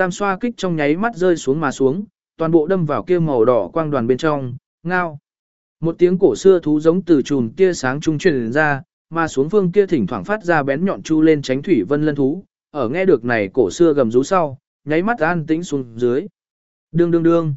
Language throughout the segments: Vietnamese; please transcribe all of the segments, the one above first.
tam xoa kích trong nháy mắt rơi xuống mà xuống, toàn bộ đâm vào kia màu đỏ quang đoàn bên trong, ngao. Một tiếng cổ xưa thú giống từ chùm tia sáng trung truyền ra, mà xuống phương kia thỉnh thoảng phát ra bén nhọn chu lên tránh thủy vân lân thú, ở nghe được này cổ xưa gầm rú sau, nháy mắt an tĩnh xuống dưới. Đương đương đương.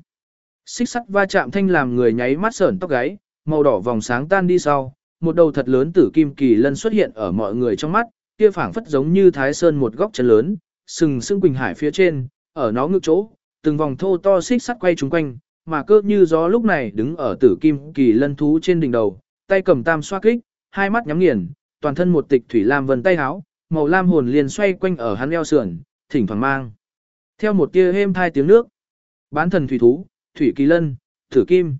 Xích sắt va chạm thanh làm người nháy mắt sởn tóc gáy, màu đỏ vòng sáng tan đi sau, một đầu thật lớn tử kim kỳ lân xuất hiện ở mọi người trong mắt, kia phảng phất giống như thái sơn một góc chân lớn, sừng sững quỳnh hải phía trên, ở nó ngực chỗ, từng vòng thô to xích sắt quay chúng quanh, mà cơ như gió lúc này đứng ở tử kim kỳ lân thú trên đỉnh đầu, tay cầm tam xoa kích, hai mắt nhắm nghiền, toàn thân một tịch thủy lam vần tay háo, màu lam hồn liền xoay quanh ở hắn eo sườn, thỉnh thoảng mang. Theo một tia êm thai tiếng nước, bán thần thủy thú, thủy kỳ lân, tử kim.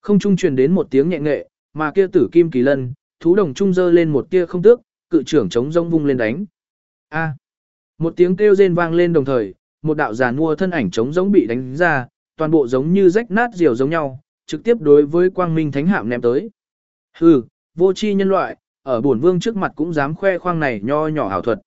Không trung truyền đến một tiếng nhẹ nghệ, mà kia tử kim kỳ lân, thú đồng trung dơ lên một tia không tước, cự trưởng chống rông vung lên đánh. A. Một tiếng kêu rên vang lên đồng thời, một đạo giàn mua thân ảnh chống giống bị đánh ra, toàn bộ giống như rách nát diều giống nhau, trực tiếp đối với quang minh thánh hạm ném tới. Hừ, vô chi nhân loại, ở bổn vương trước mặt cũng dám khoe khoang này nho nhỏ ảo thuật.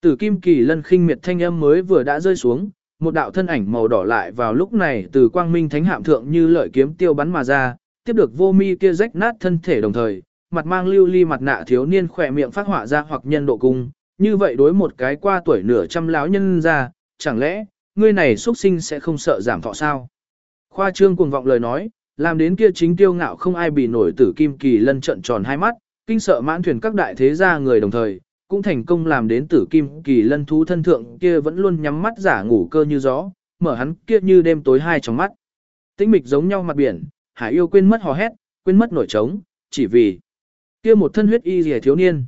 Tử kim kỳ lân khinh miệt thanh âm mới vừa đã rơi xuống, một đạo thân ảnh màu đỏ lại vào lúc này từ quang minh thánh hạm thượng như lợi kiếm tiêu bắn mà ra, tiếp được vô mi kia rách nát thân thể đồng thời, mặt mang lưu ly mặt nạ thiếu niên khỏe miệng phát họa ra hoặc nhân độ cung, như vậy đối một cái qua tuổi nửa trăm lão nhân ra, chẳng lẽ, ngươi này xuất sinh sẽ không sợ giảm thọ sao? Khoa trương cuồng vọng lời nói, làm đến kia chính tiêu ngạo không ai bị nổi tử kim kỳ lân trận tròn hai mắt, kinh sợ mãn thuyền các đại thế gia người đồng thời, cũng thành công làm đến tử kim kỳ lân thú thân thượng kia vẫn luôn nhắm mắt giả ngủ cơ như gió, mở hắn kia như đêm tối hai trong mắt. Tĩnh mịch giống nhau mặt biển, hải yêu quên mất hò hét, quên mất nổi trống, chỉ vì kia một thân huyết y rìa thiếu niên.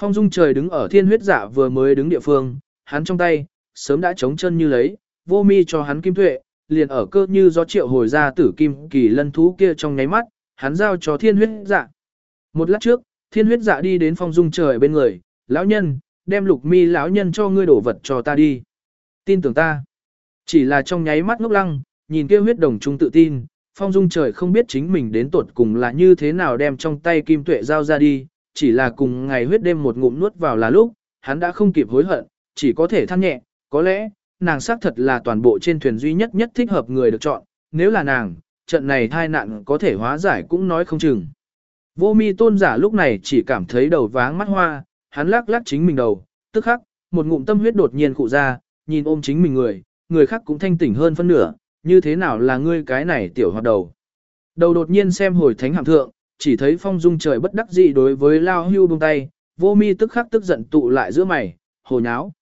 Phong dung trời đứng ở thiên huyết giả vừa mới đứng địa phương, hắn trong tay, sớm đã trống chân như lấy, vô mi cho hắn kim tuệ, liền ở cơ như gió triệu hồi ra tử kim kỳ lân thú kia trong nháy mắt, hắn giao cho thiên huyết dạ. Một lát trước, thiên huyết dạ đi đến phong dung trời bên người, lão nhân, đem lục mi lão nhân cho ngươi đổ vật cho ta đi. Tin tưởng ta. Chỉ là trong nháy mắt ngốc lăng, nhìn kia huyết đồng trung tự tin, phong dung trời không biết chính mình đến tuột cùng là như thế nào đem trong tay kim tuệ giao ra đi, chỉ là cùng ngày huyết đêm một ngụm nuốt vào là lúc, hắn đã không kịp hối hận, chỉ có thể than nhẹ, có lẽ, nàng xác thật là toàn bộ trên thuyền duy nhất nhất thích hợp người được chọn, nếu là nàng, trận này thai nạn có thể hóa giải cũng nói không chừng. Vô mi tôn giả lúc này chỉ cảm thấy đầu váng mắt hoa, hắn lắc lắc chính mình đầu, tức khắc, một ngụm tâm huyết đột nhiên cụ ra, nhìn ôm chính mình người, người khác cũng thanh tỉnh hơn phân nửa, như thế nào là ngươi cái này tiểu hoạt đầu. Đầu đột nhiên xem hồi thánh hạng thượng, chỉ thấy phong dung trời bất đắc dị đối với lao hưu buông tay, vô mi tức khắc tức giận tụ lại giữa mày, hồ nháo.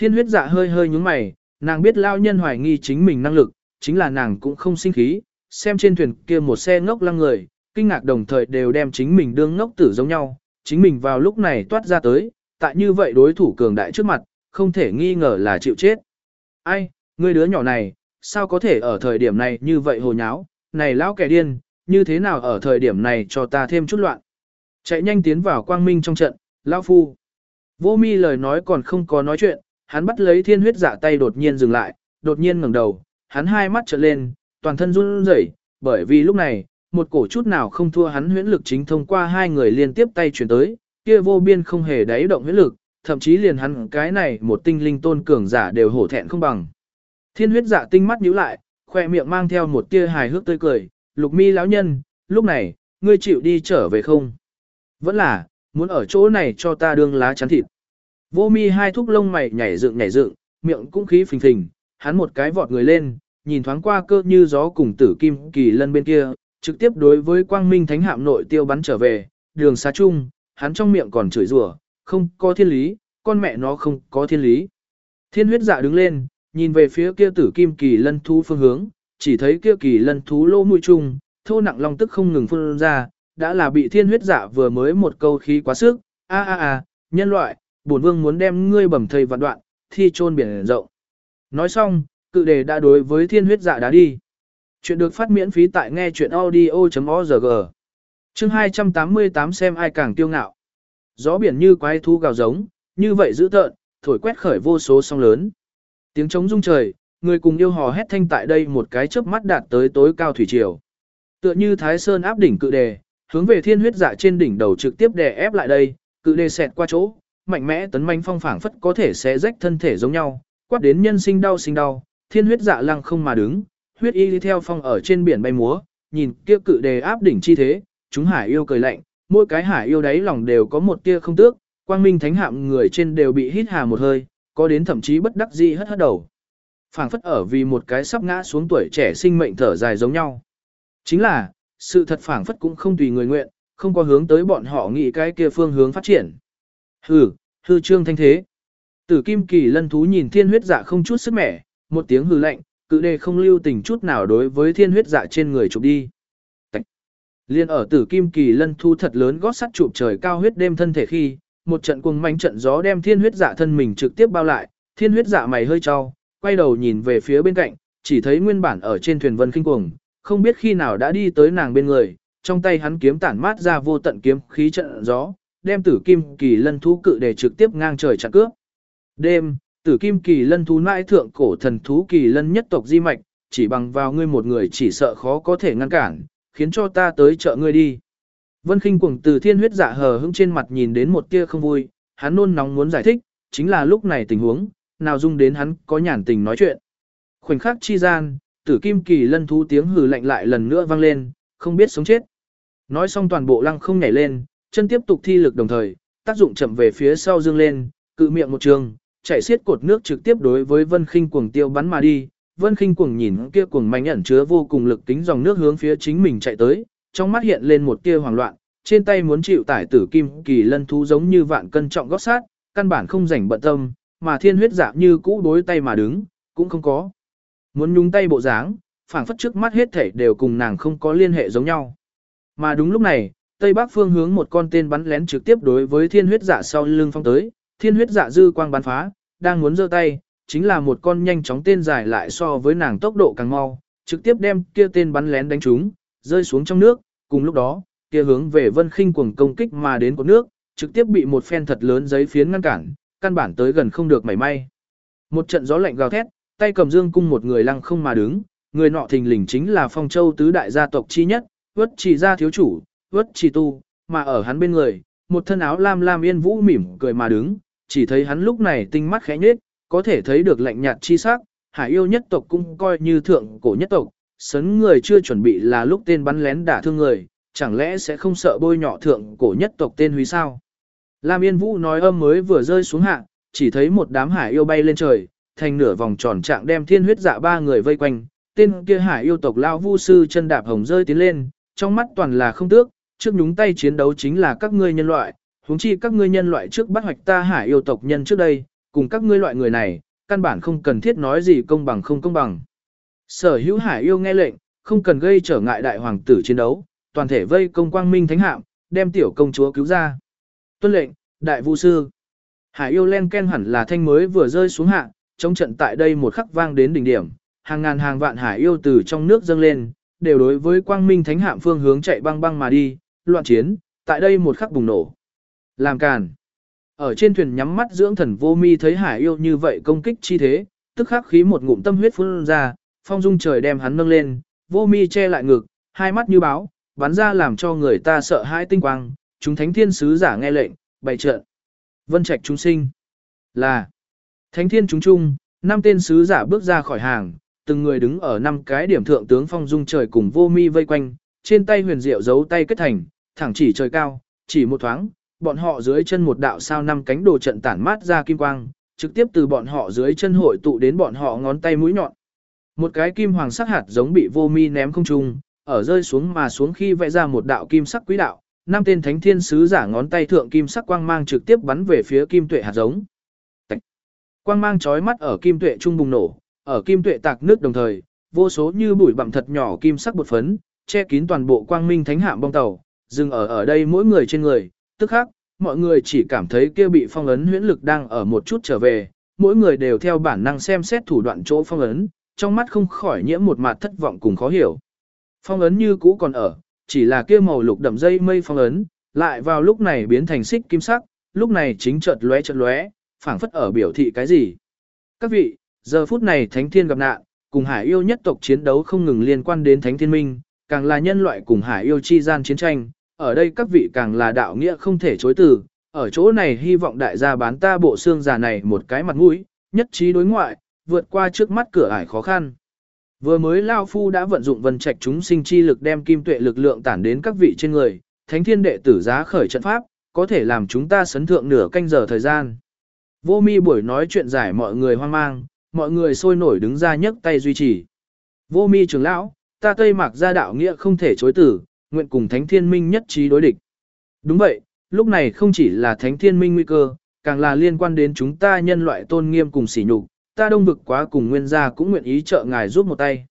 Thiên huyết dạ hơi hơi nhúng mày, nàng biết lao nhân hoài nghi chính mình năng lực, chính là nàng cũng không sinh khí, xem trên thuyền kia một xe ngốc lăng người, kinh ngạc đồng thời đều đem chính mình đương ngốc tử giống nhau, chính mình vào lúc này toát ra tới, tại như vậy đối thủ cường đại trước mặt, không thể nghi ngờ là chịu chết. Ai, người đứa nhỏ này, sao có thể ở thời điểm này như vậy hồ nháo, này lão kẻ điên, như thế nào ở thời điểm này cho ta thêm chút loạn. Chạy nhanh tiến vào quang minh trong trận, lão phu. Vô mi lời nói còn không có nói chuyện, hắn bắt lấy thiên huyết dạ tay đột nhiên dừng lại, đột nhiên ngẩng đầu, hắn hai mắt trợn lên, toàn thân run rẩy, bởi vì lúc này, một cổ chút nào không thua hắn huyễn lực chính thông qua hai người liên tiếp tay chuyển tới, kia vô biên không hề đáy động huyễn lực, thậm chí liền hắn cái này một tinh linh tôn cường giả đều hổ thẹn không bằng. Thiên huyết dạ tinh mắt nhíu lại, khoe miệng mang theo một tia hài hước tươi cười, lục mi lão nhân, lúc này, ngươi chịu đi trở về không? Vẫn là, muốn ở chỗ này cho ta đương lá chắn thịt. Vô mi hai thúc lông mày nhảy dựng nhảy dựng, miệng cũng khí phình phình, hắn một cái vọt người lên, nhìn thoáng qua cơ như gió cùng tử kim kỳ lân bên kia, trực tiếp đối với quang minh thánh hạm nội tiêu bắn trở về, đường xa chung, hắn trong miệng còn chửi rủa, không có thiên lý, con mẹ nó không có thiên lý. Thiên huyết dạ đứng lên, nhìn về phía kia tử kim kỳ lân thú phương hướng, chỉ thấy kia kỳ lân thú lô mũi chung, thô nặng long tức không ngừng phun ra, đã là bị thiên huyết dạ vừa mới một câu khí quá sức, a a a, nhân loại, bổn vương muốn đem ngươi bầm thây vạn đoạn, thi chôn biển rộng. Nói xong, cự đề đã đối với thiên huyết dạ đã đi. Chuyện được phát miễn phí tại nghe chuyện audio.org. Chương 288 xem ai càng tiêu ngạo. Gió biển như quái thú gào giống, như vậy dữ tợn, thổi quét khởi vô số sóng lớn. Tiếng trống rung trời, người cùng yêu hò hét thanh tại đây một cái chớp mắt đạt tới tối cao thủy triều. Tựa như Thái Sơn áp đỉnh cự đề, hướng về thiên huyết dạ trên đỉnh đầu trực tiếp đè ép lại đây, cự đề xẹt qua chỗ, mạnh mẽ tấn manh phong phảng phất có thể xé rách thân thể giống nhau, quát đến nhân sinh đau sinh đau, thiên huyết dạ lăng không mà đứng, huyết y đi theo phong ở trên biển bay múa, nhìn kia cự đề áp đỉnh chi thế, chúng hải yêu cười lạnh, mỗi cái hải yêu đấy lòng đều có một tia không tước, quang minh thánh hạm người trên đều bị hít hà một hơi, có đến thậm chí bất đắc dĩ hất hất đầu. phảng phất ở vì một cái sắp ngã xuống tuổi trẻ sinh mệnh thở dài giống nhau. Chính là, sự thật phảng phất cũng không tùy người nguyện, không có hướng tới bọn họ nghĩ cái kia phương hướng phát triển. Hừ, hư trương thanh thế. Tử kim kỳ lân thú nhìn thiên huyết dạ không chút sức mẻ, một tiếng hừ lạnh, cự đề không lưu tình chút nào đối với thiên huyết dạ trên người chụp đi. Tạch. Liên ở tử kim kỳ lân thú thật lớn gót sắt chụp trời cao huyết đêm thân thể khi, một trận cuồng manh trận gió đem thiên huyết dạ thân mình trực tiếp bao lại, thiên huyết dạ mày hơi trao, quay đầu nhìn về phía bên cạnh, chỉ thấy nguyên bản ở trên thuyền vân kinh cuồng, không biết khi nào đã đi tới nàng bên người, trong tay hắn kiếm tản mát ra vô tận kiếm khí trận gió, đem tử kim kỳ lân thú cự để trực tiếp ngang trời chặn cướp. Đêm, tử kim kỳ lân thú nãi thượng cổ thần thú kỳ lân nhất tộc di mạch, chỉ bằng vào ngươi một người chỉ sợ khó có thể ngăn cản, khiến cho ta tới chợ ngươi đi. Vân khinh cuồng từ thiên huyết dạ hờ hững trên mặt nhìn đến một tia không vui, hắn nôn nóng muốn giải thích, chính là lúc này tình huống, nào dung đến hắn có nhàn tình nói chuyện. Khoảnh khắc chi gian, tử kim kỳ lân thú tiếng hừ lạnh lại lần nữa vang lên, không biết sống chết. Nói xong toàn bộ lăng không nhảy lên, chân tiếp tục thi lực đồng thời, tác dụng chậm về phía sau dương lên, cự miệng một trường, chạy xiết cột nước trực tiếp đối với Vân Khinh cuồng tiêu bắn mà đi. Vân Khinh cuồng nhìn kia cuồng mạnh ẩn chứa vô cùng lực tính dòng nước hướng phía chính mình chạy tới, trong mắt hiện lên một tia hoảng loạn, trên tay muốn chịu tải tử kim kỳ lân thú giống như vạn cân trọng gót sát, căn bản không rảnh bận tâm, mà thiên huyết giảm như cũ đối tay mà đứng, cũng không có. Muốn nhúng tay bộ dáng, phảng phất trước mắt hết thảy đều cùng nàng không có liên hệ giống nhau. Mà đúng lúc này, tây bắc phương hướng một con tên bắn lén trực tiếp đối với thiên huyết dạ sau lưng phong tới, thiên huyết dạ dư quang bắn phá, đang muốn giơ tay, chính là một con nhanh chóng tên dài lại so với nàng tốc độ càng mau, trực tiếp đem kia tên bắn lén đánh trúng, rơi xuống trong nước, cùng lúc đó, kia hướng về vân khinh cuồng công kích mà đến của nước, trực tiếp bị một phen thật lớn giấy phiến ngăn cản, căn bản tới gần không được mảy may. Một trận gió lạnh gào thét, tay cầm dương cung một người lăng không mà đứng, người nọ thình lình chính là phong châu tứ đại gia tộc chi nhất, Uất chỉ gia thiếu chủ, vất chỉ tu, mà ở hắn bên người, một thân áo lam lam yên vũ mỉm cười mà đứng, chỉ thấy hắn lúc này tinh mắt khẽ nhếch, có thể thấy được lạnh nhạt chi sắc, hải yêu nhất tộc cũng coi như thượng cổ nhất tộc, sấn người chưa chuẩn bị là lúc tên bắn lén đả thương người, chẳng lẽ sẽ không sợ bôi nhọ thượng cổ nhất tộc tên húy sao? Lam Yên Vũ nói âm mới vừa rơi xuống hạ, chỉ thấy một đám hải yêu bay lên trời, thành nửa vòng tròn trạng đem thiên huyết dạ ba người vây quanh, tên kia hải yêu tộc lao vu sư chân đạp hồng rơi tiến lên, trong mắt toàn là không tước, trước nhúng tay chiến đấu chính là các ngươi nhân loại, huống chi các ngươi nhân loại trước bắt hoạch ta hải yêu tộc nhân trước đây, cùng các ngươi loại người này, căn bản không cần thiết nói gì công bằng không công bằng. Sở hữu hải yêu nghe lệnh, không cần gây trở ngại đại hoàng tử chiến đấu, toàn thể vây công quang minh thánh hạm, đem tiểu công chúa cứu ra. Tuân lệnh, đại vũ sư. Hải yêu len ken hẳn là thanh mới vừa rơi xuống hạ, trong trận tại đây một khắc vang đến đỉnh điểm, hàng ngàn hàng vạn hải yêu từ trong nước dâng lên, đều đối với quang minh thánh hạm phương hướng chạy băng băng mà đi, loạn chiến, tại đây một khắc bùng nổ. Làm càn. Ở trên thuyền nhắm mắt dưỡng thần vô mi thấy hải yêu như vậy công kích chi thế, tức khắc khí một ngụm tâm huyết phun ra, phong dung trời đem hắn nâng lên, vô mi che lại ngực, hai mắt như báo, bắn ra làm cho người ta sợ hãi tinh quang, chúng thánh thiên sứ giả nghe lệnh, bày trận. Vân trạch chúng sinh. Là. Thánh thiên chúng chung, năm tên sứ giả bước ra khỏi hàng, từng người đứng ở năm cái điểm thượng tướng phong dung trời cùng vô mi vây quanh, trên tay huyền diệu giấu tay kết thành, thẳng chỉ trời cao, chỉ một thoáng, bọn họ dưới chân một đạo sao năm cánh đồ trận tản mát ra kim quang, trực tiếp từ bọn họ dưới chân hội tụ đến bọn họ ngón tay mũi nhọn. Một cái kim hoàng sắc hạt giống bị vô mi ném không trung, ở rơi xuống mà xuống khi vẽ ra một đạo kim sắc quý đạo, năm tên thánh thiên sứ giả ngón tay thượng kim sắc quang mang trực tiếp bắn về phía kim tuệ hạt giống. Tạch. Quang mang chói mắt ở kim tuệ trung bùng nổ, ở kim tuệ tạc nước đồng thời, vô số như bụi bặm thật nhỏ kim sắc bột phấn, che kín toàn bộ quang minh thánh hạm bong tàu, dừng ở ở đây mỗi người trên người, tức khắc, mọi người chỉ cảm thấy kia bị phong ấn huyễn lực đang ở một chút trở về, mỗi người đều theo bản năng xem xét thủ đoạn chỗ phong ấn, trong mắt không khỏi nhiễm một mặt thất vọng cùng khó hiểu. Phong ấn như cũ còn ở, chỉ là kia màu lục đậm dây mây phong ấn, lại vào lúc này biến thành xích kim sắc, lúc này chính chợt lóe chợt lóe, phảng phất ở biểu thị cái gì. Các vị, giờ phút này Thánh Thiên gặp nạn, cùng Hải yêu nhất tộc chiến đấu không ngừng liên quan đến Thánh Thiên Minh, càng là nhân loại cùng Hải yêu chi gian chiến tranh, ở đây các vị càng là đạo nghĩa không thể chối từ, ở chỗ này hy vọng đại gia bán ta bộ xương già này một cái mặt mũi, nhất trí đối ngoại, vượt qua trước mắt cửa ải khó khăn. Vừa mới Lao Phu đã vận dụng vân trạch chúng sinh chi lực đem kim tuệ lực lượng tản đến các vị trên người, thánh thiên đệ tử giá khởi trận pháp, có thể làm chúng ta sấn thượng nửa canh giờ thời gian. Vô mi buổi nói chuyện giải mọi người hoang mang, mọi người sôi nổi đứng ra nhấc tay duy trì. Vô mi trưởng lão, ta tây mặc gia đạo nghĩa không thể chối tử, nguyện cùng thánh thiên minh nhất trí đối địch. Đúng vậy, lúc này không chỉ là thánh thiên minh nguy cơ, càng là liên quan đến chúng ta nhân loại tôn nghiêm cùng sỉ nhục, ta đông vực quá cùng nguyên gia cũng nguyện ý trợ ngài giúp một tay.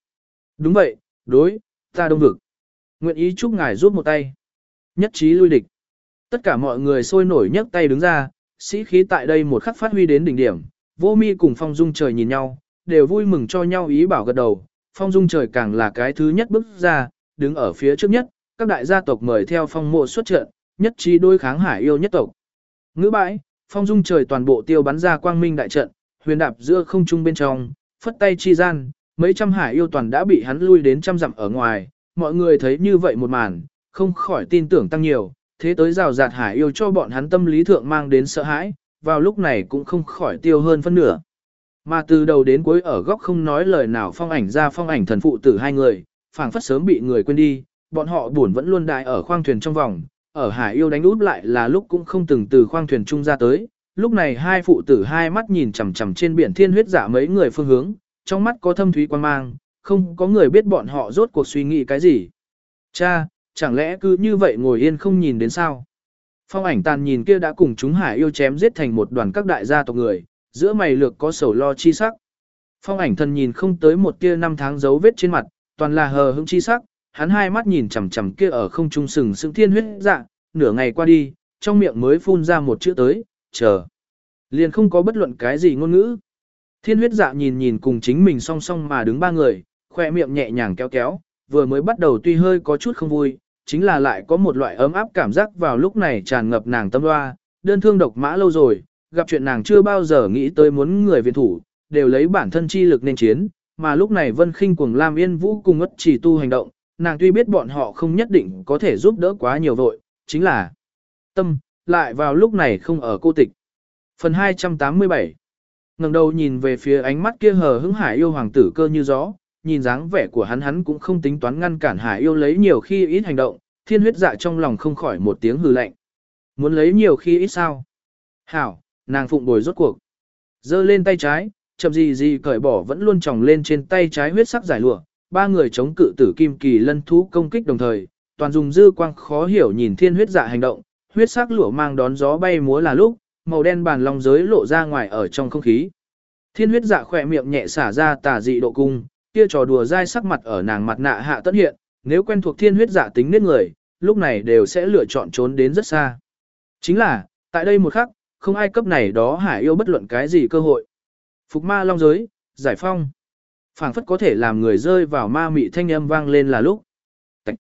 Đúng vậy, đối, ta đông vực. Nguyện ý chúc ngài giúp một tay. Nhất trí lui địch. Tất cả mọi người sôi nổi nhấc tay đứng ra, sĩ khí tại đây một khắc phát huy đến đỉnh điểm, vô mi cùng phong dung trời nhìn nhau, đều vui mừng cho nhau ý bảo gật đầu, phong dung trời càng là cái thứ nhất bước ra, đứng ở phía trước nhất, các đại gia tộc mời theo phong mộ xuất trận, nhất trí đối kháng hải yêu nhất tộc. Ngữ bãi, phong dung trời toàn bộ tiêu bắn ra quang minh đại trận, huyền đạp giữa không trung bên trong, phất tay chi gian, mấy trăm hải yêu toàn đã bị hắn lui đến trăm dặm ở ngoài, mọi người thấy như vậy một màn, không khỏi tin tưởng tăng nhiều, thế tới rào rạt hải yêu cho bọn hắn tâm lý thượng mang đến sợ hãi, vào lúc này cũng không khỏi tiêu hơn phân nửa. Mà từ đầu đến cuối ở góc không nói lời nào phong ảnh ra phong ảnh thần phụ tử hai người, phảng phất sớm bị người quên đi, bọn họ buồn vẫn luôn đại ở khoang thuyền trong vòng, ở hải yêu đánh út lại là lúc cũng không từng từ khoang thuyền trung ra tới. Lúc này hai phụ tử hai mắt nhìn chằm chằm trên biển thiên huyết giả mấy người phương hướng, trong mắt có thâm thúy quan mang, không có người biết bọn họ rốt cuộc suy nghĩ cái gì. Cha, chẳng lẽ cứ như vậy ngồi yên không nhìn đến sao? Phong ảnh tàn nhìn kia đã cùng chúng hải yêu chém giết thành một đoàn các đại gia tộc người, giữa mày lược có sầu lo chi sắc. Phong ảnh thần nhìn không tới một tia năm tháng dấu vết trên mặt, toàn là hờ hững chi sắc, hắn hai mắt nhìn chằm chằm kia ở không trung sừng sững thiên huyết dạ, nửa ngày qua đi, trong miệng mới phun ra một chữ tới, chờ. Liền không có bất luận cái gì ngôn ngữ. Thiên huyết dạ nhìn nhìn cùng chính mình song song mà đứng ba người, khoe miệng nhẹ nhàng kéo kéo, vừa mới bắt đầu tuy hơi có chút không vui, chính là lại có một loại ấm áp cảm giác vào lúc này tràn ngập nàng tâm loa, đơn thương độc mã lâu rồi, gặp chuyện nàng chưa bao giờ nghĩ tới muốn người viện thủ, đều lấy bản thân chi lực nên chiến, mà lúc này Vân Khinh cuồng Lam Yên Vũ cùng ất chỉ tu hành động, nàng tuy biết bọn họ không nhất định có thể giúp đỡ quá nhiều vội, chính là tâm, lại vào lúc này không ở cô tịch. Phần 287 ngẩng đầu nhìn về phía ánh mắt kia hờ hững hải yêu hoàng tử cơ như gió, nhìn dáng vẻ của hắn hắn cũng không tính toán ngăn cản hải yêu lấy nhiều khi ít hành động, thiên huyết dạ trong lòng không khỏi một tiếng hừ lạnh. Muốn lấy nhiều khi ít sao? Hảo, nàng phụng bồi rốt cuộc. giơ lên tay trái, chậm gì gì cởi bỏ vẫn luôn tròng lên trên tay trái huyết sắc giải lụa, ba người chống cự tử kim kỳ lân thú công kích đồng thời, toàn dùng dư quang khó hiểu nhìn thiên huyết dạ hành động, huyết sắc lửa mang đón gió bay múa là lúc, màu đen bàn long giới lộ ra ngoài ở trong không khí. Thiên huyết dạ khỏe miệng nhẹ xả ra tà dị độ cung, kia trò đùa dai sắc mặt ở nàng mặt nạ hạ tất hiện, nếu quen thuộc thiên huyết dạ tính nết người, lúc này đều sẽ lựa chọn trốn đến rất xa. Chính là, tại đây một khắc, không ai cấp này đó hải yêu bất luận cái gì cơ hội. Phục ma long giới, giải phong phảng phất có thể làm người rơi vào ma mị thanh âm vang lên là lúc. Tạch.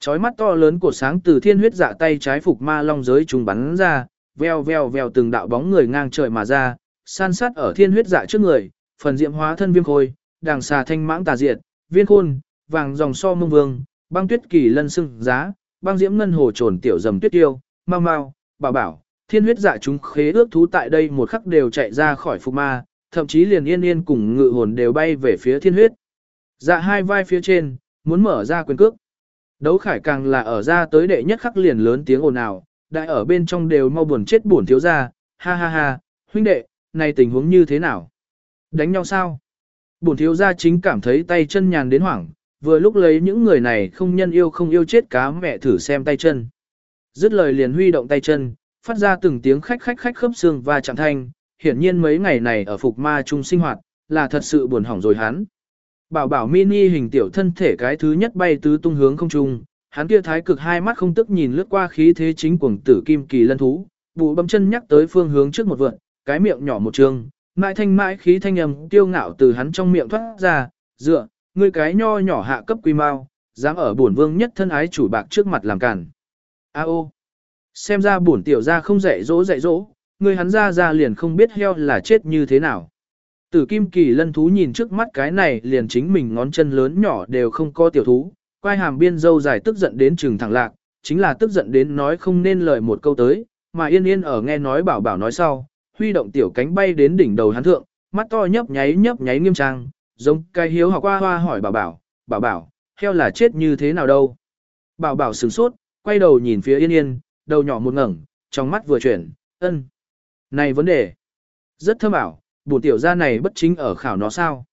Chói mắt to lớn của sáng từ thiên huyết dạ tay trái phục ma long giới trùng bắn ra, veo veo veo từng đạo bóng người ngang trời mà ra, san sát ở thiên huyết dạ trước người, phần diệm hóa thân viêm khôi, đàng xà thanh mãng tà diệt, viên khôn, vàng dòng so mông vương, băng tuyết kỳ lân sưng giá, băng diễm ngân hồ trồn tiểu dầm tuyết tiêu, mau mau, bảo bảo, thiên huyết dạ chúng khế ước thú tại đây một khắc đều chạy ra khỏi phục ma, thậm chí liền yên yên cùng ngự hồn đều bay về phía thiên huyết. Dạ hai vai phía trên, muốn mở ra quyền cước. Đấu khải càng là ở ra tới đệ nhất khắc liền lớn tiếng ồn ào, đại ở bên trong đều mau buồn chết buồn thiếu ra, ha ha ha, huynh đệ, này tình huống như thế nào? Đánh nhau sao? buồn thiếu gia chính cảm thấy tay chân nhàn đến hoảng, vừa lúc lấy những người này không nhân yêu không yêu chết cá mẹ thử xem tay chân. Dứt lời liền huy động tay chân, phát ra từng tiếng khách khách khách khớp xương và chạm thanh, hiển nhiên mấy ngày này ở phục ma chung sinh hoạt, là thật sự buồn hỏng rồi hắn. Bảo bảo mini hình tiểu thân thể cái thứ nhất bay tứ tung hướng không trung, hắn kia thái cực hai mắt không tức nhìn lướt qua khí thế chính cuồng tử kim kỳ lân thú, bụ bấm chân nhắc tới phương hướng trước một vượn, cái miệng nhỏ một trường, mãi thanh mãi khí thanh âm tiêu ngạo từ hắn trong miệng thoát ra, dựa, ngươi cái nho nhỏ hạ cấp quy mau, dám ở bổn vương nhất thân ái chủ bạc trước mặt làm cản. A ô, xem ra bổn tiểu ra không dạy dỗ dạy dỗ, Người hắn ra ra liền không biết heo là chết như thế nào. Tử kim kỳ lân thú nhìn trước mắt cái này liền chính mình ngón chân lớn nhỏ đều không có tiểu thú, quai hàm biên dâu dài tức giận đến trừng thẳng lạc, chính là tức giận đến nói không nên lời một câu tới, mà yên yên ở nghe nói bảo bảo nói sau, huy động tiểu cánh bay đến đỉnh đầu hắn thượng, mắt to nhấp nháy nhấp nháy nghiêm trang, giống cái hiếu học qua hoa hỏi bảo bảo, bảo bảo, heo là chết như thế nào đâu. Bảo bảo sửng sốt, quay đầu nhìn phía yên yên, đầu nhỏ một ngẩng, trong mắt vừa chuyển, ân. Này vấn đề, rất thơm bảo, bổn tiểu gia này bất chính ở khảo nó sao.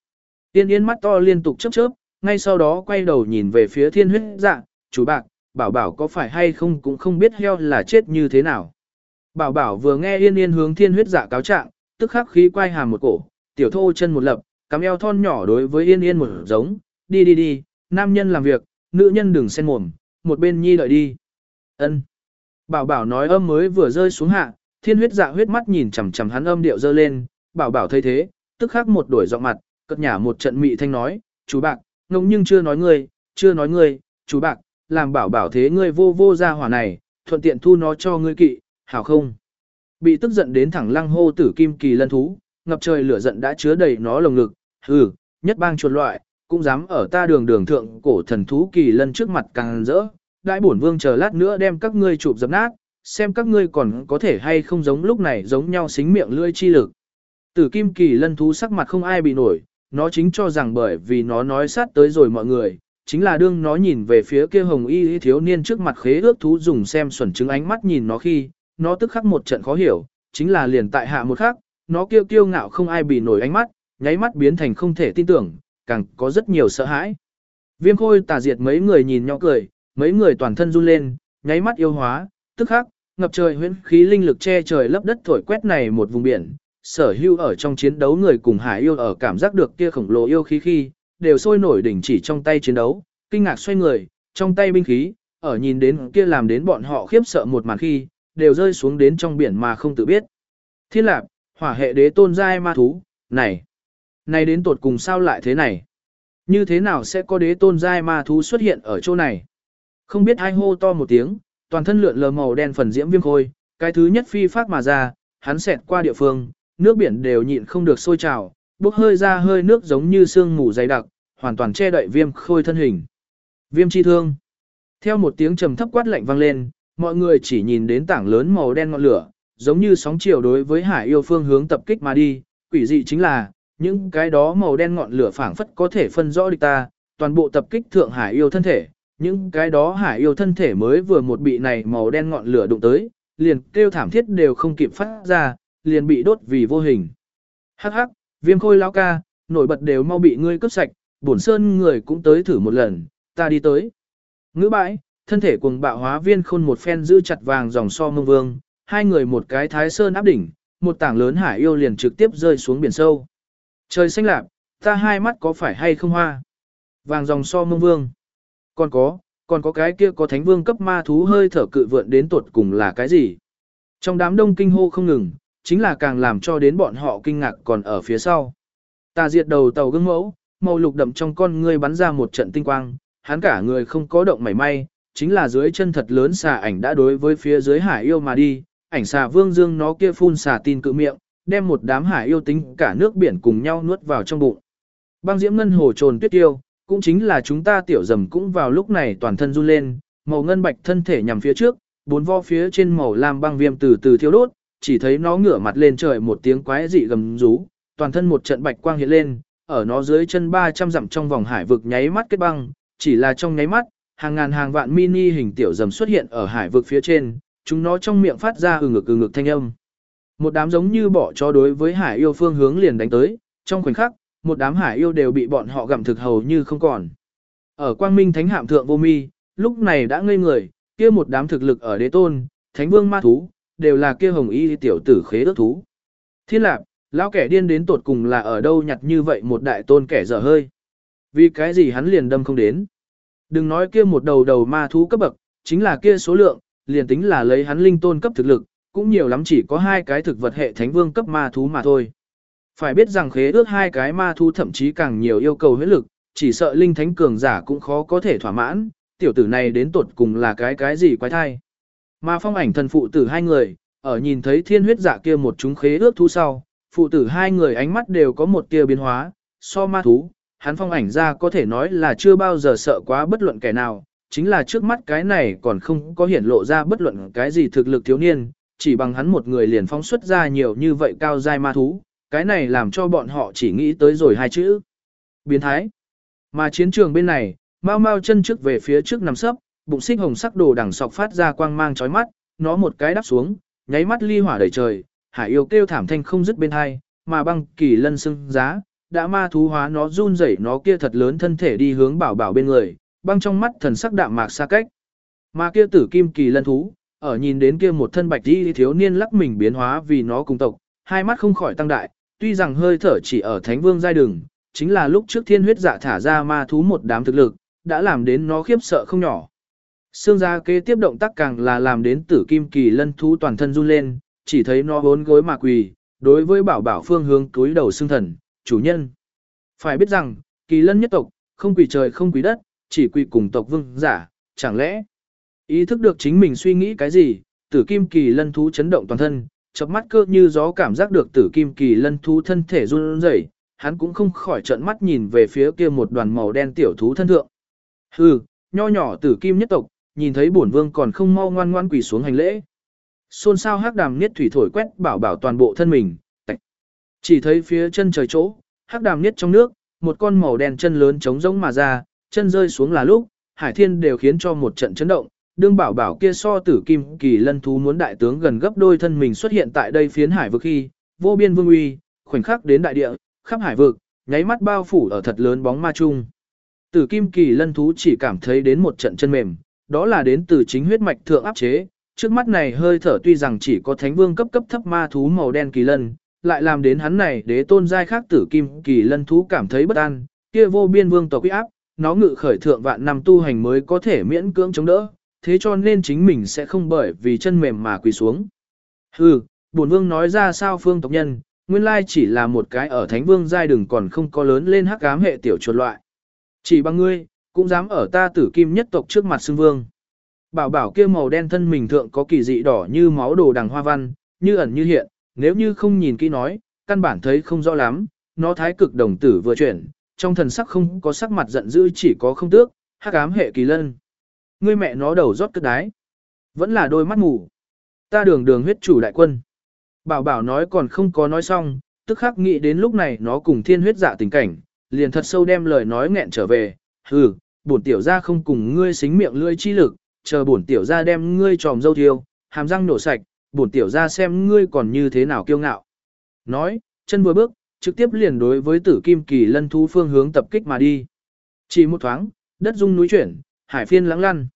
Tiên yên mắt to liên tục chớp chớp, ngay sau đó quay đầu nhìn về phía thiên huyết dạ, chủ bạc, bảo bảo có phải hay không cũng không biết heo là chết như thế nào. Bảo bảo vừa nghe yên yên hướng thiên huyết dạ cáo trạng, tức khắc khí quay hàm một cổ, tiểu thô chân một lập, cắm eo thon nhỏ đối với yên yên một giống, đi đi đi, nam nhân làm việc, nữ nhân đừng xen mồm, một bên nhi đợi đi. ân Bảo bảo nói âm mới vừa rơi xuống hạ, thiên huyết dạ huyết mắt nhìn chằm chằm hắn âm điệu dơ lên, bảo bảo thấy thế, tức khắc một đổi giọng mặt, cất nhả một trận mị thanh nói, chú bạc, ngông nhưng chưa nói ngươi, chưa nói ngươi, chú bạc, làm bảo bảo thế ngươi vô vô ra hỏa này, thuận tiện thu nó cho ngươi kỵ, hảo không? Bị tức giận đến thẳng lăng hô tử kim kỳ lân thú, ngập trời lửa giận đã chứa đầy nó lồng ngực, hừ, nhất bang chuột loại, cũng dám ở ta đường đường thượng cổ thần thú kỳ lân trước mặt càng rỡ, đại bổn vương chờ lát nữa đem các ngươi chụp dập nát, xem các ngươi còn có thể hay không giống lúc này giống nhau xính miệng lưỡi chi lực. Tử kim kỳ lân thú sắc mặt không ai bị nổi, nó chính cho rằng bởi vì nó nói sát tới rồi mọi người, chính là đương nó nhìn về phía kia hồng y thiếu niên trước mặt khế ước thú dùng xem xuẩn chứng ánh mắt nhìn nó khi, nó tức khắc một trận khó hiểu, chính là liền tại hạ một khắc, nó kêu kiêu ngạo không ai bị nổi ánh mắt, nháy mắt biến thành không thể tin tưởng, càng có rất nhiều sợ hãi. Viêm khôi tà diệt mấy người nhìn nhau cười, mấy người toàn thân run lên, nháy mắt yêu hóa, tức khắc, ngập trời huyễn khí linh lực che trời lấp đất thổi quét này một vùng biển. Sở hưu ở trong chiến đấu người cùng hải yêu ở cảm giác được kia khổng lồ yêu khí khi, đều sôi nổi đỉnh chỉ trong tay chiến đấu, kinh ngạc xoay người, trong tay binh khí, ở nhìn đến kia làm đến bọn họ khiếp sợ một màn khi, đều rơi xuống đến trong biển mà không tự biết. Thiên lạp, hỏa hệ đế tôn giai ma thú, này, này đến tột cùng sao lại thế này? Như thế nào sẽ có đế tôn giai ma thú xuất hiện ở chỗ này? Không biết ai hô to một tiếng, toàn thân lượn lờ màu đen phần diễm viêm khôi, cái thứ nhất phi phát mà ra, hắn xẹt qua địa phương, nước biển đều nhịn không được sôi trào, bốc hơi ra hơi nước giống như sương mù dày đặc, hoàn toàn che đậy viêm khôi thân hình. Viêm chi thương. Theo một tiếng trầm thấp quát lạnh vang lên, mọi người chỉ nhìn đến tảng lớn màu đen ngọn lửa, giống như sóng chiều đối với hải yêu phương hướng tập kích mà đi, quỷ dị chính là, những cái đó màu đen ngọn lửa phảng phất có thể phân rõ địch ta, toàn bộ tập kích thượng hải yêu thân thể, những cái đó hải yêu thân thể mới vừa một bị này màu đen ngọn lửa đụng tới, liền kêu thảm thiết đều không kịp phát ra, liền bị đốt vì vô hình. Hắc hắc, viêm khôi lão ca, nổi bật đều mau bị ngươi cướp sạch, bổn sơn người cũng tới thử một lần, ta đi tới. Ngữ bãi, thân thể cuồng bạo hóa viên khôn một phen giữ chặt vàng dòng so mông vương, hai người một cái thái sơn áp đỉnh, một tảng lớn hải yêu liền trực tiếp rơi xuống biển sâu. Trời xanh lạp, ta hai mắt có phải hay không hoa? Vàng dòng so mông vương. Còn có, còn có cái kia có thánh vương cấp ma thú hơi thở cự vượn đến tuột cùng là cái gì? Trong đám đông kinh hô không ngừng, chính là càng làm cho đến bọn họ kinh ngạc còn ở phía sau. Ta diệt đầu tàu gương mẫu, màu lục đậm trong con ngươi bắn ra một trận tinh quang, hắn cả người không có động mảy may, chính là dưới chân thật lớn xà ảnh đã đối với phía dưới hải yêu mà đi, ảnh xà vương dương nó kia phun xà tin cự miệng, đem một đám hải yêu tính cả nước biển cùng nhau nuốt vào trong bụng. Băng diễm ngân hồ trồn tuyết tiêu, cũng chính là chúng ta tiểu dầm cũng vào lúc này toàn thân run lên, màu ngân bạch thân thể nhằm phía trước, bốn vo phía trên màu lam băng viêm từ từ thiêu đốt, chỉ thấy nó ngửa mặt lên trời một tiếng quái dị gầm rú, toàn thân một trận bạch quang hiện lên, ở nó dưới chân 300 dặm trong vòng hải vực nháy mắt kết băng, chỉ là trong nháy mắt, hàng ngàn hàng vạn mini hình tiểu dầm xuất hiện ở hải vực phía trên, chúng nó trong miệng phát ra ừ ngực ừ ngực thanh âm. Một đám giống như bỏ cho đối với hải yêu phương hướng liền đánh tới, trong khoảnh khắc, một đám hải yêu đều bị bọn họ gặm thực hầu như không còn. Ở quang minh thánh hạm thượng vô mi, lúc này đã ngây người, kia một đám thực lực ở đế tôn, thánh vương ma thú, đều là kia hồng y tiểu tử khế ước thú. Thiên lạc, lão kẻ điên đến tột cùng là ở đâu nhặt như vậy một đại tôn kẻ dở hơi. Vì cái gì hắn liền đâm không đến. Đừng nói kia một đầu đầu ma thú cấp bậc, chính là kia số lượng, liền tính là lấy hắn linh tôn cấp thực lực, cũng nhiều lắm chỉ có hai cái thực vật hệ thánh vương cấp ma thú mà thôi. Phải biết rằng khế ước hai cái ma thú thậm chí càng nhiều yêu cầu huyết lực, chỉ sợ linh thánh cường giả cũng khó có thể thỏa mãn, tiểu tử này đến tột cùng là cái cái gì quái thai. Mà phong ảnh thần phụ tử hai người, ở nhìn thấy thiên huyết giả kia một chúng khế ước thú sau, phụ tử hai người ánh mắt đều có một tia biến hóa, so ma thú, hắn phong ảnh ra có thể nói là chưa bao giờ sợ quá bất luận kẻ nào, chính là trước mắt cái này còn không có hiển lộ ra bất luận cái gì thực lực thiếu niên, chỉ bằng hắn một người liền phóng xuất ra nhiều như vậy cao giai ma thú, cái này làm cho bọn họ chỉ nghĩ tới rồi hai chữ. Biến thái. Mà chiến trường bên này, mau mau chân trước về phía trước nằm sấp, bụng xích hồng sắc đồ đằng sọc phát ra quang mang chói mắt, nó một cái đáp xuống, nháy mắt ly hỏa đầy trời, hải yêu kêu thảm thanh không dứt bên hai, mà băng kỳ lân sưng giá, đã ma thú hóa nó run rẩy nó kia thật lớn thân thể đi hướng bảo bảo bên người, băng trong mắt thần sắc đạm mạc xa cách. Mà kia tử kim kỳ lân thú, ở nhìn đến kia một thân bạch đi thiếu niên lắc mình biến hóa vì nó cùng tộc, hai mắt không khỏi tăng đại, tuy rằng hơi thở chỉ ở thánh vương giai đường, chính là lúc trước thiên huyết dạ thả ra ma thú một đám thực lực, đã làm đến nó khiếp sợ không nhỏ. Sương gia kế tiếp động tác càng là làm đến tử kim kỳ lân thú toàn thân run lên, chỉ thấy nó bốn gối mà quỳ, đối với bảo bảo phương hướng túi đầu xương thần, chủ nhân. Phải biết rằng, kỳ lân nhất tộc, không quỳ trời không quỳ đất, chỉ quỳ cùng tộc vương giả, chẳng lẽ ý thức được chính mình suy nghĩ cái gì, tử kim kỳ lân thú chấn động toàn thân, chớp mắt cơ như gió cảm giác được tử kim kỳ lân thú thân thể run rẩy, hắn cũng không khỏi trợn mắt nhìn về phía kia một đoàn màu đen tiểu thú thân thượng. Hừ, nho nhỏ tử kim nhất tộc, nhìn thấy bổn vương còn không mau ngoan ngoan quỳ xuống hành lễ. Xôn xao hắc đàm niết thủy thổi quét bảo bảo toàn bộ thân mình. Chỉ thấy phía chân trời chỗ, hắc đàm niết trong nước, một con màu đen chân lớn trống rỗng mà ra, chân rơi xuống là lúc, hải thiên đều khiến cho một trận chấn động. Đương bảo bảo kia so tử kim kỳ lân thú muốn đại tướng gần gấp đôi thân mình xuất hiện tại đây phiến hải vực khi, vô biên vương uy, khoảnh khắc đến đại địa, khắp hải vực, nháy mắt bao phủ ở thật lớn bóng ma chung. Tử kim kỳ lân thú chỉ cảm thấy đến một trận chân mềm, đó là đến từ chính huyết mạch thượng áp chế. Trước mắt này hơi thở tuy rằng chỉ có thánh vương cấp cấp thấp ma thú màu đen kỳ lân, lại làm đến hắn này đế tôn giai khác tử kim kỳ lân thú cảm thấy bất an, kia vô biên vương tộc uy áp, nó ngự khởi thượng vạn năm tu hành mới có thể miễn cưỡng chống đỡ, thế cho nên chính mình sẽ không bởi vì chân mềm mà quỳ xuống. Hừ, bổn vương nói ra sao phương tộc nhân, nguyên lai chỉ là một cái ở thánh vương giai đừng còn không có lớn lên hắc ám hệ tiểu chuột loại. Chỉ bằng ngươi, cũng dám ở ta tử kim nhất tộc trước mặt xưng vương. Bảo bảo kia màu đen thân mình thượng có kỳ dị đỏ như máu đồ đằng hoa văn, như ẩn như hiện, nếu như không nhìn kỹ nói, căn bản thấy không rõ lắm, nó thái cực đồng tử vừa chuyển, trong thần sắc không có sắc mặt giận dữ chỉ có không tước, hắc ám hệ kỳ lân. Ngươi mẹ nó đầu rót cất đái. Vẫn là đôi mắt ngủ. Ta đường đường huyết chủ đại quân. Bảo bảo nói còn không có nói xong, tức khắc nghĩ đến lúc này nó cùng thiên huyết dạ tình cảnh, liền thật sâu đem lời nói nghẹn trở về, hừ, bổn tiểu gia không cùng ngươi xính miệng lưỡi chi lực, chờ bổn tiểu gia đem ngươi tròm dâu thiêu, hàm răng nổ sạch, bổn tiểu gia xem ngươi còn như thế nào kiêu ngạo. Nói, chân vừa bước, trực tiếp liền đối với tử kim kỳ lân thú phương hướng tập kích mà đi. Chỉ một thoáng, đất rung núi chuyển, hải phiên lắng lăn.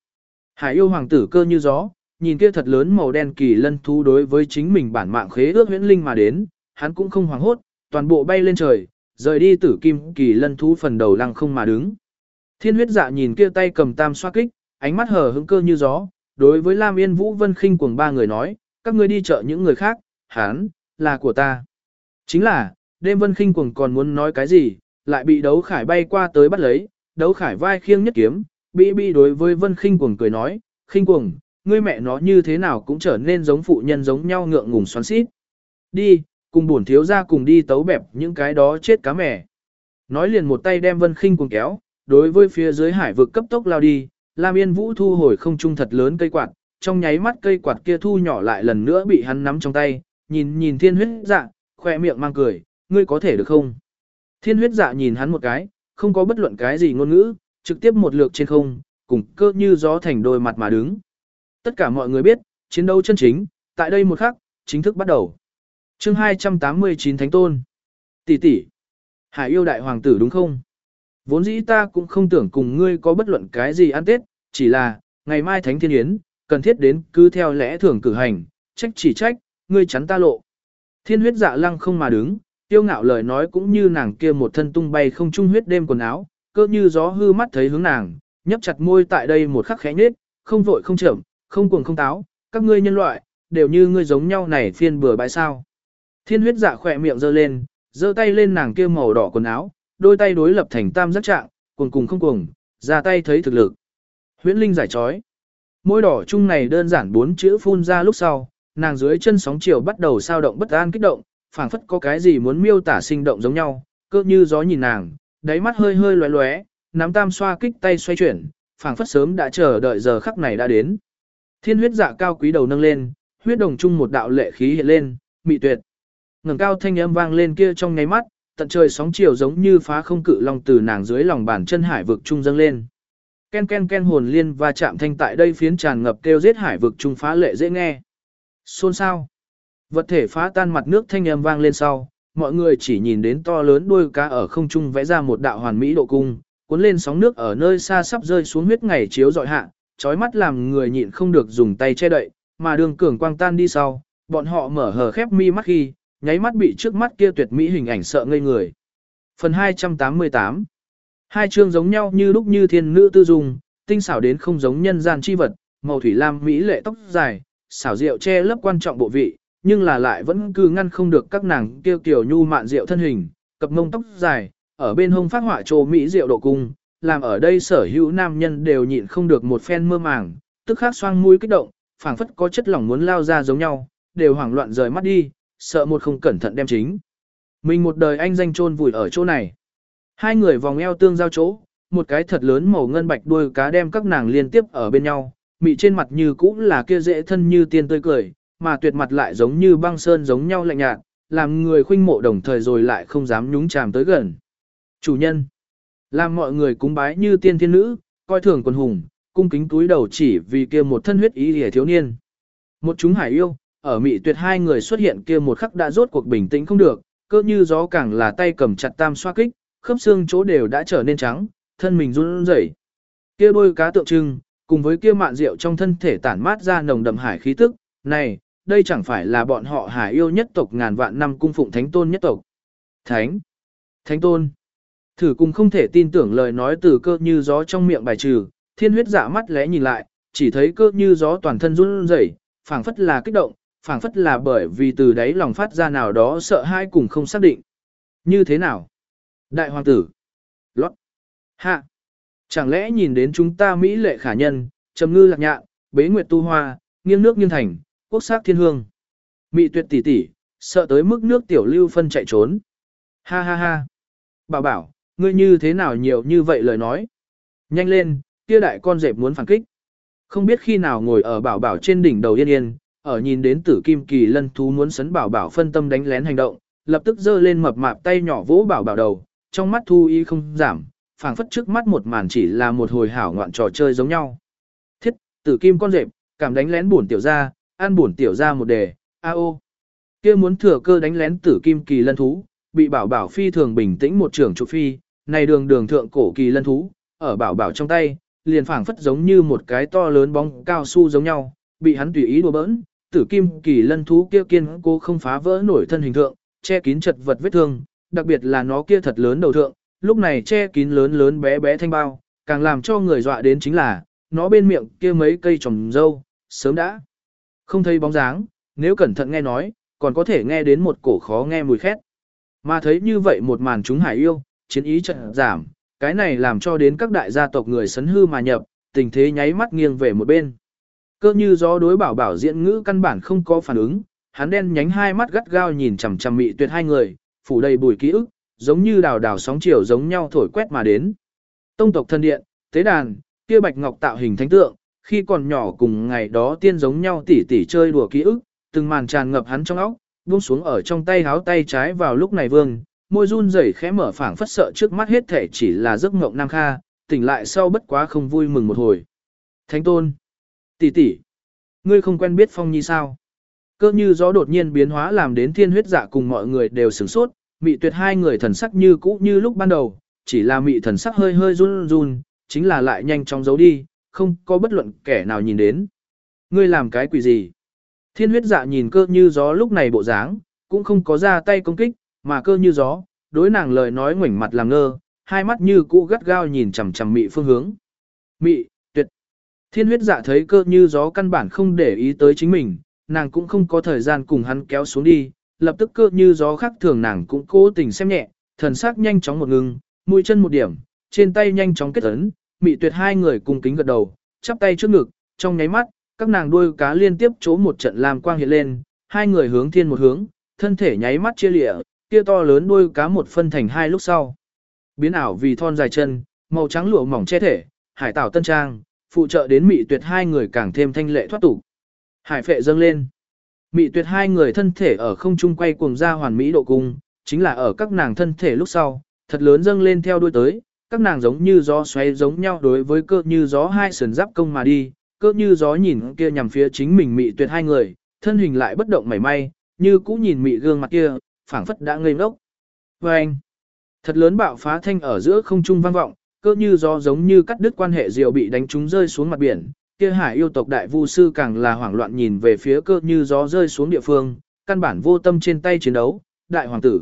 Hải yêu hoàng tử cơ như gió, nhìn kia thật lớn màu đen kỳ lân thú đối với chính mình bản mạng khế ước huyễn linh mà đến, hắn cũng không hoảng hốt, toàn bộ bay lên trời, rời đi tử kim kỳ lân thú phần đầu lăng không mà đứng. Thiên huyết dạ nhìn kia tay cầm tam xoa kích, ánh mắt hờ hững cơ như gió, đối với Lam Yên Vũ Vân Khinh cuồng ba người nói, các ngươi đi chợ những người khác, hắn, là của ta. Chính là, đêm Vân Khinh cuồng còn muốn nói cái gì, lại bị đấu khải bay qua tới bắt lấy, đấu khải vai khiêng nhất kiếm, Bĩ bĩ đối với Vân Khinh cuồng cười nói, Khinh cuồng, ngươi mẹ nó như thế nào cũng trở nên giống phụ nhân giống nhau ngượng ngùng xoắn xít. Đi, cùng bổn thiếu gia cùng đi tấu bẹp những cái đó chết cá mẻ. Nói liền một tay đem Vân Khinh cuồng kéo, đối với phía dưới hải vực cấp tốc lao đi, Lam Yên Vũ thu hồi không trung thật lớn cây quạt, trong nháy mắt cây quạt kia thu nhỏ lại lần nữa bị hắn nắm trong tay, nhìn nhìn thiên huyết dạ, khoe miệng mang cười, ngươi có thể được không? Thiên huyết dạ nhìn hắn một cái, không có bất luận cái gì ngôn ngữ, trực tiếp một lượt trên không, cùng cơ như gió thành đôi mặt mà đứng. Tất cả mọi người biết, chiến đấu chân chính, tại đây một khắc, chính thức bắt đầu. chương 289 Thánh Tôn. Tỷ tỷ, Hải yêu đại hoàng tử đúng không? Vốn dĩ ta cũng không tưởng cùng ngươi có bất luận cái gì ăn tết, chỉ là, ngày mai Thánh Thiên Yến, cần thiết đến cứ theo lẽ thường cử hành, trách chỉ trách, ngươi chắn ta lộ. Thiên huyết dạ lăng không mà đứng, tiêu ngạo lời nói cũng như nàng kia một thân tung bay không trung huyết đêm quần áo, cơ như gió hư mắt thấy hướng nàng, nhấp chặt môi tại đây một khắc khẽ nhết, không vội không chậm, không cuồng không táo, các ngươi nhân loại, đều như ngươi giống nhau này phiên bừa bãi sao. Thiên huyết dạ khỏe miệng giơ lên, giơ tay lên nàng kia màu đỏ quần áo, đôi tay đối lập thành tam giác trạng, cuồng cùng không cuồng, ra tay thấy thực lực. Huyễn Linh giải trói. Môi đỏ chung này đơn giản bốn chữ phun ra lúc sau, nàng dưới chân sóng chiều bắt đầu sao động bất an kích động, phảng phất có cái gì muốn miêu tả sinh động giống nhau, cơ như gió nhìn nàng, đáy mắt hơi hơi lóe lóe, nắm tam xoa kích tay xoay chuyển, phảng phất sớm đã chờ đợi giờ khắc này đã đến. Thiên huyết dạ cao quý đầu nâng lên, huyết đồng chung một đạo lệ khí hiện lên, mị tuyệt. ngẩng cao thanh âm vang lên kia trong nháy mắt, tận trời sóng chiều giống như phá không cự long từ nàng dưới lòng bàn chân hải vực trung dâng lên. Ken ken ken hồn liên và chạm thanh tại đây phiến tràn ngập kêu giết hải vực trung phá lệ dễ nghe. Xôn sao? Vật thể phá tan mặt nước thanh âm vang lên sau, mọi người chỉ nhìn đến to lớn đuôi cá ở không trung vẽ ra một đạo hoàn mỹ độ cung, cuốn lên sóng nước ở nơi xa sắp rơi xuống huyết ngày chiếu dọi hạ, chói mắt làm người nhịn không được dùng tay che đậy, mà đường cường quang tan đi sau, bọn họ mở hờ khép mi mắt khi, nháy mắt bị trước mắt kia tuyệt mỹ hình ảnh sợ ngây người. Phần 288 Hai chương giống nhau như lúc như thiên nữ tư dung, tinh xảo đến không giống nhân gian chi vật, màu thủy lam mỹ lệ tóc dài, xảo diệu che lấp quan trọng bộ vị, nhưng là lại vẫn cứ ngăn không được các nàng kêu kiểu nhu mạn diệu thân hình, cặp mông tóc dài, ở bên hông phát họa trồ mỹ diệu độ cung, làm ở đây sở hữu nam nhân đều nhịn không được một phen mơ màng, tức khắc xoang mũi kích động, phảng phất có chất lỏng muốn lao ra giống nhau, đều hoảng loạn rời mắt đi, sợ một không cẩn thận đem chính. Mình một đời anh danh chôn vùi ở chỗ này. Hai người vòng eo tương giao chỗ, một cái thật lớn màu ngân bạch đuôi cá đem các nàng liên tiếp ở bên nhau, mị trên mặt như cũ là kia dễ thân như tiên tươi cười, mà tuyệt mặt lại giống như băng sơn giống nhau lạnh nhạt, làm người khuynh mộ đồng thời rồi lại không dám nhúng chàm tới gần. Chủ nhân, làm mọi người cúng bái như tiên thiên nữ, coi thường quần hùng, cung kính túi đầu chỉ vì kia một thân huyết ý hề thiếu niên. Một chúng hải yêu, ở mị tuyệt hai người xuất hiện kia một khắc đã rốt cuộc bình tĩnh không được, cơ như gió càng là tay cầm chặt tam xoa kích, khớp xương chỗ đều đã trở nên trắng, thân mình run rẩy. Kia đôi cá tượng trưng, cùng với kia mạn rượu trong thân thể tản mát ra nồng đậm hải khí tức, này, đây chẳng phải là bọn họ hải yêu nhất tộc ngàn vạn năm cung phụng thánh tôn nhất tộc. Thánh! Thánh tôn! Thử cùng không thể tin tưởng lời nói từ cơ như gió trong miệng bài trừ, thiên huyết dạ mắt lẽ nhìn lại, chỉ thấy cơ như gió toàn thân run rẩy, phảng phất là kích động, phảng phất là bởi vì từ đấy lòng phát ra nào đó sợ hai cùng không xác định. Như thế nào? Đại hoàng tử! Lót! Hạ! Chẳng lẽ nhìn đến chúng ta Mỹ lệ khả nhân, trầm ngư lạc nhạn, bế nguyệt tu hoa, nghiêng nước nghiêng thành, quốc sắc thiên hương. Mị tuyệt tỷ tỷ, sợ tới mức nước tiểu lưu phân chạy trốn. Ha ha ha. Bảo bảo, ngươi như thế nào nhiều như vậy lời nói. Nhanh lên, kia đại con dẹp muốn phản kích. Không biết khi nào ngồi ở bảo bảo trên đỉnh đầu yên yên, ở nhìn đến tử kim kỳ lân thú muốn sấn bảo bảo phân tâm đánh lén hành động, lập tức giơ lên mập mạp tay nhỏ vỗ bảo bảo đầu, trong mắt thu y không giảm, phảng phất trước mắt một màn chỉ là một hồi hảo ngoạn trò chơi giống nhau. Thiết, tử kim con rệp, cảm đánh lén buồn tiểu ra, An bổn tiểu ra một đề, a ô. kia muốn thừa cơ đánh lén tử kim kỳ lân thú, bị bảo bảo phi thường bình tĩnh một trưởng trụ phi, này đường đường thượng cổ kỳ lân thú, ở bảo bảo trong tay, liền phảng phất giống như một cái to lớn bóng cao su giống nhau, bị hắn tùy ý đùa bỡn, tử kim kỳ lân thú kia kiên cố không phá vỡ nổi thân hình thượng, che kín chật vật vết thương, đặc biệt là nó kia thật lớn đầu thượng, lúc này che kín lớn lớn bé bé thanh bao, càng làm cho người dọa đến chính là, nó bên miệng kia mấy cây trồng dâu, sớm đã không thấy bóng dáng, nếu cẩn thận nghe nói, còn có thể nghe đến một cổ khó nghe mùi khét. Mà thấy như vậy một màn chúng hải yêu, chiến ý trận giảm, cái này làm cho đến các đại gia tộc người sấn hư mà nhập, tình thế nháy mắt nghiêng về một bên. Cơ như gió đối bảo bảo diễn ngữ căn bản không có phản ứng, hắn đen nhánh hai mắt gắt gao nhìn chằm chằm mị tuyệt hai người, phủ đầy bùi ký ức, giống như đào đào sóng chiều giống nhau thổi quét mà đến. Tông tộc thân điện, tế đàn, kia bạch ngọc tạo hình thánh tượng, khi còn nhỏ cùng ngày đó tiên giống nhau tỉ tỉ chơi đùa ký ức, từng màn tràn ngập hắn trong óc, buông xuống ở trong tay háo tay trái vào lúc này vương, môi run rẩy khẽ mở phảng phất sợ trước mắt hết thể chỉ là giấc mộng nam kha, tỉnh lại sau bất quá không vui mừng một hồi. Thánh tôn, tỷ tỷ, ngươi không quen biết phong nhi sao? Cơ như gió đột nhiên biến hóa làm đến thiên huyết dạ cùng mọi người đều sửng sốt, mị tuyệt hai người thần sắc như cũ như lúc ban đầu, chỉ là mị thần sắc hơi hơi run run, chính là lại nhanh chóng giấu đi, không có bất luận kẻ nào nhìn đến. Ngươi làm cái quỷ gì? Thiên huyết dạ nhìn cơ như gió lúc này bộ dáng, cũng không có ra tay công kích, mà cơ như gió, đối nàng lời nói ngoảnh mặt làm ngơ, hai mắt như cũ gắt gao nhìn chằm chằm mị phương hướng. Mị, tuyệt. Thiên huyết dạ thấy cơ như gió căn bản không để ý tới chính mình, nàng cũng không có thời gian cùng hắn kéo xuống đi, lập tức cơ như gió khác thường nàng cũng cố tình xem nhẹ, thần sắc nhanh chóng một ngừng, mũi chân một điểm, trên tay nhanh chóng kết ấn, mị tuyệt hai người cùng kính gật đầu, chắp tay trước ngực, trong nháy mắt, các nàng đuôi cá liên tiếp chố một trận làm quang hiện lên, hai người hướng thiên một hướng, thân thể nháy mắt chia lịa, kia to lớn đuôi cá một phân thành hai lúc sau. Biến ảo vì thon dài chân, màu trắng lụa mỏng che thể, hải tảo tân trang, phụ trợ đến mị tuyệt hai người càng thêm thanh lệ thoát tục. Hải phệ dâng lên. Mị tuyệt hai người thân thể ở không trung quay cuồng ra hoàn mỹ độ cung, chính là ở các nàng thân thể lúc sau, thật lớn dâng lên theo đuôi tới, các nàng giống như gió xoáy giống nhau đối với cơ như gió hai sườn giáp công mà đi, cơ như gió nhìn kia nhằm phía chính mình mị tuyệt hai người, thân hình lại bất động mảy may, như cũ nhìn mị gương mặt kia, phảng phất đã ngây ngốc. Và anh, thật lớn bạo phá thanh ở giữa không trung vang vọng, cơ như gió giống như cắt đứt quan hệ diều bị đánh trúng rơi xuống mặt biển, kia hải yêu tộc đại vu sư càng là hoảng loạn nhìn về phía cơ như gió rơi xuống địa phương, căn bản vô tâm trên tay chiến đấu, đại hoàng tử.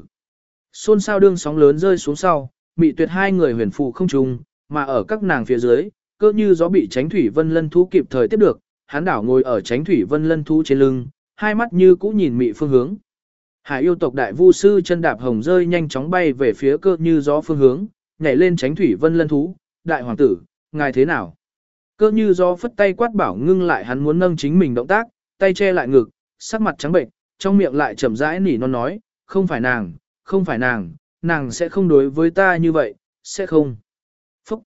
Xôn sao đương sóng lớn rơi xuống sau, mị tuyệt hai người huyền phụ không trùng, mà ở các nàng phía dưới, cơ như gió bị tránh thủy vân lân thú kịp thời tiếp được, hắn đảo ngồi ở tránh thủy vân lân thú trên lưng, hai mắt như cũ nhìn mị phương hướng. Hải yêu tộc đại vu sư chân đạp hồng rơi nhanh chóng bay về phía cơ như gió phương hướng, nhảy lên tránh thủy vân lân thú, đại hoàng tử, ngài thế nào? Cơ như gió phất tay quát bảo ngưng lại hắn muốn nâng chính mình động tác, tay che lại ngực, sắc mặt trắng bệnh, trong miệng lại chậm rãi nỉ non nói, không phải nàng, không phải nàng, nàng sẽ không đối với ta như vậy, sẽ không. Phúc!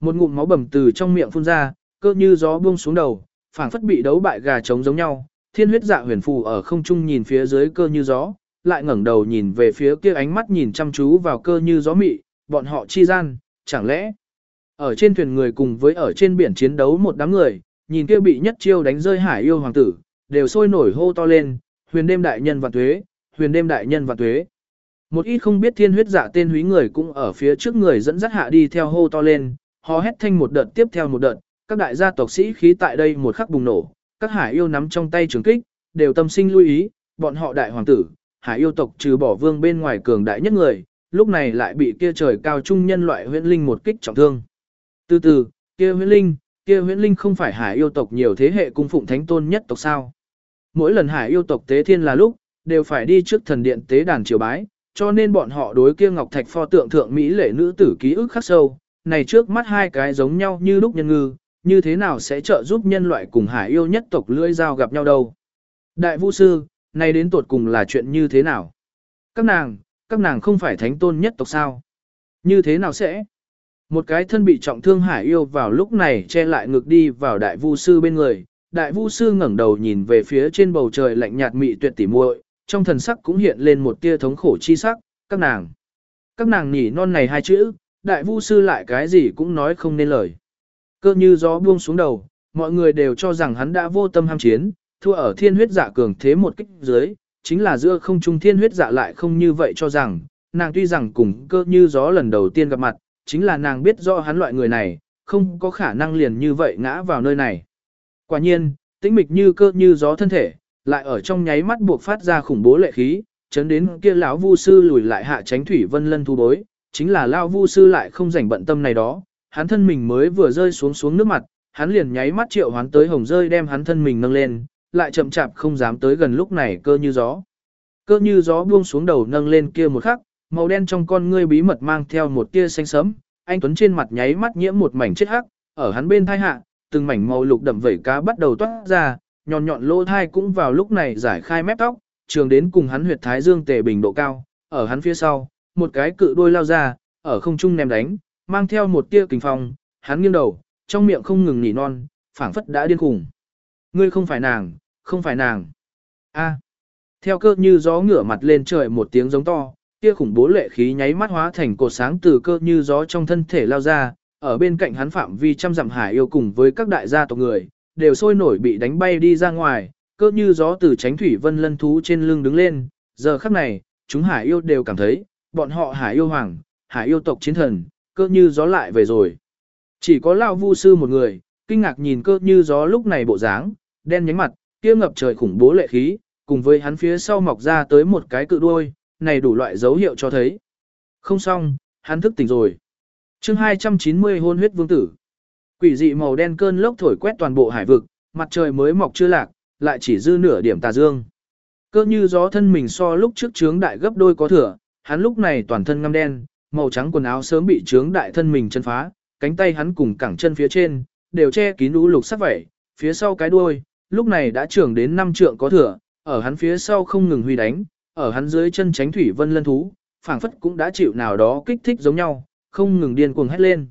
Một ngụm máu bầm từ trong miệng phun ra, cơ như gió buông xuống đầu, phảng phất bị đấu bại gà trống giống nhau, thiên huyết dạ huyền phù ở không trung nhìn phía dưới cơ như gió, lại ngẩng đầu nhìn về phía kia ánh mắt nhìn chăm chú vào cơ như gió mị, bọn họ chi gian, chẳng lẽ ở trên thuyền người cùng với ở trên biển chiến đấu một đám người, nhìn kia bị nhất chiêu đánh rơi hải yêu hoàng tử, đều sôi nổi hô to lên, huyền đêm đại nhân vạn tuế, huyền đêm đại nhân vạn tuế. Một ít không biết thiên huyết dạ tên húy người cũng ở phía trước người dẫn dắt hạ đi theo hô to lên, hò hét thanh một đợt tiếp theo một đợt, các đại gia tộc sĩ khí tại đây một khắc bùng nổ, các hải yêu nắm trong tay trường kích, đều tâm sinh lưu ý, bọn họ đại hoàng tử, hải yêu tộc trừ bỏ vương bên ngoài cường đại nhất người, lúc này lại bị kia trời cao trung nhân loại huyễn linh một kích trọng thương. Từ từ, kia huyễn linh, kia huyễn linh không phải hải yêu tộc nhiều thế hệ cung phụng thánh tôn nhất tộc sao. Mỗi lần hải yêu tộc tế thiên là lúc, đều phải đi trước thần điện tế đàn triều bái, cho nên bọn họ đối kia ngọc thạch pho tượng thượng mỹ lệ nữ tử ký ức khắc sâu, này trước mắt hai cái giống nhau như lúc nhân ngư, như thế nào sẽ trợ giúp nhân loại cùng hải yêu nhất tộc lưỡi dao gặp nhau đâu. Đại vũ sư, này đến tột cùng là chuyện như thế nào? Các nàng, các nàng không phải thánh tôn nhất tộc sao? Như thế nào sẽ? Một cái thân bị trọng thương hải yêu vào lúc này che lại ngực đi vào đại vu sư bên người. Đại vu sư ngẩng đầu nhìn về phía trên bầu trời lạnh nhạt mị tuyệt tỉ muội, trong thần sắc cũng hiện lên một tia thống khổ chi sắc, các nàng. Các nàng nhỉ non này hai chữ, đại vu sư lại cái gì cũng nói không nên lời. Cơ như gió buông xuống đầu, mọi người đều cho rằng hắn đã vô tâm ham chiến, thua ở thiên huyết giả cường thế một kích dưới, chính là giữa không trung thiên huyết giả lại không như vậy cho rằng, nàng tuy rằng cùng cơ như gió lần đầu tiên gặp mặt, chính là nàng biết rõ hắn loại người này, không có khả năng liền như vậy ngã vào nơi này. Quả nhiên, tĩnh mịch như cơ như gió thân thể, lại ở trong nháy mắt buộc phát ra khủng bố lệ khí, chấn đến kia lão vu sư lùi lại hạ tránh thủy vân lân thu bối, chính là lão vu sư lại không rảnh bận tâm này đó, hắn thân mình mới vừa rơi xuống xuống nước mặt, hắn liền nháy mắt triệu hoán tới hồng rơi đem hắn thân mình nâng lên, lại chậm chạp không dám tới gần lúc này cơ như gió. Cơ như gió buông xuống đầu nâng lên kia một khắc, màu đen trong con ngươi bí mật mang theo một tia xanh sẫm, anh tuấn trên mặt nháy mắt nhiễm một mảnh chết hắc, ở hắn bên thai hạ, từng mảnh màu lục đậm vẩy cá bắt đầu toát ra, nhọn nhọn lỗ thai cũng vào lúc này giải khai mép tóc, trường đến cùng hắn huyệt thái dương tề bình độ cao, ở hắn phía sau, một cái cự đôi lao ra, ở không trung ném đánh, mang theo một tia kình phong, hắn nghiêng đầu, trong miệng không ngừng nỉ non, phảng phất đã điên khủng. Ngươi không phải nàng, không phải nàng. A. Theo cơ như gió ngửa mặt lên trời một tiếng giống to, kia khủng bố lệ khí nháy mắt hóa thành cột sáng từ cơ như gió trong thân thể lao ra, ở bên cạnh hắn phạm vi trăm dặm hải yêu cùng với các đại gia tộc người, đều sôi nổi bị đánh bay đi ra ngoài, cơ như gió từ tránh thủy vân lân thú trên lưng đứng lên, giờ khắc này, chúng hải yêu đều cảm thấy, bọn họ hải yêu hoàng, hải yêu tộc chiến thần, cơ như gió lại về rồi. Chỉ có lão vu sư một người, kinh ngạc nhìn cơ như gió lúc này bộ dáng, đen nhánh mặt, kia ngập trời khủng bố lệ khí, cùng với hắn phía sau mọc ra tới một cái cự đuôi, này đủ loại dấu hiệu cho thấy. Không xong, hắn thức tỉnh rồi. chương 290 hôn huyết vương tử. Quỷ dị màu đen cơn lốc thổi quét toàn bộ hải vực, mặt trời mới mọc chưa lạc, lại chỉ dư nửa điểm tà dương. Cơ như gió thân mình so lúc trước trướng đại gấp đôi có thừa, hắn lúc này toàn thân ngăm đen, màu trắng quần áo sớm bị trướng đại thân mình chân phá, cánh tay hắn cùng cẳng chân phía trên, đều che kín lũ lục sắc vẩy, phía sau cái đuôi, lúc này đã trưởng đến năm trượng có thừa, ở hắn phía sau không ngừng huy đánh, ở hắn dưới chân tránh thủy vân lân thú, phảng phất cũng đã chịu nào đó kích thích giống nhau, không ngừng điên cuồng hét lên.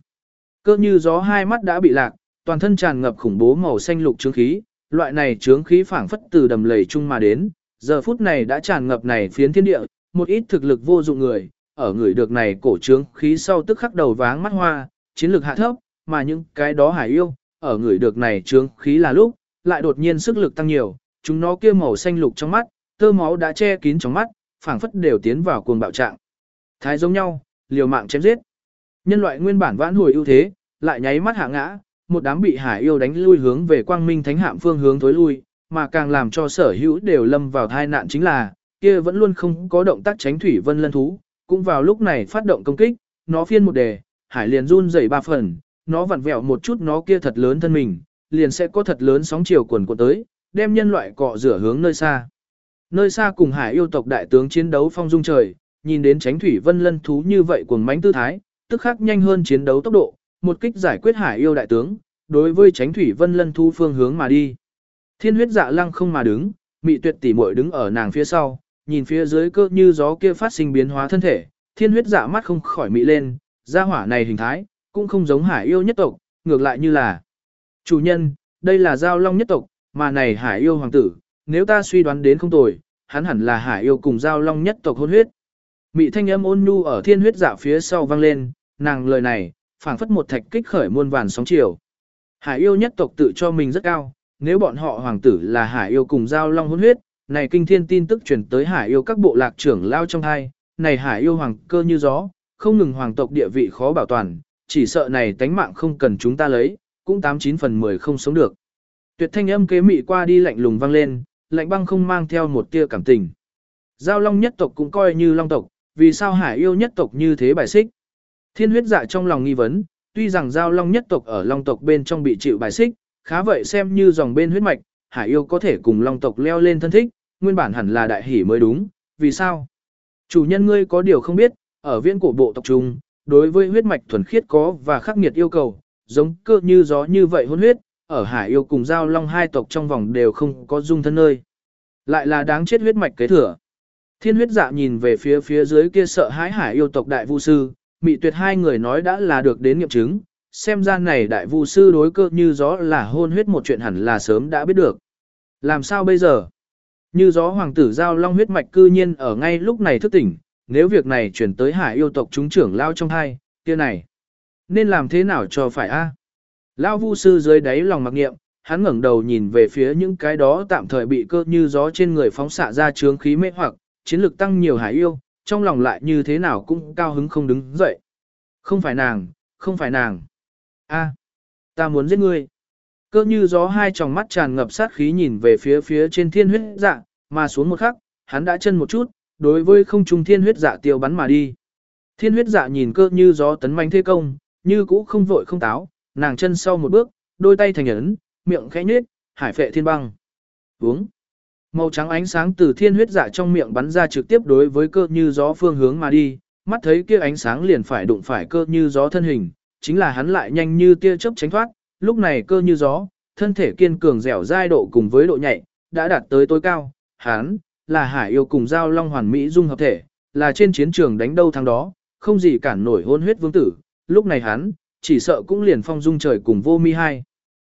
Cơ như gió hai mắt đã bị lạc, toàn thân tràn ngập khủng bố màu xanh lục trướng khí, loại này trướng khí phảng phất từ đầm lầy chung mà đến, giờ phút này đã tràn ngập này phiến thiên địa, một ít thực lực vô dụng người, ở người được này cổ trướng khí sau tức khắc đầu váng mắt hoa, chiến lược hạ thấp, mà những cái đó hải yêu, ở người được này trướng khí là lúc, lại đột nhiên sức lực tăng nhiều, chúng nó kia màu xanh lục trong mắt, tơ máu đã che kín trong mắt, phảng phất đều tiến vào cuồng bạo trạng. Thái giống nhau, liều mạng chém giết. Nhân loại nguyên bản vãn hồi ưu thế, lại nháy mắt hạ ngã, một đám bị hải yêu đánh lui hướng về quang minh thánh hạm phương hướng tối lui, mà càng làm cho sở hữu đều lâm vào thai nạn chính là, kia vẫn luôn không có động tác tránh thủy vân lân thú, cũng vào lúc này phát động công kích, nó phiên một đề, hải liền run rẩy ba phần, nó vặn vẹo một chút nó kia thật lớn thân mình, liền sẽ có thật lớn sóng chiều quần cuộn tới, đem nhân loại cọ rửa hướng nơi xa. Nơi xa cùng hải yêu tộc đại tướng chiến đấu phong dung trời, nhìn đến tránh thủy vân lân thú như vậy cuồng mãnh tư thái, tức khắc nhanh hơn chiến đấu tốc độ, một kích giải quyết hải yêu đại tướng, đối với tránh thủy vân lân thu phương hướng mà đi. Thiên huyết dạ lăng không mà đứng, mị tuyệt tỷ muội đứng ở nàng phía sau, nhìn phía dưới cơ như gió kia phát sinh biến hóa thân thể, thiên huyết dạ mắt không khỏi mị lên, gia hỏa này hình thái, cũng không giống hải yêu nhất tộc, ngược lại như là chủ nhân, đây là giao long nhất tộc, mà này hải yêu hoàng tử, nếu ta suy đoán đến không tồi, hắn hẳn là hải yêu cùng giao long nhất tộc hôn huyết. Mị thanh âm ôn nhu ở thiên huyết dạ phía sau vang lên, nàng lời này, phảng phất một thạch kích khởi muôn vàn sóng chiều. Hải yêu nhất tộc tự cho mình rất cao, nếu bọn họ hoàng tử là hải yêu cùng giao long hôn huyết, này kinh thiên tin tức truyền tới hải yêu các bộ lạc trưởng lao trong hai, này hải yêu hoàng cơ như gió, không ngừng hoàng tộc địa vị khó bảo toàn, chỉ sợ này tánh mạng không cần chúng ta lấy, cũng 89 phần 10 không sống được. Tuyệt thanh âm kế mị qua đi lạnh lùng vang lên, lạnh băng không mang theo một tia cảm tình. Giao long nhất tộc cũng coi như long tộc, vì sao hải yêu nhất tộc như thế bài xích. Thiên huyết dạ trong lòng nghi vấn, tuy rằng giao long nhất tộc ở long tộc bên trong bị chịu bài xích, khá vậy xem như dòng bên huyết mạch, hải yêu có thể cùng long tộc leo lên thân thích, nguyên bản hẳn là đại hỷ mới đúng, vì sao? Chủ nhân ngươi có điều không biết, ở viên cổ bộ tộc trung, đối với huyết mạch thuần khiết có và khắc nghiệt yêu cầu, giống cơ như gió như vậy hôn huyết, ở hải yêu cùng giao long hai tộc trong vòng đều không có dung thân nơi. Lại là đáng chết huyết mạch kế thừa. Thiên huyết dạ nhìn về phía phía dưới kia sợ hãi hải yêu tộc đại vu sư, mị tuyệt hai người nói đã là được đến nghiệm chứng, xem ra này đại vu sư đối cơ như gió là hôn huyết một chuyện hẳn là sớm đã biết được. Làm sao bây giờ? Như gió hoàng tử giao long huyết mạch cư nhiên ở ngay lúc này thức tỉnh, nếu việc này chuyển tới hải yêu tộc chúng trưởng lao trong hai, kia này. Nên làm thế nào cho phải a? Lao vu sư dưới đáy lòng mặc nghiệm, hắn ngẩng đầu nhìn về phía những cái đó tạm thời bị cơ như gió trên người phóng xạ ra trướng khí mê hoặc, chiến lực tăng nhiều hải yêu, trong lòng lại như thế nào cũng cao hứng không đứng dậy. Không phải nàng, không phải nàng. a ta muốn giết ngươi. Cơ như gió hai tròng mắt tràn ngập sát khí nhìn về phía phía trên thiên huyết dạ, mà xuống một khắc, hắn đã chân một chút, đối với không trung thiên huyết dạ tiêu bắn mà đi. Thiên huyết dạ nhìn cơ như gió tấn manh thế công, như cũ không vội không táo, nàng chân sau một bước, đôi tay thành ấn, miệng khẽ nhếch, hải phệ thiên băng. Uống. Màu trắng ánh sáng từ thiên huyết dạ trong miệng bắn ra trực tiếp đối với cơ như gió phương hướng mà đi, mắt thấy kia ánh sáng liền phải đụng phải cơ như gió thân hình, chính là hắn lại nhanh như tia chớp tránh thoát, lúc này cơ như gió, thân thể kiên cường dẻo dai độ cùng với độ nhạy, đã đạt tới tối cao, hắn là hải yêu cùng giao long hoàn mỹ dung hợp thể, là trên chiến trường đánh đâu thắng đó, không gì cản nổi hôn huyết vương tử, lúc này hắn, chỉ sợ cũng liền phong dung trời cùng vô mi hai.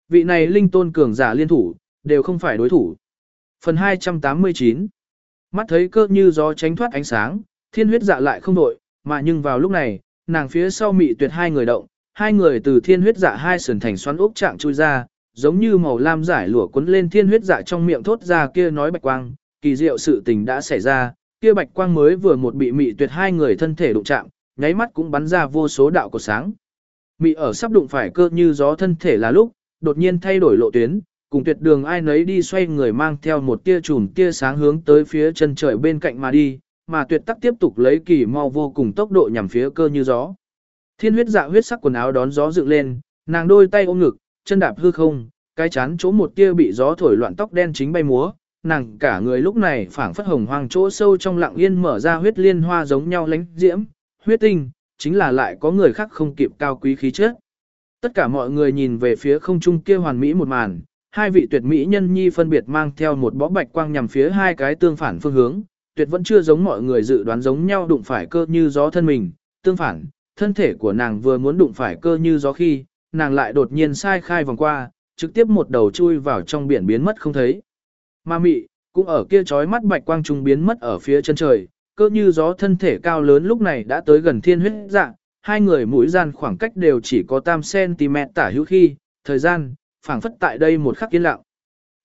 Vị này linh tôn cường giả liên thủ, đều không phải đối thủ. Phần 289 Mắt thấy cơ như gió tránh thoát ánh sáng, thiên huyết dạ lại không đổi, mà nhưng vào lúc này, nàng phía sau mị tuyệt hai người động, hai người từ thiên huyết dạ hai sườn thành xoắn ốc trạng chui ra, giống như màu lam giải lụa cuốn lên thiên huyết dạ trong miệng thốt ra kia nói bạch quang, kỳ diệu sự tình đã xảy ra, kia bạch quang mới vừa một bị mị tuyệt hai người thân thể đụng chạm, nháy mắt cũng bắn ra vô số đạo của sáng. Mị ở sắp đụng phải cơ như gió thân thể là lúc, đột nhiên thay đổi lộ tuyến, cùng tuyệt đường ai nấy đi xoay người mang theo một tia chùm tia sáng hướng tới phía chân trời bên cạnh mà đi, mà tuyệt tắc tiếp tục lấy kỳ mau vô cùng tốc độ nhằm phía cơ như gió. Thiên huyết dạ huyết sắc quần áo đón gió dựng lên, nàng đôi tay ôm ngực, chân đạp hư không, cái chán chỗ một tia bị gió thổi loạn tóc đen chính bay múa, nàng cả người lúc này phảng phất hồng hoang chỗ sâu trong lặng yên mở ra huyết liên hoa giống nhau lánh diễm, huyết tinh, chính là lại có người khác không kịp cao quý khí chất. Tất cả mọi người nhìn về phía không trung kia hoàn mỹ một màn, hai vị tuyệt mỹ nhân nhi phân biệt mang theo một bó bạch quang nhằm phía hai cái tương phản phương hướng, tuyệt vẫn chưa giống mọi người dự đoán giống nhau đụng phải cơ như gió thân mình, tương phản, thân thể của nàng vừa muốn đụng phải cơ như gió khi, nàng lại đột nhiên sai khai vòng qua, trực tiếp một đầu chui vào trong biển biến mất không thấy. Ma mị, cũng ở kia chói mắt bạch quang trung biến mất ở phía chân trời, cơ như gió thân thể cao lớn lúc này đã tới gần thiên huyết dạ, hai người mũi gian khoảng cách đều chỉ có tam cm tả hữu khi, thời gian, phảng phất tại đây một khắc yên lặng.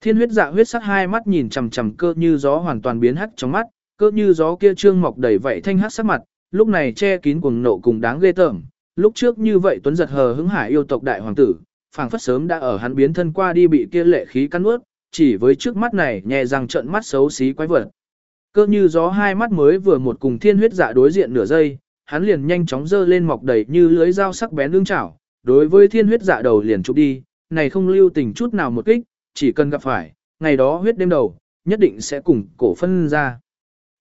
Thiên huyết dạ huyết sắc hai mắt nhìn chằm chằm cơ như gió hoàn toàn biến hắc trong mắt, cơ như gió kia trương mọc đầy vậy thanh hắc sắc mặt, lúc này che kín cuồng nộ cùng đáng ghê tởm. Lúc trước như vậy Tuấn giật hờ hứng hải yêu tộc đại hoàng tử, phảng phất sớm đã ở hắn biến thân qua đi bị kia lệ khí cắn nuốt, chỉ với trước mắt này nhẹ răng trợn mắt xấu xí quái vật. Cơ như gió hai mắt mới vừa một cùng thiên huyết dạ đối diện nửa giây, hắn liền nhanh chóng dơ lên mọc đầy như lưới dao sắc bén lưng chảo, đối với thiên huyết dạ đầu liền chụp đi, này không lưu tình chút nào một kích, chỉ cần gặp phải, ngày đó huyết đêm đầu, nhất định sẽ cùng cổ phân ra.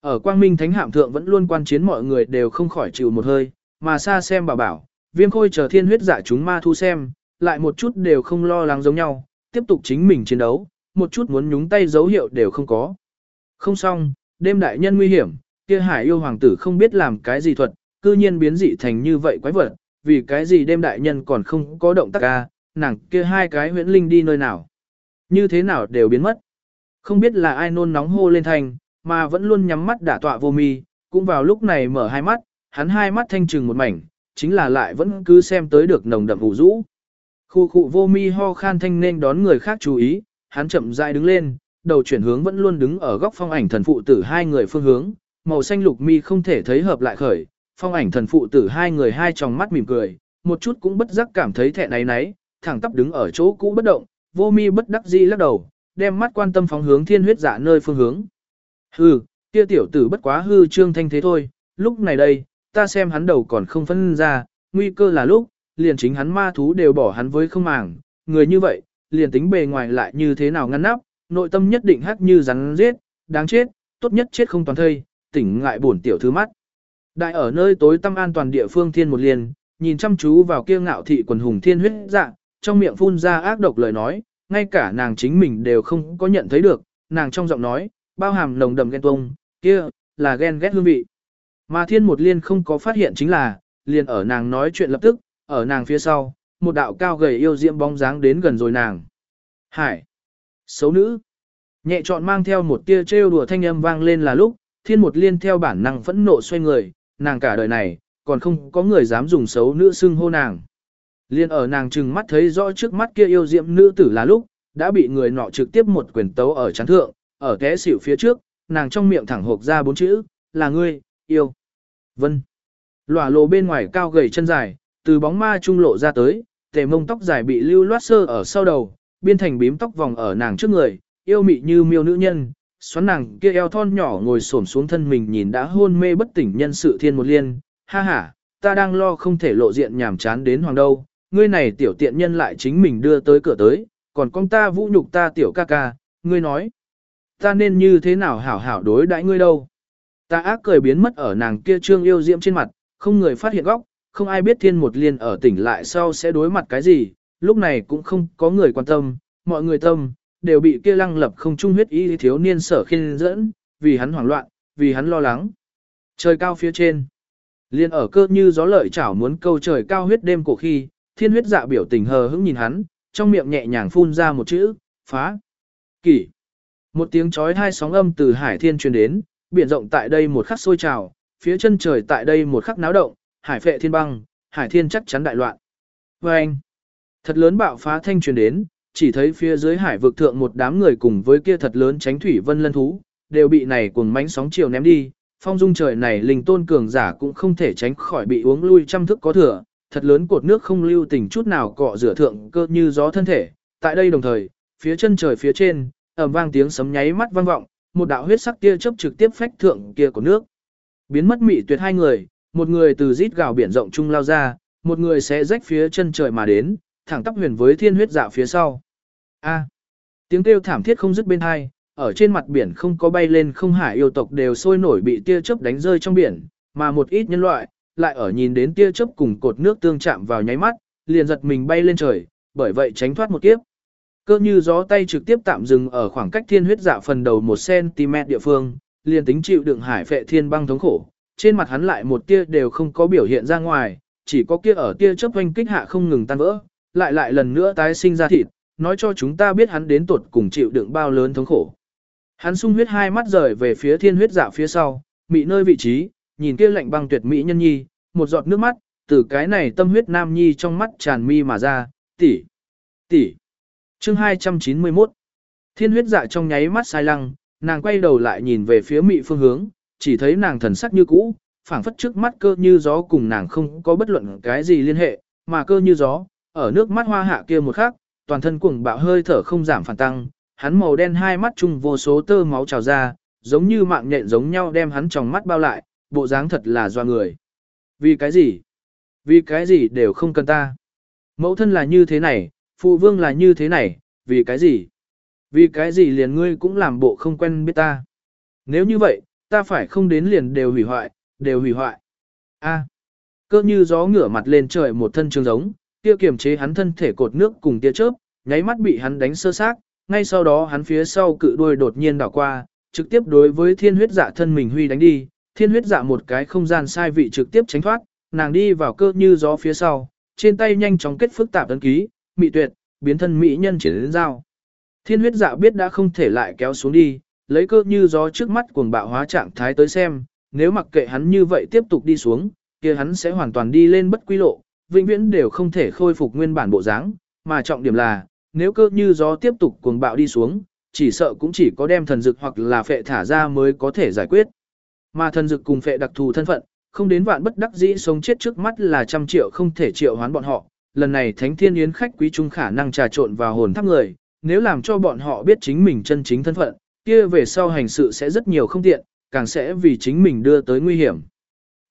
Ở quang minh thánh hạm thượng vẫn luôn quan chiến mọi người đều không khỏi chịu một hơi, mà xa xem bảo bảo, viêm khôi chờ thiên huyết giả chúng ma thu xem, lại một chút đều không lo lắng giống nhau, tiếp tục chính mình chiến đấu, một chút muốn nhúng tay dấu hiệu đều không có. Không xong, đêm đại nhân nguy hiểm, kia hải yêu hoàng tử không biết làm cái gì thuật, cư nhiên biến dị thành như vậy quái vật, vì cái gì đêm đại nhân còn không có động tác ca, nàng kia hai cái huyễn linh đi nơi nào. Như thế nào đều biến mất. Không biết là ai nôn nóng hô lên thành, mà vẫn luôn nhắm mắt đả tọa vô mi, cũng vào lúc này mở hai mắt, hắn hai mắt thanh trừng một mảnh, chính là lại vẫn cứ xem tới được nồng đậm vụ rũ. Khu khu vô mi ho khan thanh nên đón người khác chú ý, hắn chậm rãi đứng lên, đầu chuyển hướng vẫn luôn đứng ở góc phong ảnh thần phụ tử hai người phương hướng, màu xanh lục mi không thể thấy hợp lại khởi, phong ảnh thần phụ tử hai người hai tròng mắt mỉm cười, một chút cũng bất giác cảm thấy thẹn náy náy, thẳng tắp đứng ở chỗ cũ bất động, vô mi bất đắc dĩ lắc đầu, đem mắt quan tâm phóng hướng thiên huyết dạ nơi phương hướng. Hừ, kia tiểu tử bất quá hư trương thanh thế thôi, lúc này đây, ta xem hắn đầu còn không phân ra, nguy cơ là lúc, liền chính hắn ma thú đều bỏ hắn với không màng, người như vậy, liền tính bề ngoài lại như thế nào ngăn nắp, nội tâm nhất định hắc như rắn giết, đáng chết, tốt nhất chết không toàn thây, tỉnh ngại bổn tiểu thư mắt. Đại ở nơi tối tâm an toàn địa phương thiên một liền, nhìn chăm chú vào kia ngạo thị quần hùng thiên huyết dạ, trong miệng phun ra ác độc lời nói, ngay cả nàng chính mình đều không có nhận thấy được, nàng trong giọng nói, bao hàm nồng đầm ghen tuông, kia, là ghen ghét hương vị. Mà thiên một liên không có phát hiện chính là, liền ở nàng nói chuyện lập tức, ở nàng phía sau, một đạo cao gầy yêu diễm bóng dáng đến gần rồi nàng. Hải! Xấu nữ! Nhẹ trọn mang theo một tia trêu đùa thanh âm vang lên là lúc, thiên một liên theo bản năng phẫn nộ xoay người, nàng cả đời này, còn không có người dám dùng xấu nữ xưng hô nàng. Liên ở nàng trừng mắt thấy rõ trước mắt kia yêu diệm nữ tử là lúc, đã bị người nọ trực tiếp một quyền tấu ở chán thượng, ở té xỉu phía trước, nàng trong miệng thẳng hộp ra bốn chữ, là ngươi, yêu. Vân. Lỏa lộ bên ngoài cao gầy chân dài, từ bóng ma trung lộ ra tới, tề mông tóc dài bị lưu loát sơ ở sau đầu, biên thành bím tóc vòng ở nàng trước người, yêu mị như miêu nữ nhân, xoắn nàng kia eo thon nhỏ ngồi xổm xuống thân mình nhìn đã hôn mê bất tỉnh nhân sự thiên một liên, ha ha, ta đang lo không thể lộ diện nhảm chán đến hoàng đâu, ngươi này tiểu tiện nhân lại chính mình đưa tới cửa tới, còn con ta vũ nhục ta tiểu ca ca, ngươi nói, ta nên như thế nào hảo hảo đối đãi ngươi đâu. Ta ác cười biến mất ở nàng kia trương yêu diễm trên mặt, không người phát hiện góc, không ai biết thiên một liên ở tỉnh lại sau sẽ đối mặt cái gì, lúc này cũng không có người quan tâm, mọi người tâm, đều bị kia lăng lập không trung huyết ý thiếu niên sở khiên dẫn, vì hắn hoảng loạn, vì hắn lo lắng. Trời cao phía trên, liên ở cơ như gió lợi chảo muốn câu trời cao huyết đêm cổ khi, thiên huyết dạ biểu tình hờ hững nhìn hắn, trong miệng nhẹ nhàng phun ra một chữ, phá. Kỷ. Một tiếng chói hai sóng âm từ hải thiên truyền đến, biển rộng tại đây một khắc sôi trào, phía chân trời tại đây một khắc náo động, hải phệ thiên băng, hải thiên chắc chắn đại loạn. Và anh, thật lớn bạo phá thanh truyền đến, chỉ thấy phía dưới hải vực thượng một đám người cùng với kia thật lớn tránh thủy vân lân thú, đều bị này cuồng mánh sóng chiều ném đi, phong dung trời này linh tôn cường giả cũng không thể tránh khỏi bị uống lui trăm thức có thừa, thật lớn cột nước không lưu tình chút nào cọ rửa thượng cơ như gió thân thể, tại đây đồng thời, phía chân trời phía trên, ầm vang tiếng sấm nháy mắt vang vọng, một đạo huyết sắc tia chớp trực tiếp phách thượng kia của nước. Biến mất mị tuyệt hai người, một người từ rít gào biển rộng trung lao ra, một người sẽ rách phía chân trời mà đến, thẳng tắp huyền với thiên huyết dạo phía sau. A. tiếng kêu thảm thiết không dứt bên hai, ở trên mặt biển không có bay lên không hải yêu tộc đều sôi nổi bị tia chớp đánh rơi trong biển, mà một ít nhân loại, lại ở nhìn đến tia chớp cùng cột nước tương chạm vào nháy mắt, liền giật mình bay lên trời, bởi vậy tránh thoát một kiếp. Cơ như gió tay trực tiếp tạm dừng ở khoảng cách thiên huyết dạ phần đầu 1cm địa phương, liền tính chịu đựng hải phệ thiên băng thống khổ, trên mặt hắn lại một tia đều không có biểu hiện ra ngoài, chỉ có kia ở tia chớp hoanh kích hạ không ngừng tan vỡ, lại lại lần nữa tái sinh ra thịt, nói cho chúng ta biết hắn đến tuột cùng chịu đựng bao lớn thống khổ. Hắn sung huyết hai mắt rời về phía thiên huyết dạ phía sau, mị nơi vị trí, nhìn kia lạnh băng tuyệt mỹ nhân nhi, một giọt nước mắt, từ cái này tâm huyết nam nhi trong mắt tràn mi mà ra, tỷ, tỷ. Chương 291 Thiên huyết dạ trong nháy mắt sai lăng, nàng quay đầu lại nhìn về phía mị phương hướng, chỉ thấy nàng thần sắc như cũ, phảng phất trước mắt cơ như gió cùng nàng không có bất luận cái gì liên hệ, mà cơ như gió, ở nước mắt hoa hạ kia một khắc, toàn thân cuồng bạo hơi thở không giảm phản tăng, hắn màu đen hai mắt chung vô số tơ máu trào ra, giống như mạng nhện giống nhau đem hắn trong mắt bao lại, bộ dáng thật là doa người. Vì cái gì? Vì cái gì đều không cần ta. Mẫu thân là như thế này, phụ vương là như thế này, vì cái gì? Vì cái gì liền ngươi cũng làm bộ không quen biết ta. Nếu như vậy, ta phải không đến liền đều hủy hoại, đều hủy hoại. A. Cơ như gió ngửa mặt lên trời một thân trường giống, kia kiềm chế hắn thân thể cột nước cùng tia chớp, nháy mắt bị hắn đánh sơ xác, ngay sau đó hắn phía sau cự đuôi đột nhiên đảo qua, trực tiếp đối với thiên huyết dạ thân mình huy đánh đi, thiên huyết dạ một cái không gian sai vị trực tiếp tránh thoát, nàng đi vào cơ như gió phía sau, trên tay nhanh chóng kết phức tạp ấn ký, mị tuyệt, biến thân mỹ nhân chỉ đến dao. Thiên huyết dạ biết đã không thể lại kéo xuống đi, lấy cơ như gió trước mắt cuồng bạo hóa trạng thái tới xem, nếu mặc kệ hắn như vậy tiếp tục đi xuống, kia hắn sẽ hoàn toàn đi lên bất quy lộ, vĩnh viễn đều không thể khôi phục nguyên bản bộ dáng, mà trọng điểm là, nếu cơ như gió tiếp tục cuồng bạo đi xuống, chỉ sợ cũng chỉ có đem thần dực hoặc là phệ thả ra mới có thể giải quyết. Mà thần dực cùng phệ đặc thù thân phận, không đến vạn bất đắc dĩ sống chết trước mắt là trăm triệu không thể triệu hoán bọn họ. Lần này Thánh Thiên Yến khách quý trung khả năng trà trộn vào hồn tháp người, nếu làm cho bọn họ biết chính mình chân chính thân phận, kia về sau hành sự sẽ rất nhiều không tiện, càng sẽ vì chính mình đưa tới nguy hiểm.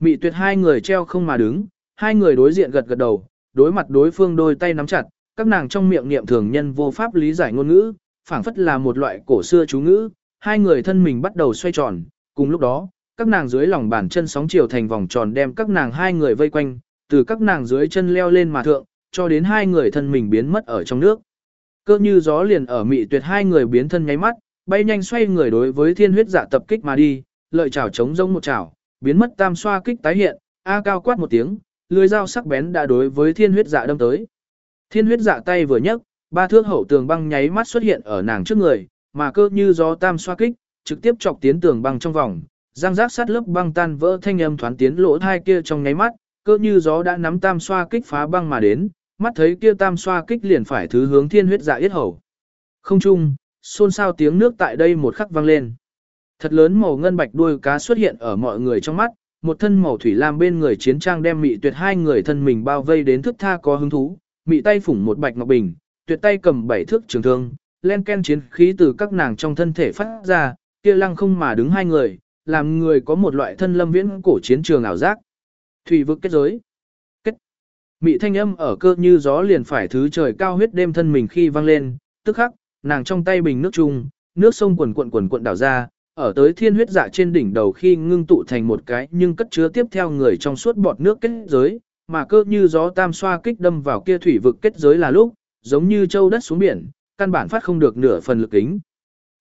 Mị tuyệt hai người treo không mà đứng, hai người đối diện gật gật đầu, đối mặt đối phương đôi tay nắm chặt, các nàng trong miệng niệm thường nhân vô pháp lý giải ngôn ngữ, phảng phất là một loại cổ xưa chú ngữ, hai người thân mình bắt đầu xoay tròn, cùng lúc đó, các nàng dưới lòng bàn chân sóng chiều thành vòng tròn đem các nàng hai người vây quanh, từ các nàng dưới chân leo lên mà thượng, cho đến hai người thân mình biến mất ở trong nước. Cơ như gió liền ở mị tuyệt hai người biến thân nháy mắt, bay nhanh xoay người đối với thiên huyết giả tập kích mà đi, lợi chảo chống rông một chảo, biến mất tam xoa kích tái hiện, a cao quát một tiếng, lưỡi dao sắc bén đã đối với thiên huyết dạ đâm tới. Thiên huyết dạ tay vừa nhấc, ba thước hậu tường băng nháy mắt xuất hiện ở nàng trước người, mà cơ như gió tam xoa kích, trực tiếp chọc tiến tường băng trong vòng, giang giác sát lớp băng tan vỡ thanh âm thoán tiến lỗ thai kia trong nháy mắt, cơ như gió đã nắm tam xoa kích phá băng mà đến, mắt thấy kia tam xoa kích liền phải thứ hướng thiên huyết dạ yết hầu. Không chung, xôn xao tiếng nước tại đây một khắc vang lên. Thật lớn màu ngân bạch đuôi cá xuất hiện ở mọi người trong mắt, một thân màu thủy lam bên người chiến trang đem mị tuyệt hai người thân mình bao vây đến thức tha có hứng thú, mị tay phủng một bạch ngọc bình, tuyệt tay cầm bảy thước trường thương, len ken chiến khí từ các nàng trong thân thể phát ra, kia lăng không mà đứng hai người, làm người có một loại thân lâm viễn cổ chiến trường ảo giác. Thủy vực kết giới. Kết. Mị thanh âm ở cơ như gió liền phải thứ trời cao huyết đêm thân mình khi vang lên, tức khắc, nàng trong tay bình nước chung, nước sông quần quần quần quần đảo ra, ở tới thiên huyết dạ trên đỉnh đầu khi ngưng tụ thành một cái nhưng cất chứa tiếp theo người trong suốt bọt nước kết giới, mà cơ như gió tam xoa kích đâm vào kia thủy vực kết giới là lúc, giống như châu đất xuống biển, căn bản phát không được nửa phần lực kính.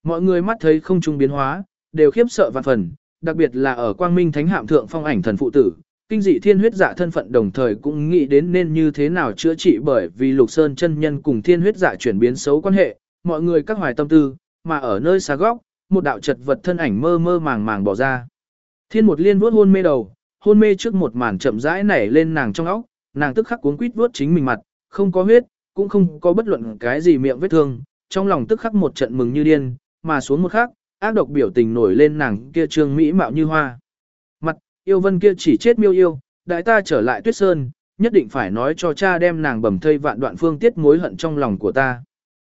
Mọi người mắt thấy không trung biến hóa, đều khiếp sợ vạn phần, đặc biệt là ở quang minh thánh hạm thượng phong ảnh thần phụ tử, kinh dị thiên huyết dạ thân phận đồng thời cũng nghĩ đến nên như thế nào chữa trị bởi vì lục sơn chân nhân cùng thiên huyết dạ chuyển biến xấu quan hệ, mọi người các hoài tâm tư, mà ở nơi xa góc, một đạo chật vật thân ảnh mơ mơ màng màng bỏ ra. Thiên một liên vuốt hôn mê đầu, hôn mê trước một màn chậm rãi nảy lên nàng trong óc, nàng tức khắc cuốn quýt vuốt chính mình mặt, không có huyết, cũng không có bất luận cái gì miệng vết thương, trong lòng tức khắc một trận mừng như điên, mà xuống một khắc, ác độc biểu tình nổi lên nàng kia trương mỹ mạo như hoa. Mặt, yêu vân kia chỉ chết miêu yêu, đại ta trở lại tuyết sơn, nhất định phải nói cho cha đem nàng bầm thây vạn đoạn phương tiết mối hận trong lòng của ta.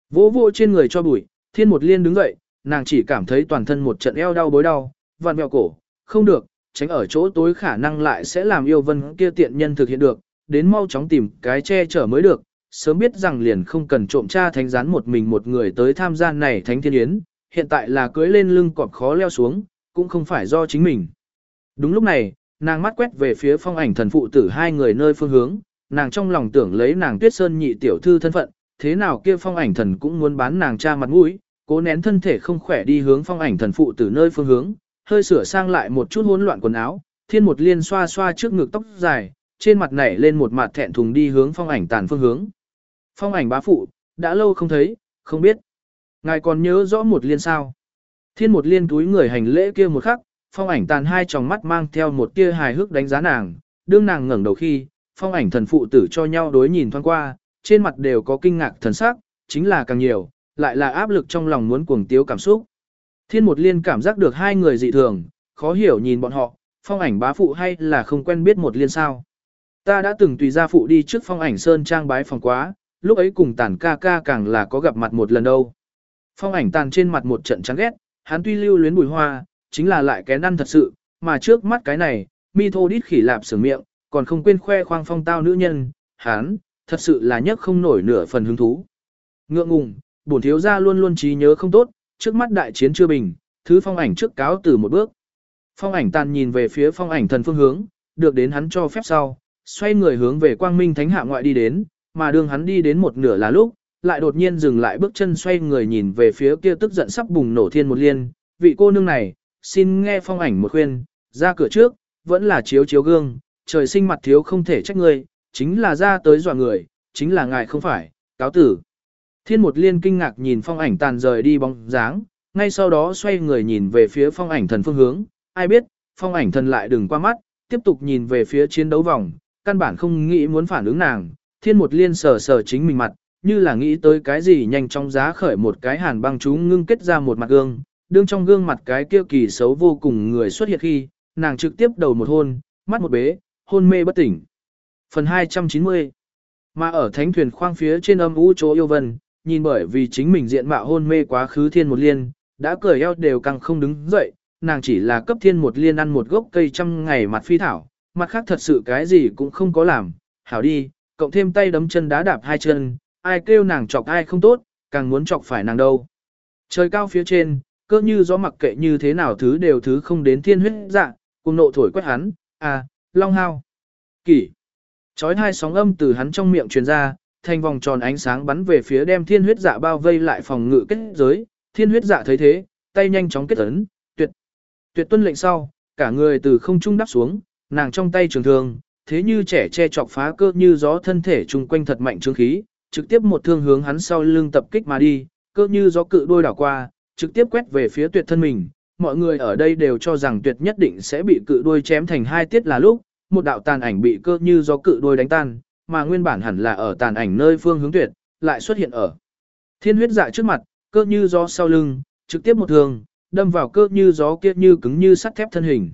Vỗ vỗ trên người cho bụi, thiên một liên đứng dậy, nàng chỉ cảm thấy toàn thân một trận eo đau bối đau, vặn vẹo cổ, không được, tránh ở chỗ tối khả năng lại sẽ làm yêu vân kia tiện nhân thực hiện được, đến mau chóng tìm cái che chở mới được, sớm biết rằng liền không cần trộm cha thánh gián một mình một người tới tham gia này thánh thiên yến, hiện tại là cưới lên lưng cọp khó leo xuống, cũng không phải do chính mình. Đúng lúc này, nàng mắt quét về phía phong ảnh thần phụ tử hai người nơi phương hướng, nàng trong lòng tưởng lấy nàng tuyết sơn nhị tiểu thư thân phận, thế nào kia phong ảnh thần cũng muốn bán nàng cha mặt mũi, cố nén thân thể không khỏe đi hướng phong ảnh thần phụ tử nơi phương hướng, hơi sửa sang lại một chút hỗn loạn quần áo, thiên một liên xoa xoa trước ngực tóc dài, trên mặt nảy lên một mặt thẹn thùng đi hướng phong ảnh tàn phương hướng. Phong ảnh bá phụ, đã lâu không thấy, không biết. Ngài còn nhớ rõ một liên sao. Thiên một liên túi người hành lễ kia một khắc, phong ảnh tàn hai tròng mắt mang theo một tia hài hước đánh giá nàng, đương nàng ngẩng đầu khi, phong ảnh thần phụ tử cho nhau đối nhìn thoáng qua, trên mặt đều có kinh ngạc thần sắc, chính là càng nhiều, lại là áp lực trong lòng muốn cuồng tiếu cảm xúc. Thiên một liên cảm giác được hai người dị thường, khó hiểu nhìn bọn họ, phong ảnh bá phụ hay là không quen biết một liên sao. Ta đã từng tùy gia phụ đi trước phong ảnh sơn trang bái phòng quá, lúc ấy cùng tản ca ca càng là có gặp mặt một lần đâu. Phong ảnh tàn trên mặt một trận chán ghét, hắn tuy lưu luyến bùi hoa, chính là lại kén ăn thật sự, mà trước mắt cái này, mi thô đít khỉ lạp sửa miệng, còn không quên khoe khoang phong tao nữ nhân, hắn, thật sự là nhất không nổi nửa phần hứng thú. Ngượng ngùng, bổn thiếu gia luôn luôn trí nhớ không tốt, trước mắt đại chiến chưa bình, thứ phong ảnh trước cáo từ một bước. Phong ảnh tàn nhìn về phía phong ảnh thần phương hướng, được đến hắn cho phép sau, xoay người hướng về quang minh thánh hạ ngoại đi đến, mà đường hắn đi đến một nửa là lúc, lại đột nhiên dừng lại bước chân xoay người nhìn về phía kia tức giận sắp bùng nổ thiên một liên, vị cô nương này, xin nghe phong ảnh một khuyên, ra cửa trước, vẫn là chiếu chiếu gương, trời sinh mặt thiếu không thể trách người, chính là ra tới dọa người, chính là ngài không phải, cáo tử. Thiên một liên kinh ngạc nhìn phong ảnh tàn rời đi bóng dáng, ngay sau đó xoay người nhìn về phía phong ảnh thần phương hướng, ai biết, phong ảnh thần lại đừng qua mắt, tiếp tục nhìn về phía chiến đấu vòng, căn bản không nghĩ muốn phản ứng nàng, thiên một liên sờ sờ chính mình mặt, như là nghĩ tới cái gì nhanh chóng giá khởi một cái hàn băng chú ngưng kết ra một mặt gương, đương trong gương mặt cái kia kỳ xấu vô cùng người xuất hiện khi, nàng trực tiếp đầu một hôn, mắt một bế, hôn mê bất tỉnh. Phần 290 Mà ở thánh thuyền khoang phía trên âm u chỗ yêu vân, nhìn bởi vì chính mình diện mạo hôn mê quá khứ thiên một liên, đã cười eo đều càng không đứng dậy, nàng chỉ là cấp thiên một liên ăn một gốc cây trăm ngày mặt phi thảo, mặt khác thật sự cái gì cũng không có làm, hảo đi, cộng thêm tay đấm chân đá đạp hai chân, ai kêu nàng chọc ai không tốt, càng muốn chọc phải nàng đâu. Trời cao phía trên, cơ như gió mặc kệ như thế nào thứ đều thứ không đến thiên huyết dạ, cùng nộ thổi quét hắn, à, long hao, kỷ. Chói hai sóng âm từ hắn trong miệng truyền ra, thành vòng tròn ánh sáng bắn về phía đem thiên huyết dạ bao vây lại phòng ngự kết giới, thiên huyết dạ thấy thế, tay nhanh chóng kết ấn, tuyệt. Tuyệt tuân lệnh sau, cả người từ không trung đắp xuống, nàng trong tay trường thương, thế như trẻ che chọc phá cơ như gió thân thể chung quanh thật mạnh trương khí, trực tiếp một thương hướng hắn sau lưng tập kích mà đi, cơ như gió cự đôi đảo qua, trực tiếp quét về phía tuyệt thân mình. Mọi người ở đây đều cho rằng tuyệt nhất định sẽ bị cự đuôi chém thành hai tiết là lúc, một đạo tàn ảnh bị cơ như gió cự đuôi đánh tan, mà nguyên bản hẳn là ở tàn ảnh nơi phương hướng tuyệt, lại xuất hiện ở thiên huyết dạ trước mặt, cơ như gió sau lưng, trực tiếp một thương, đâm vào cơ như gió kia như cứng như sắt thép thân hình.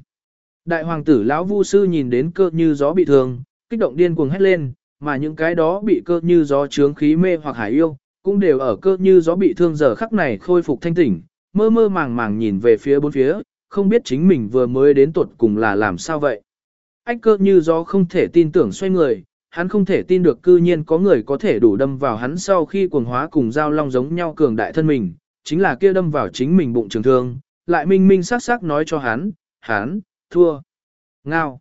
Đại hoàng tử lão vu sư nhìn đến cơ như gió bị thương, kích động điên cuồng hét lên, mà những cái đó bị cơ như gió trướng khí mê hoặc hải yêu, cũng đều ở cơ như gió bị thương giờ khắc này khôi phục thanh tỉnh, mơ mơ màng màng nhìn về phía bốn phía, không biết chính mình vừa mới đến tuột cùng là làm sao vậy. Ách cơ như gió không thể tin tưởng xoay người, hắn không thể tin được cư nhiên có người có thể đủ đâm vào hắn sau khi cuồng hóa cùng giao long giống nhau cường đại thân mình, chính là kia đâm vào chính mình bụng trường thương, lại minh minh sắc sắc nói cho hắn, hắn, thua. Ngao.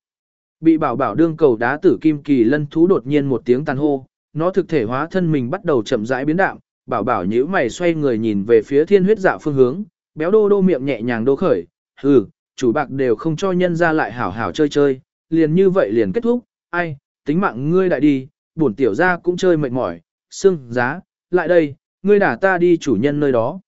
Bị bảo bảo đương cầu đá tử kim kỳ lân thú đột nhiên một tiếng tàn hô, nó thực thể hóa thân mình bắt đầu chậm rãi biến đạm, bảo bảo nhíu mày xoay người nhìn về phía thiên huyết dạ phương hướng, béo đô đô miệng nhẹ nhàng đô khởi, hừ, chủ bạc đều không cho nhân ra lại hảo hảo chơi chơi, liền như vậy liền kết thúc, ai, tính mạng ngươi đại đi, bổn tiểu ra cũng chơi mệt mỏi, xương, giá, lại đây, ngươi đả ta đi chủ nhân nơi đó.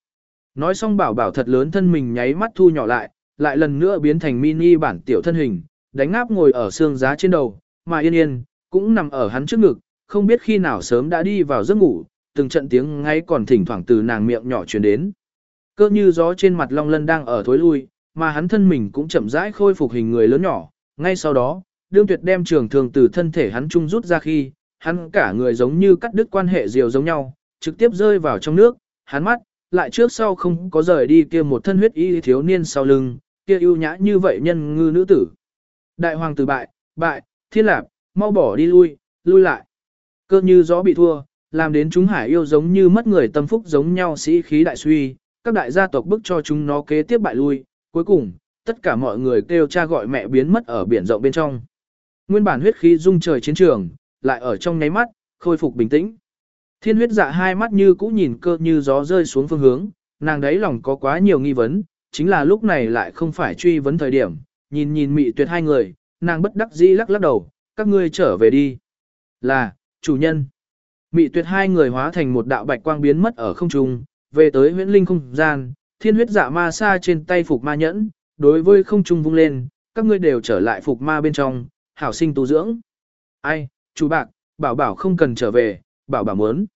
Nói xong bảo bảo thật lớn thân mình nháy mắt thu nhỏ lại, lại lần nữa biến thành mini bản tiểu thân hình, đánh ngáp ngồi ở xương giá trên đầu, mà yên yên, cũng nằm ở hắn trước ngực, không biết khi nào sớm đã đi vào giấc ngủ, từng trận tiếng ngay còn thỉnh thoảng từ nàng miệng nhỏ truyền đến. Cơ như gió trên mặt long lân đang ở thối lui, mà hắn thân mình cũng chậm rãi khôi phục hình người lớn nhỏ, ngay sau đó, đương tuyệt đem trường thường từ thân thể hắn trung rút ra khi, hắn cả người giống như cắt đứt quan hệ diều giống nhau, trực tiếp rơi vào trong nước, hắn mắt, lại trước sau không có rời đi kia một thân huyết y thiếu niên sau lưng, kia ưu nhã như vậy nhân ngư nữ tử. Đại hoàng tử bại, bại, thiên lạp, mau bỏ đi lui, lui lại. Cơ như gió bị thua, làm đến chúng hải yêu giống như mất người tâm phúc giống nhau sĩ khí đại suy, các đại gia tộc bức cho chúng nó kế tiếp bại lui, cuối cùng, tất cả mọi người kêu cha gọi mẹ biến mất ở biển rộng bên trong. Nguyên bản huyết khí dung trời chiến trường, lại ở trong nháy mắt, khôi phục bình tĩnh. Thiên huyết dạ hai mắt như cũ nhìn cơ như gió rơi xuống phương hướng, nàng đấy lòng có quá nhiều nghi vấn, chính là lúc này lại không phải truy vấn thời điểm, nhìn nhìn mị tuyệt hai người, nàng bất đắc dĩ lắc lắc đầu, các ngươi trở về đi. Là, chủ nhân. Mị tuyệt hai người hóa thành một đạo bạch quang biến mất ở không trung, về tới huyễn linh không gian, thiên huyết dạ ma sa trên tay phục ma nhẫn, đối với không trung vung lên, các ngươi đều trở lại phục ma bên trong, hảo sinh tu dưỡng. Ai, chú bạc, bảo bảo không cần trở về, bảo bảo muốn.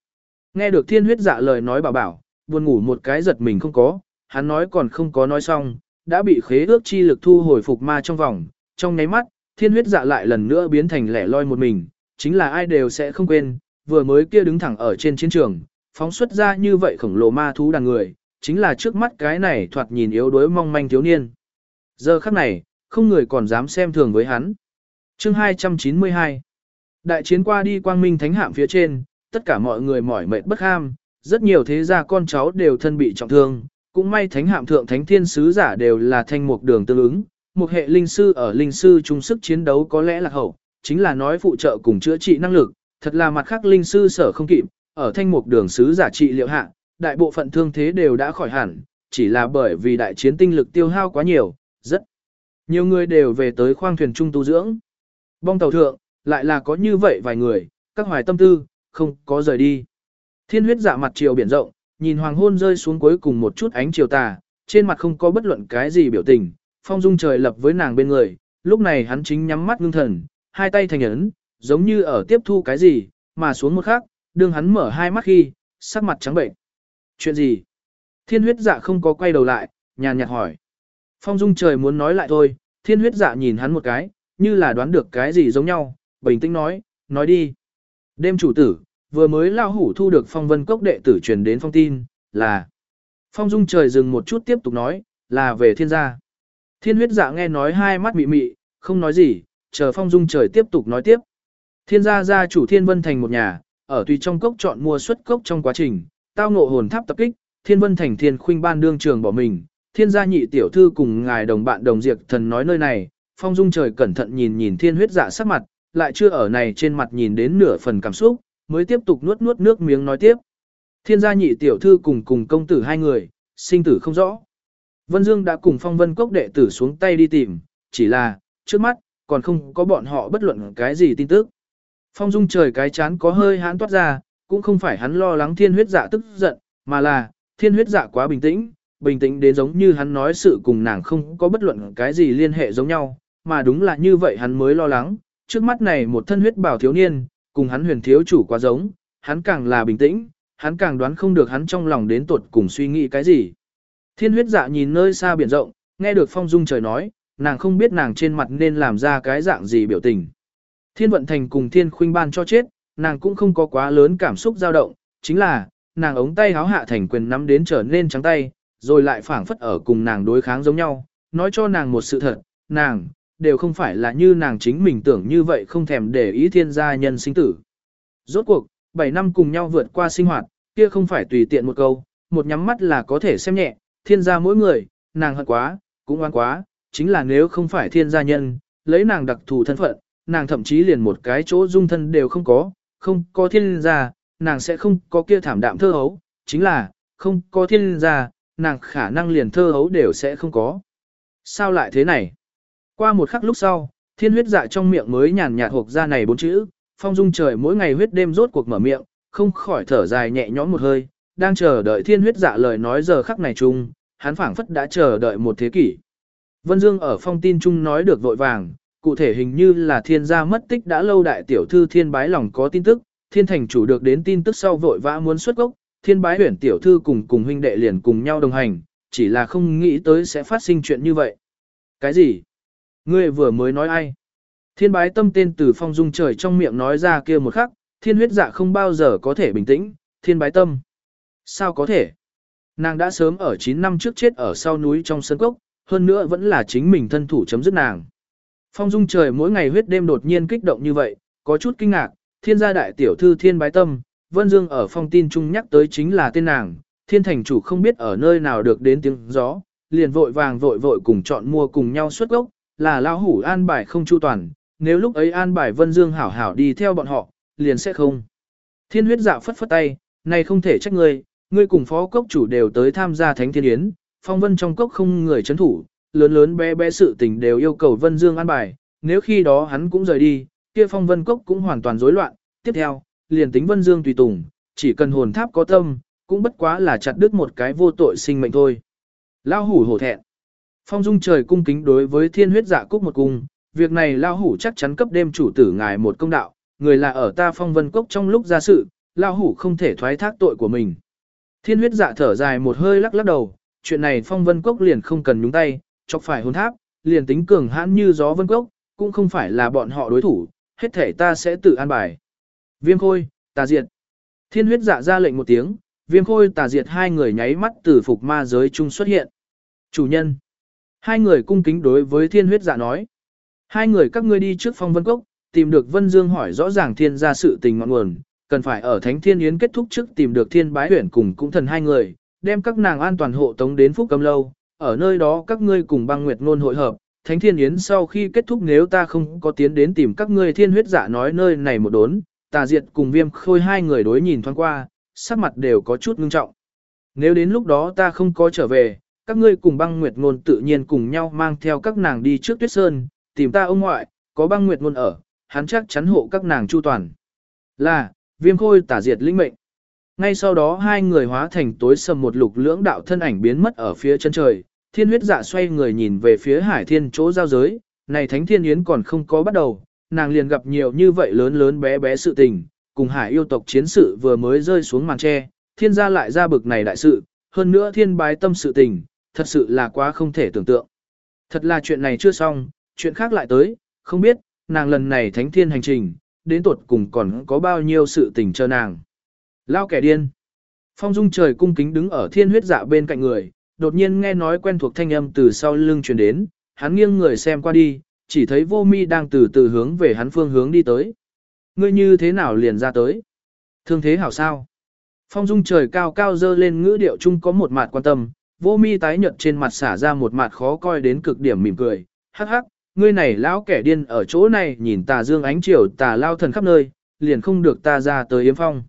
Nghe được thiên huyết dạ lời nói bảo bảo, buồn ngủ một cái giật mình không có, hắn nói còn không có nói xong, đã bị khế ước chi lực thu hồi phục ma trong vòng, trong nháy mắt, thiên huyết dạ lại lần nữa biến thành lẻ loi một mình, chính là ai đều sẽ không quên, vừa mới kia đứng thẳng ở trên chiến trường, phóng xuất ra như vậy khổng lồ ma thú đàn người, chính là trước mắt cái này thoạt nhìn yếu đuối mong manh thiếu niên. Giờ khắc này, không người còn dám xem thường với hắn. Chương 292 Đại chiến qua đi quang minh thánh hạm phía trên, tất cả mọi người mỏi mệt bất ham, rất nhiều thế gia con cháu đều thân bị trọng thương, cũng may thánh hạm thượng thánh thiên sứ giả đều là thanh mục đường tương ứng, một hệ linh sư ở linh sư trung sức chiến đấu có lẽ là hậu, chính là nói phụ trợ cùng chữa trị năng lực, thật là mặt khác linh sư sở không kịp, ở thanh mục đường sứ giả trị liệu hạ, đại bộ phận thương thế đều đã khỏi hẳn, chỉ là bởi vì đại chiến tinh lực tiêu hao quá nhiều, rất nhiều người đều về tới khoang thuyền trung tu dưỡng. Bong tàu thượng, lại là có như vậy vài người, các hoài tâm tư, không có rời đi. Thiên huyết dạ mặt chiều biển rộng, nhìn hoàng hôn rơi xuống cuối cùng một chút ánh chiều tà, trên mặt không có bất luận cái gì biểu tình, phong dung trời lập với nàng bên người, lúc này hắn chính nhắm mắt ngưng thần, hai tay thành ấn, giống như ở tiếp thu cái gì, mà xuống một khắc, đương hắn mở hai mắt khi, sắc mặt trắng bệnh. Chuyện gì? Thiên huyết dạ không có quay đầu lại, nhàn nhạt hỏi. Phong dung trời muốn nói lại thôi, thiên huyết dạ nhìn hắn một cái, như là đoán được cái gì giống nhau, bình tĩnh nói, nói đi. Đêm chủ tử, vừa mới lao hủ thu được phong vân cốc đệ tử truyền đến phong tin, là. Phong dung trời dừng một chút tiếp tục nói, là về thiên gia. Thiên huyết dạ nghe nói hai mắt mị mị, không nói gì, chờ phong dung trời tiếp tục nói tiếp. Thiên gia gia chủ thiên vân thành một nhà, ở tùy trong cốc chọn mua xuất cốc trong quá trình, tao ngộ hồn tháp tập kích, thiên vân thành thiên khuynh ban đương trường bỏ mình, thiên gia nhị tiểu thư cùng ngài đồng bạn đồng diệt thần nói nơi này, phong dung trời cẩn thận nhìn nhìn thiên huyết dạ sắc mặt, lại chưa ở này trên mặt nhìn đến nửa phần cảm xúc, mới tiếp tục nuốt nuốt nước miếng nói tiếp. Thiên gia nhị tiểu thư cùng cùng công tử hai người, sinh tử không rõ. Vân Dương đã cùng phong vân cốc đệ tử xuống tay đi tìm, chỉ là, trước mắt, còn không có bọn họ bất luận cái gì tin tức. Phong dung trời cái chán có hơi hãn toát ra, cũng không phải hắn lo lắng thiên huyết dạ tức giận, mà là, thiên huyết dạ quá bình tĩnh, bình tĩnh đến giống như hắn nói sự cùng nàng không có bất luận cái gì liên hệ giống nhau, mà đúng là như vậy hắn mới lo lắng, trước mắt này một thân huyết bảo thiếu niên, cùng hắn huyền thiếu chủ quá giống, hắn càng là bình tĩnh, hắn càng đoán không được hắn trong lòng đến tuột cùng suy nghĩ cái gì. Thiên huyết dạ nhìn nơi xa biển rộng, nghe được phong dung trời nói, nàng không biết nàng trên mặt nên làm ra cái dạng gì biểu tình. Thiên vận thành cùng thiên khuynh ban cho chết, nàng cũng không có quá lớn cảm xúc dao động, chính là, nàng ống tay háo hạ thành quyền nắm đến trở nên trắng tay, rồi lại phảng phất ở cùng nàng đối kháng giống nhau, nói cho nàng một sự thật, nàng, đều không phải là như nàng chính mình tưởng như vậy không thèm để ý thiên gia nhân sinh tử. Rốt cuộc, 7 năm cùng nhau vượt qua sinh hoạt, kia không phải tùy tiện một câu, một nhắm mắt là có thể xem nhẹ, thiên gia mỗi người, nàng hận quá, cũng oan quá, chính là nếu không phải thiên gia nhân, lấy nàng đặc thù thân phận, nàng thậm chí liền một cái chỗ dung thân đều không có, không có thiên gia, nàng sẽ không có kia thảm đạm thơ hấu, chính là, không có thiên gia, nàng khả năng liền thơ hấu đều sẽ không có. Sao lại thế này? Qua một khắc lúc sau, thiên huyết dạ trong miệng mới nhàn nhạt hộp ra này bốn chữ, phong dung trời mỗi ngày huyết đêm rốt cuộc mở miệng, không khỏi thở dài nhẹ nhõm một hơi, đang chờ đợi thiên huyết dạ lời nói giờ khắc này chung, hắn phảng phất đã chờ đợi một thế kỷ. Vân Dương ở phong tin chung nói được vội vàng, cụ thể hình như là thiên gia mất tích đã lâu đại tiểu thư thiên bái lòng có tin tức, thiên thành chủ được đến tin tức sau vội vã muốn xuất gốc, thiên bái huyển tiểu thư cùng cùng huynh đệ liền cùng nhau đồng hành, chỉ là không nghĩ tới sẽ phát sinh chuyện như vậy. Cái gì? Ngươi vừa mới nói ai? Thiên bái tâm tên từ phong dung trời trong miệng nói ra kia một khắc, thiên huyết dạ không bao giờ có thể bình tĩnh, thiên bái tâm. Sao có thể? Nàng đã sớm ở 9 năm trước chết ở sau núi trong sân cốc, hơn nữa vẫn là chính mình thân thủ chấm dứt nàng. Phong dung trời mỗi ngày huyết đêm đột nhiên kích động như vậy, có chút kinh ngạc, thiên gia đại tiểu thư thiên bái tâm, Vân Dương ở phong tin chung nhắc tới chính là tên nàng, thiên thành chủ không biết ở nơi nào được đến tiếng gió, liền vội vàng vội vội cùng chọn mua cùng nhau xuất gốc, là lão hủ an bài không chu toàn, nếu lúc ấy an bài Vân Dương hảo hảo đi theo bọn họ, liền sẽ không. Thiên huyết dạ phất phất tay, này không thể trách ngươi, ngươi cùng phó cốc chủ đều tới tham gia thánh thiên yến, phong vân trong cốc không người chấn thủ, lớn lớn bé bé sự tình đều yêu cầu Vân Dương an bài, nếu khi đó hắn cũng rời đi, kia phong vân cốc cũng hoàn toàn rối loạn, tiếp theo, liền tính Vân Dương tùy tùng, chỉ cần hồn tháp có tâm, cũng bất quá là chặt đứt một cái vô tội sinh mệnh thôi. Lao hủ hổ thẹn. Phong dung trời cung kính đối với thiên huyết dạ cúc một cung, việc này Lao hủ chắc chắn cấp đêm chủ tử ngài một công đạo, người là ở ta phong vân cốc trong lúc ra sự, Lao hủ không thể thoái thác tội của mình. Thiên huyết dạ thở dài một hơi lắc lắc đầu, chuyện này phong vân cốc liền không cần nhúng tay, chọc phải hồn tháp, liền tính cường hãn như gió vân cốc, cũng không phải là bọn họ đối thủ, hết thể ta sẽ tự an bài. Viêm khôi, tà diệt. Thiên huyết dạ ra lệnh một tiếng, viêm khôi tà diệt hai người nháy mắt từ phục ma giới chung xuất hiện. Chủ nhân. Hai người cung kính đối với thiên huyết dạ nói. Hai người các ngươi đi trước phong vân cốc, tìm được Vân Dương hỏi rõ ràng thiên gia sự tình ngọn nguồn, cần phải ở Thánh Thiên Yến kết thúc trước tìm được thiên bái huyển cùng cũng thần hai người, đem các nàng an toàn hộ tống đến Phúc Cầm Lâu, ở nơi đó các ngươi cùng băng nguyệt ngôn hội hợp, Thánh Thiên Yến sau khi kết thúc nếu ta không có tiến đến tìm các ngươi thiên huyết giả nói nơi này một đốn, tà diệt cùng viêm khôi hai người đối nhìn thoáng qua, sắc mặt đều có chút ngưng trọng. Nếu đến lúc đó ta không có trở về, các ngươi cùng băng nguyệt ngôn tự nhiên cùng nhau mang theo các nàng đi trước tuyết sơn, tìm ta ông ngoại, có băng nguyệt ngôn ở, hắn chắc chắn hộ các nàng chu toàn. Là, viêm khôi tả diệt linh mệnh. Ngay sau đó hai người hóa thành tối sầm một lục lưỡng đạo thân ảnh biến mất ở phía chân trời, thiên huyết dạ xoay người nhìn về phía hải thiên chỗ giao giới, này thánh thiên yến còn không có bắt đầu, nàng liền gặp nhiều như vậy lớn lớn bé bé sự tình, cùng hải yêu tộc chiến sự vừa mới rơi xuống màn tre, thiên gia lại ra bực này đại sự, hơn nữa thiên bái tâm sự tình, thật sự là quá không thể tưởng tượng. Thật là chuyện này chưa xong, chuyện khác lại tới, không biết, nàng lần này thánh thiên hành trình, đến tuột cùng còn có bao nhiêu sự tình chờ nàng. Lao kẻ điên. Phong dung trời cung kính đứng ở thiên huyết dạ bên cạnh người, đột nhiên nghe nói quen thuộc thanh âm từ sau lưng truyền đến, hắn nghiêng người xem qua đi, chỉ thấy vô mi đang từ từ hướng về hắn phương hướng đi tới. Ngươi như thế nào liền ra tới? Thương thế hảo sao? Phong dung trời cao cao dơ lên ngữ điệu chung có một mặt quan tâm, vô mi tái nhợt trên mặt xả ra một mặt khó coi đến cực điểm mỉm cười, hắc hắc, ngươi này lão kẻ điên ở chỗ này nhìn tà dương ánh chiều tà lao thần khắp nơi, liền không được ta ra tới yếm phong.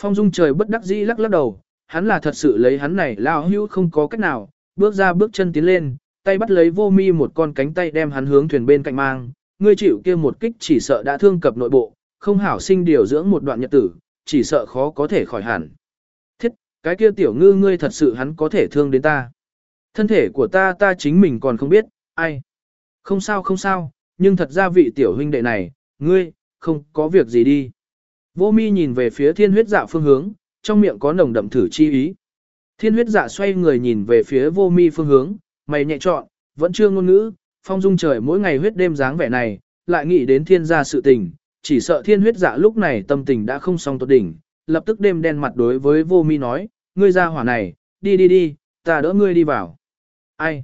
Phong dung trời bất đắc dĩ lắc lắc đầu, hắn là thật sự lấy hắn này lao hữu không có cách nào, bước ra bước chân tiến lên, tay bắt lấy vô mi một con cánh tay đem hắn hướng thuyền bên cạnh mang, ngươi chịu kia một kích chỉ sợ đã thương cập nội bộ, không hảo sinh điều dưỡng một đoạn nhật tử, chỉ sợ khó có thể khỏi hẳn. Cái kia tiểu ngư ngươi thật sự hắn có thể thương đến ta. Thân thể của ta ta chính mình còn không biết, ai. Không sao không sao, nhưng thật ra vị tiểu huynh đệ này, ngươi, không có việc gì đi. Vô mi nhìn về phía thiên huyết dạ phương hướng, trong miệng có nồng đậm thử chi ý. Thiên huyết dạ xoay người nhìn về phía vô mi phương hướng, mày nhẹ trọn, vẫn chưa ngôn ngữ, phong dung trời mỗi ngày huyết đêm dáng vẻ này, lại nghĩ đến thiên gia sự tình, chỉ sợ thiên huyết dạ lúc này tâm tình đã không xong tốt đỉnh, lập tức đêm đen mặt đối với vô mi nói, ngươi ra hỏa này, đi đi đi, ta đỡ ngươi đi vào. Ai?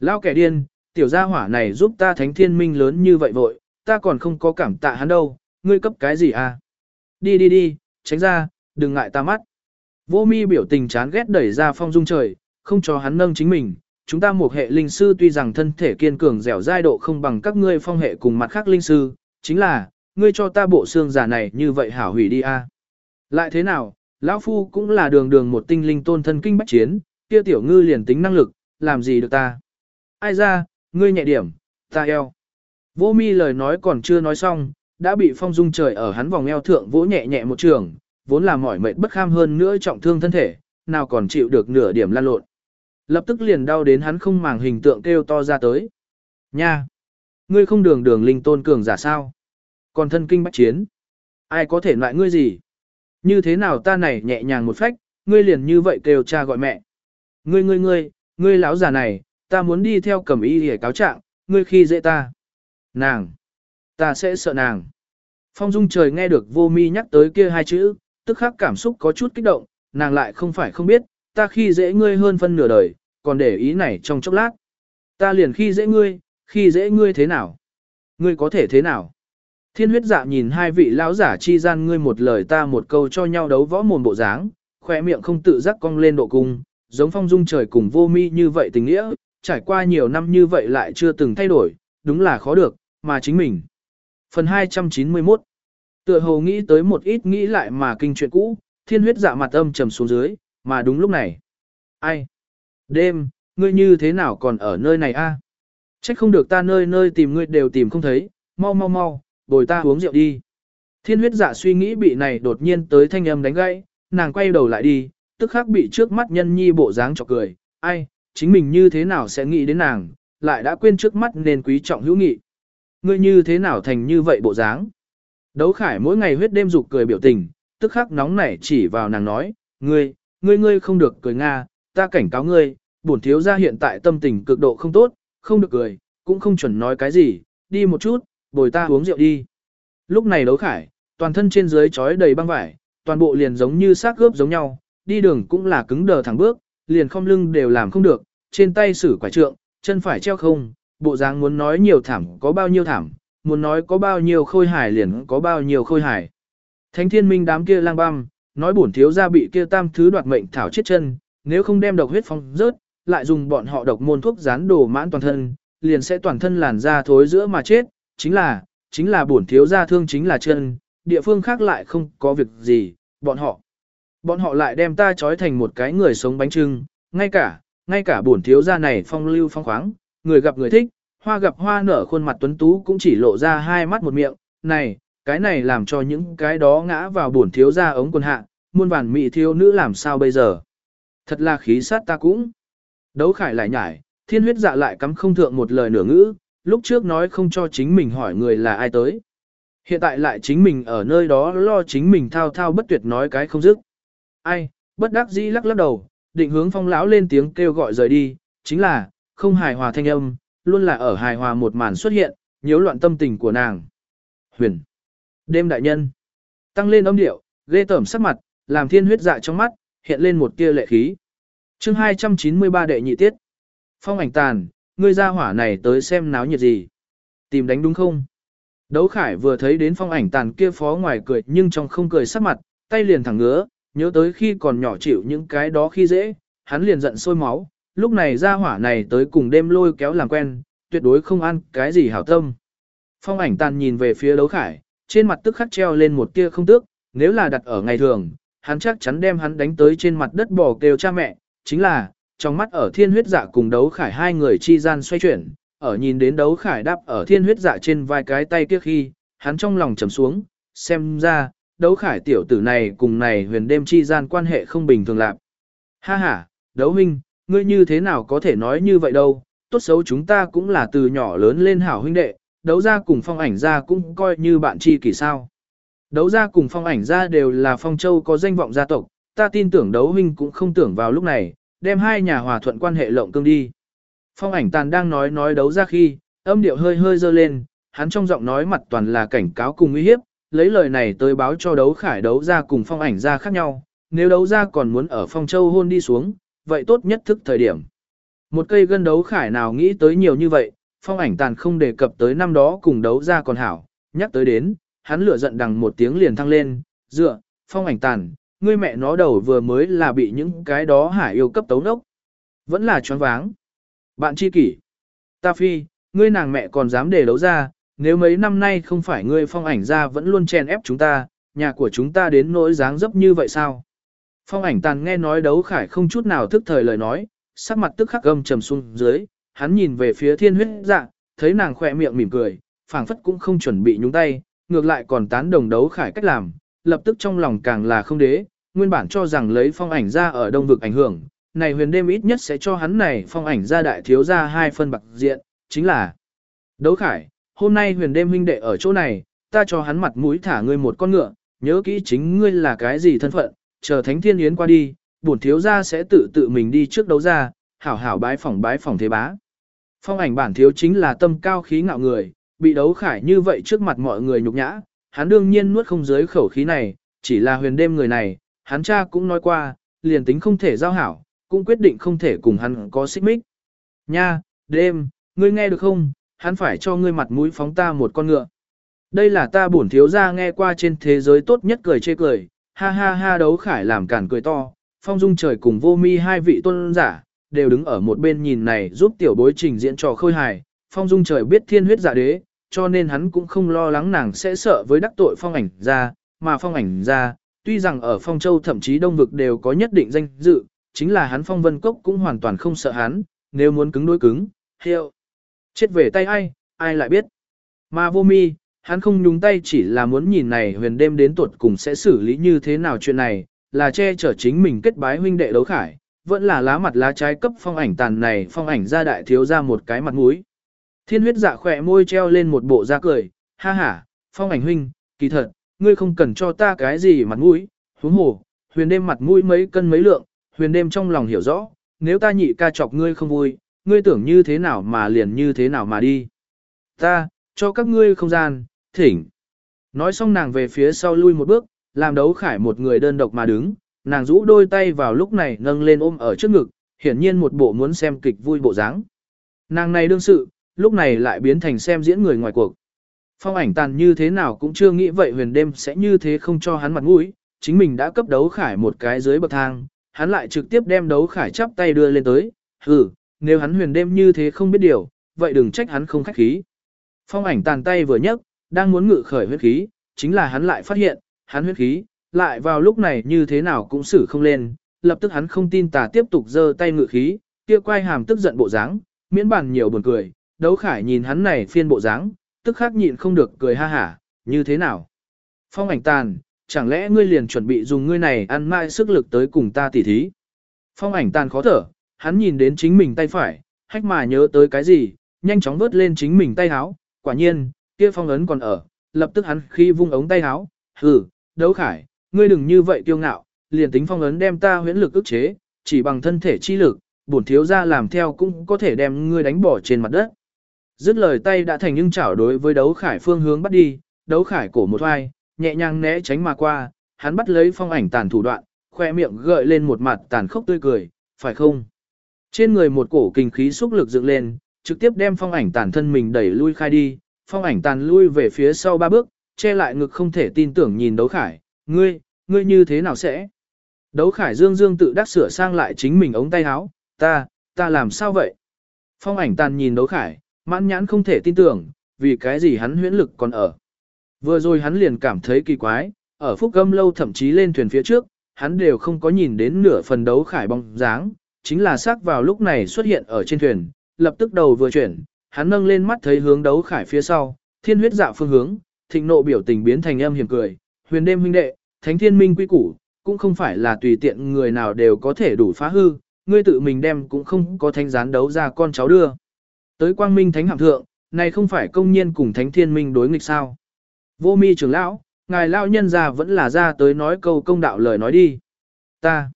Lao kẻ điên, tiểu gia hỏa này giúp ta thánh thiên minh lớn như vậy vội, ta còn không có cảm tạ hắn đâu, ngươi cấp cái gì à? Đi đi đi, tránh ra, đừng ngại ta mắt. Vô mi biểu tình chán ghét đẩy ra phong dung trời, không cho hắn nâng chính mình. Chúng ta một hệ linh sư tuy rằng thân thể kiên cường dẻo dai độ không bằng các ngươi phong hệ cùng mặt khác linh sư, chính là, ngươi cho ta bộ xương giả này như vậy hảo hủy đi a. Lại thế nào, lão phu cũng là đường đường một tinh linh tôn thân kinh bách chiến, kia tiểu ngư liền tính năng lực, làm gì được ta. Ai ra, ngươi nhẹ điểm, ta eo. Vô mi lời nói còn chưa nói xong, đã bị phong dung trời ở hắn vòng eo thượng vỗ nhẹ nhẹ một trường, vốn là mỏi mệt bất kham hơn nữa trọng thương thân thể, nào còn chịu được nửa điểm lan lộn. Lập tức liền đau đến hắn không màng hình tượng kêu to ra tới. Nha! Ngươi không đường đường linh tôn cường giả sao? Còn thân kinh bách chiến? Ai có thể loại ngươi gì? Như thế nào ta này nhẹ nhàng một phách, ngươi liền như vậy kêu cha gọi mẹ. Ngươi ngươi ngươi, ngươi lão già này, ta muốn đi theo cầm y để cáo trạng, ngươi khi dễ ta. Nàng! Ta sẽ sợ nàng. Phong dung trời nghe được vô mi nhắc tới kia hai chữ, tức khắc cảm xúc có chút kích động, nàng lại không phải không biết, ta khi dễ ngươi hơn phân nửa đời, còn để ý này trong chốc lát. Ta liền khi dễ ngươi, khi dễ ngươi thế nào? Ngươi có thể thế nào? Thiên huyết dạ nhìn hai vị lão giả chi gian ngươi một lời ta một câu cho nhau đấu võ mồm bộ dáng, khỏe miệng không tự giác cong lên độ cung, giống phong dung trời cùng vô mi như vậy tình nghĩa, trải qua nhiều năm như vậy lại chưa từng thay đổi, đúng là khó được, mà chính mình. Phần 291 Tựa hồ nghĩ tới một ít nghĩ lại mà kinh chuyện cũ, thiên huyết dạ mặt âm trầm xuống dưới, mà đúng lúc này. Ai? Đêm, ngươi như thế nào còn ở nơi này a? À? Trách không được ta nơi nơi tìm ngươi đều tìm không thấy, mau mau mau, bồi ta uống rượu đi. Thiên huyết dạ suy nghĩ bị này đột nhiên tới thanh âm đánh gãy, nàng quay đầu lại đi, tức khắc bị trước mắt nhân nhi bộ dáng chọc cười, ai, chính mình như thế nào sẽ nghĩ đến nàng, lại đã quên trước mắt nên quý trọng hữu nghị. Ngươi như thế nào thành như vậy bộ dáng? Đấu khải mỗi ngày huyết đêm dục cười biểu tình, tức khắc nóng nảy chỉ vào nàng nói, ngươi, ngươi ngươi không được cười Nga, ta cảnh cáo ngươi, bổn thiếu gia hiện tại tâm tình cực độ không tốt, không được cười, cũng không chuẩn nói cái gì, đi một chút, bồi ta uống rượu đi. Lúc này đấu khải, toàn thân trên dưới trói đầy băng vải, toàn bộ liền giống như xác gớp giống nhau, đi đường cũng là cứng đờ thẳng bước, liền không lưng đều làm không được, trên tay sử quả trượng, chân phải treo không, bộ dáng muốn nói nhiều thảm có bao nhiêu thảm, muốn nói có bao nhiêu khôi hài liền có bao nhiêu khôi hài. Thánh thiên minh đám kia lang băm, nói bổn thiếu gia bị kia tam thứ đoạt mệnh thảo chết chân, nếu không đem độc huyết phong rớt, lại dùng bọn họ độc môn thuốc dán đồ mãn toàn thân, liền sẽ toàn thân làn da thối giữa mà chết, chính là, chính là bổn thiếu gia thương chính là chân, địa phương khác lại không có việc gì, bọn họ. Bọn họ lại đem ta trói thành một cái người sống bánh trưng, ngay cả, ngay cả bổn thiếu gia này phong lưu phong khoáng, người gặp người thích, hoa gặp hoa nở khuôn mặt tuấn tú cũng chỉ lộ ra hai mắt một miệng, này, cái này làm cho những cái đó ngã vào bổn thiếu gia ống quần hạ, muôn vàn mỹ thiếu nữ làm sao bây giờ. Thật là khí sát ta cũng. Đấu khải lại nhải, thiên huyết dạ lại cắm không thượng một lời nửa ngữ, lúc trước nói không cho chính mình hỏi người là ai tới. Hiện tại lại chính mình ở nơi đó lo chính mình thao thao bất tuyệt nói cái không dứt. Ai, bất đắc dĩ lắc lắc đầu, định hướng phong lão lên tiếng kêu gọi rời đi, chính là, không hài hòa thanh âm, luôn là ở hài hòa một màn xuất hiện, nhiễu loạn tâm tình của nàng. Huyền. Đêm đại nhân. Tăng lên âm điệu, ghê tởm sắc mặt, làm thiên huyết dạ trong mắt, hiện lên một tia lệ khí. chương 293 đệ nhị tiết. Phong ảnh tàn, ngươi ra hỏa này tới xem náo nhiệt gì. Tìm đánh đúng không? Đấu khải vừa thấy đến phong ảnh tàn kia phó ngoài cười nhưng trong không cười sắc mặt, tay liền thẳng ngứa, nhớ tới khi còn nhỏ chịu những cái đó khi dễ, hắn liền giận sôi máu, lúc này ra hỏa này tới cùng đêm lôi kéo làm quen, tuyệt đối không ăn cái gì hảo tâm. Phong ảnh tàn nhìn về phía đấu khải, trên mặt tức khắc treo lên một tia không tước, nếu là đặt ở ngày thường, hắn chắc chắn đem hắn đánh tới trên mặt đất bò kêu cha mẹ, chính là, trong mắt ở thiên huyết dạ cùng đấu khải hai người chi gian xoay chuyển, ở nhìn đến đấu khải đáp ở thiên huyết dạ trên vai cái tay kia khi, hắn trong lòng trầm xuống, xem ra, đấu khải tiểu tử này cùng này huyền đêm chi gian quan hệ không bình thường lạc. Ha ha, đấu huynh, ngươi như thế nào có thể nói như vậy đâu, tốt xấu chúng ta cũng là từ nhỏ lớn lên hảo huynh đệ, đấu ra cùng phong ảnh ra cũng coi như bạn chi kỷ sao. Đấu ra cùng phong ảnh ra đều là phong châu có danh vọng gia tộc, ta tin tưởng đấu huynh cũng không tưởng vào lúc này, đem hai nhà hòa thuận quan hệ lộng cương đi. Phong ảnh tàn đang nói nói đấu ra khi, âm điệu hơi hơi dơ lên, hắn trong giọng nói mặt toàn là cảnh cáo cùng uy hiếp, lấy lời này tới báo cho đấu khải đấu ra cùng phong ảnh ra khác nhau, nếu đấu ra còn muốn ở phong châu hôn đi xuống, vậy tốt nhất thức thời điểm. Một cây gân đấu khải nào nghĩ tới nhiều như vậy, phong ảnh tàn không đề cập tới năm đó cùng đấu ra còn hảo, nhắc tới đến, hắn lửa giận đằng một tiếng liền thăng lên, dựa, phong ảnh tàn, ngươi mẹ nó đầu vừa mới là bị những cái đó hải yêu cấp tấu nốc. Vẫn là choáng váng. Bạn chi kỷ. Ta phi, ngươi nàng mẹ còn dám để đấu ra, nếu mấy năm nay không phải ngươi phong ảnh ra vẫn luôn chèn ép chúng ta, nhà của chúng ta đến nỗi dáng dấp như vậy sao? Phong ảnh tàn nghe nói đấu khải không chút nào thức thời lời nói, sắc mặt tức khắc gầm trầm xuống dưới, hắn nhìn về phía thiên huyết dạ, thấy nàng khỏe miệng mỉm cười, phảng phất cũng không chuẩn bị nhúng tay, ngược lại còn tán đồng đấu khải cách làm, lập tức trong lòng càng là không đế, nguyên bản cho rằng lấy phong ảnh ra ở đông vực ảnh hưởng, này huyền đêm ít nhất sẽ cho hắn này phong ảnh ra đại thiếu ra hai phân bạc diện, chính là đấu khải, hôm nay huyền đêm huynh đệ ở chỗ này, ta cho hắn mặt mũi thả ngươi một con ngựa, nhớ kỹ chính ngươi là cái gì thân phận, chờ thánh thiên yến qua đi, bổn thiếu gia sẽ tự tự mình đi trước đấu ra, hảo hảo bái phỏng bái phỏng thế bá. Phong ảnh bản thiếu chính là tâm cao khí ngạo người, bị đấu khải như vậy trước mặt mọi người nhục nhã, hắn đương nhiên nuốt không dưới khẩu khí này, chỉ là huyền đêm người này, hắn cha cũng nói qua, liền tính không thể giao hảo, cũng quyết định không thể cùng hắn có xích mích. Nha, đêm, ngươi nghe được không, hắn phải cho ngươi mặt mũi phóng ta một con ngựa. Đây là ta bổn thiếu gia nghe qua trên thế giới tốt nhất cười chê cười, ha ha ha đấu khải làm cản cười to, phong dung trời cùng vô mi hai vị tôn giả, đều đứng ở một bên nhìn này giúp tiểu bối trình diễn trò khôi hài, phong dung trời biết thiên huyết giả đế, cho nên hắn cũng không lo lắng nàng sẽ sợ với đắc tội phong ảnh ra, mà phong ảnh ra, tuy rằng ở phong châu thậm chí đông vực đều có nhất định danh dự, chính là hắn phong vân cốc cũng hoàn toàn không sợ hắn, nếu muốn cứng đối cứng, hiệu. Chết về tay ai, ai lại biết. Mà vô mi, hắn không nhúng tay chỉ là muốn nhìn này huyền đêm đến tuột cùng sẽ xử lý như thế nào chuyện này, là che chở chính mình kết bái huynh đệ đấu khải, vẫn là lá mặt lá trái cấp phong ảnh tàn này phong ảnh ra đại thiếu ra một cái mặt mũi. Thiên huyết dạ khỏe môi treo lên một bộ da cười, ha ha, phong ảnh huynh, kỳ thật, ngươi không cần cho ta cái gì mặt mũi, huống hồ, huyền đêm mặt mũi mấy cân mấy lượng, huyền đêm trong lòng hiểu rõ, nếu ta nhị ca chọc ngươi không vui, ngươi tưởng như thế nào mà liền như thế nào mà đi. Ta, cho các ngươi không gian, thỉnh. Nói xong nàng về phía sau lui một bước, làm đấu khải một người đơn độc mà đứng, nàng rũ đôi tay vào lúc này nâng lên ôm ở trước ngực, hiển nhiên một bộ muốn xem kịch vui bộ dáng. Nàng này đương sự, lúc này lại biến thành xem diễn người ngoài cuộc. Phong ảnh tàn như thế nào cũng chưa nghĩ vậy huyền đêm sẽ như thế không cho hắn mặt mũi, chính mình đã cấp đấu khải một cái dưới bậc thang, hắn lại trực tiếp đem đấu khải chắp tay đưa lên tới, hừ, nếu hắn huyền đêm như thế không biết điều, vậy đừng trách hắn không khách khí. Phong ảnh tàn tay vừa nhấc, đang muốn ngự khởi huyết khí, chính là hắn lại phát hiện, hắn huyết khí, lại vào lúc này như thế nào cũng xử không lên, lập tức hắn không tin tà tiếp tục giơ tay ngự khí, kia quay hàm tức giận bộ dáng, miễn bàn nhiều buồn cười, đấu khải nhìn hắn này phiên bộ dáng, tức khắc nhịn không được cười ha hả, như thế nào? Phong ảnh tàn, chẳng lẽ ngươi liền chuẩn bị dùng ngươi này ăn mãi sức lực tới cùng ta tỉ thí? Phong ảnh tàn khó thở, hắn nhìn đến chính mình tay phải, hách mà nhớ tới cái gì, nhanh chóng vớt lên chính mình tay háo, quả nhiên, kia phong ấn còn ở, lập tức hắn khi vung ống tay háo, hừ, đấu khải, ngươi đừng như vậy kiêu ngạo, liền tính phong ấn đem ta huyễn lực ức chế, chỉ bằng thân thể chi lực, bổn thiếu ra làm theo cũng có thể đem ngươi đánh bỏ trên mặt đất. Dứt lời tay đã thành nhưng chảo đối với đấu khải phương hướng bắt đi, đấu khải cổ một hoai, nhẹ nhàng né tránh mà qua, hắn bắt lấy phong ảnh tàn thủ đoạn, khoe miệng gợi lên một mặt tàn khốc tươi cười, phải không? Trên người một cổ kinh khí xúc lực dựng lên, trực tiếp đem phong ảnh tàn thân mình đẩy lui khai đi, phong ảnh tàn lui về phía sau ba bước, che lại ngực không thể tin tưởng nhìn đấu khải, ngươi, ngươi như thế nào sẽ? Đấu khải dương dương tự đắc sửa sang lại chính mình ống tay áo, ta, ta làm sao vậy? Phong ảnh tàn nhìn đấu khải, mãn nhãn không thể tin tưởng, vì cái gì hắn huyễn lực còn ở. Vừa rồi hắn liền cảm thấy kỳ quái, ở phúc gâm lâu thậm chí lên thuyền phía trước, hắn đều không có nhìn đến nửa phần đấu khải bóng dáng, chính là xác vào lúc này xuất hiện ở trên thuyền, lập tức đầu vừa chuyển, hắn nâng lên mắt thấy hướng đấu khải phía sau, thiên huyết dạo phương hướng, thịnh nộ biểu tình biến thành em hiểm cười, huyền đêm huynh đệ, thánh thiên minh quy củ, cũng không phải là tùy tiện người nào đều có thể đủ phá hư, ngươi tự mình đem cũng không có thánh gián đấu ra con cháu đưa. Tới quang minh thánh hạng thượng, này không phải công nhiên cùng thánh thiên minh đối nghịch sao. Vô mi trưởng lão, ngài lão nhân già vẫn là ra tới nói câu công đạo lời nói đi. Ta.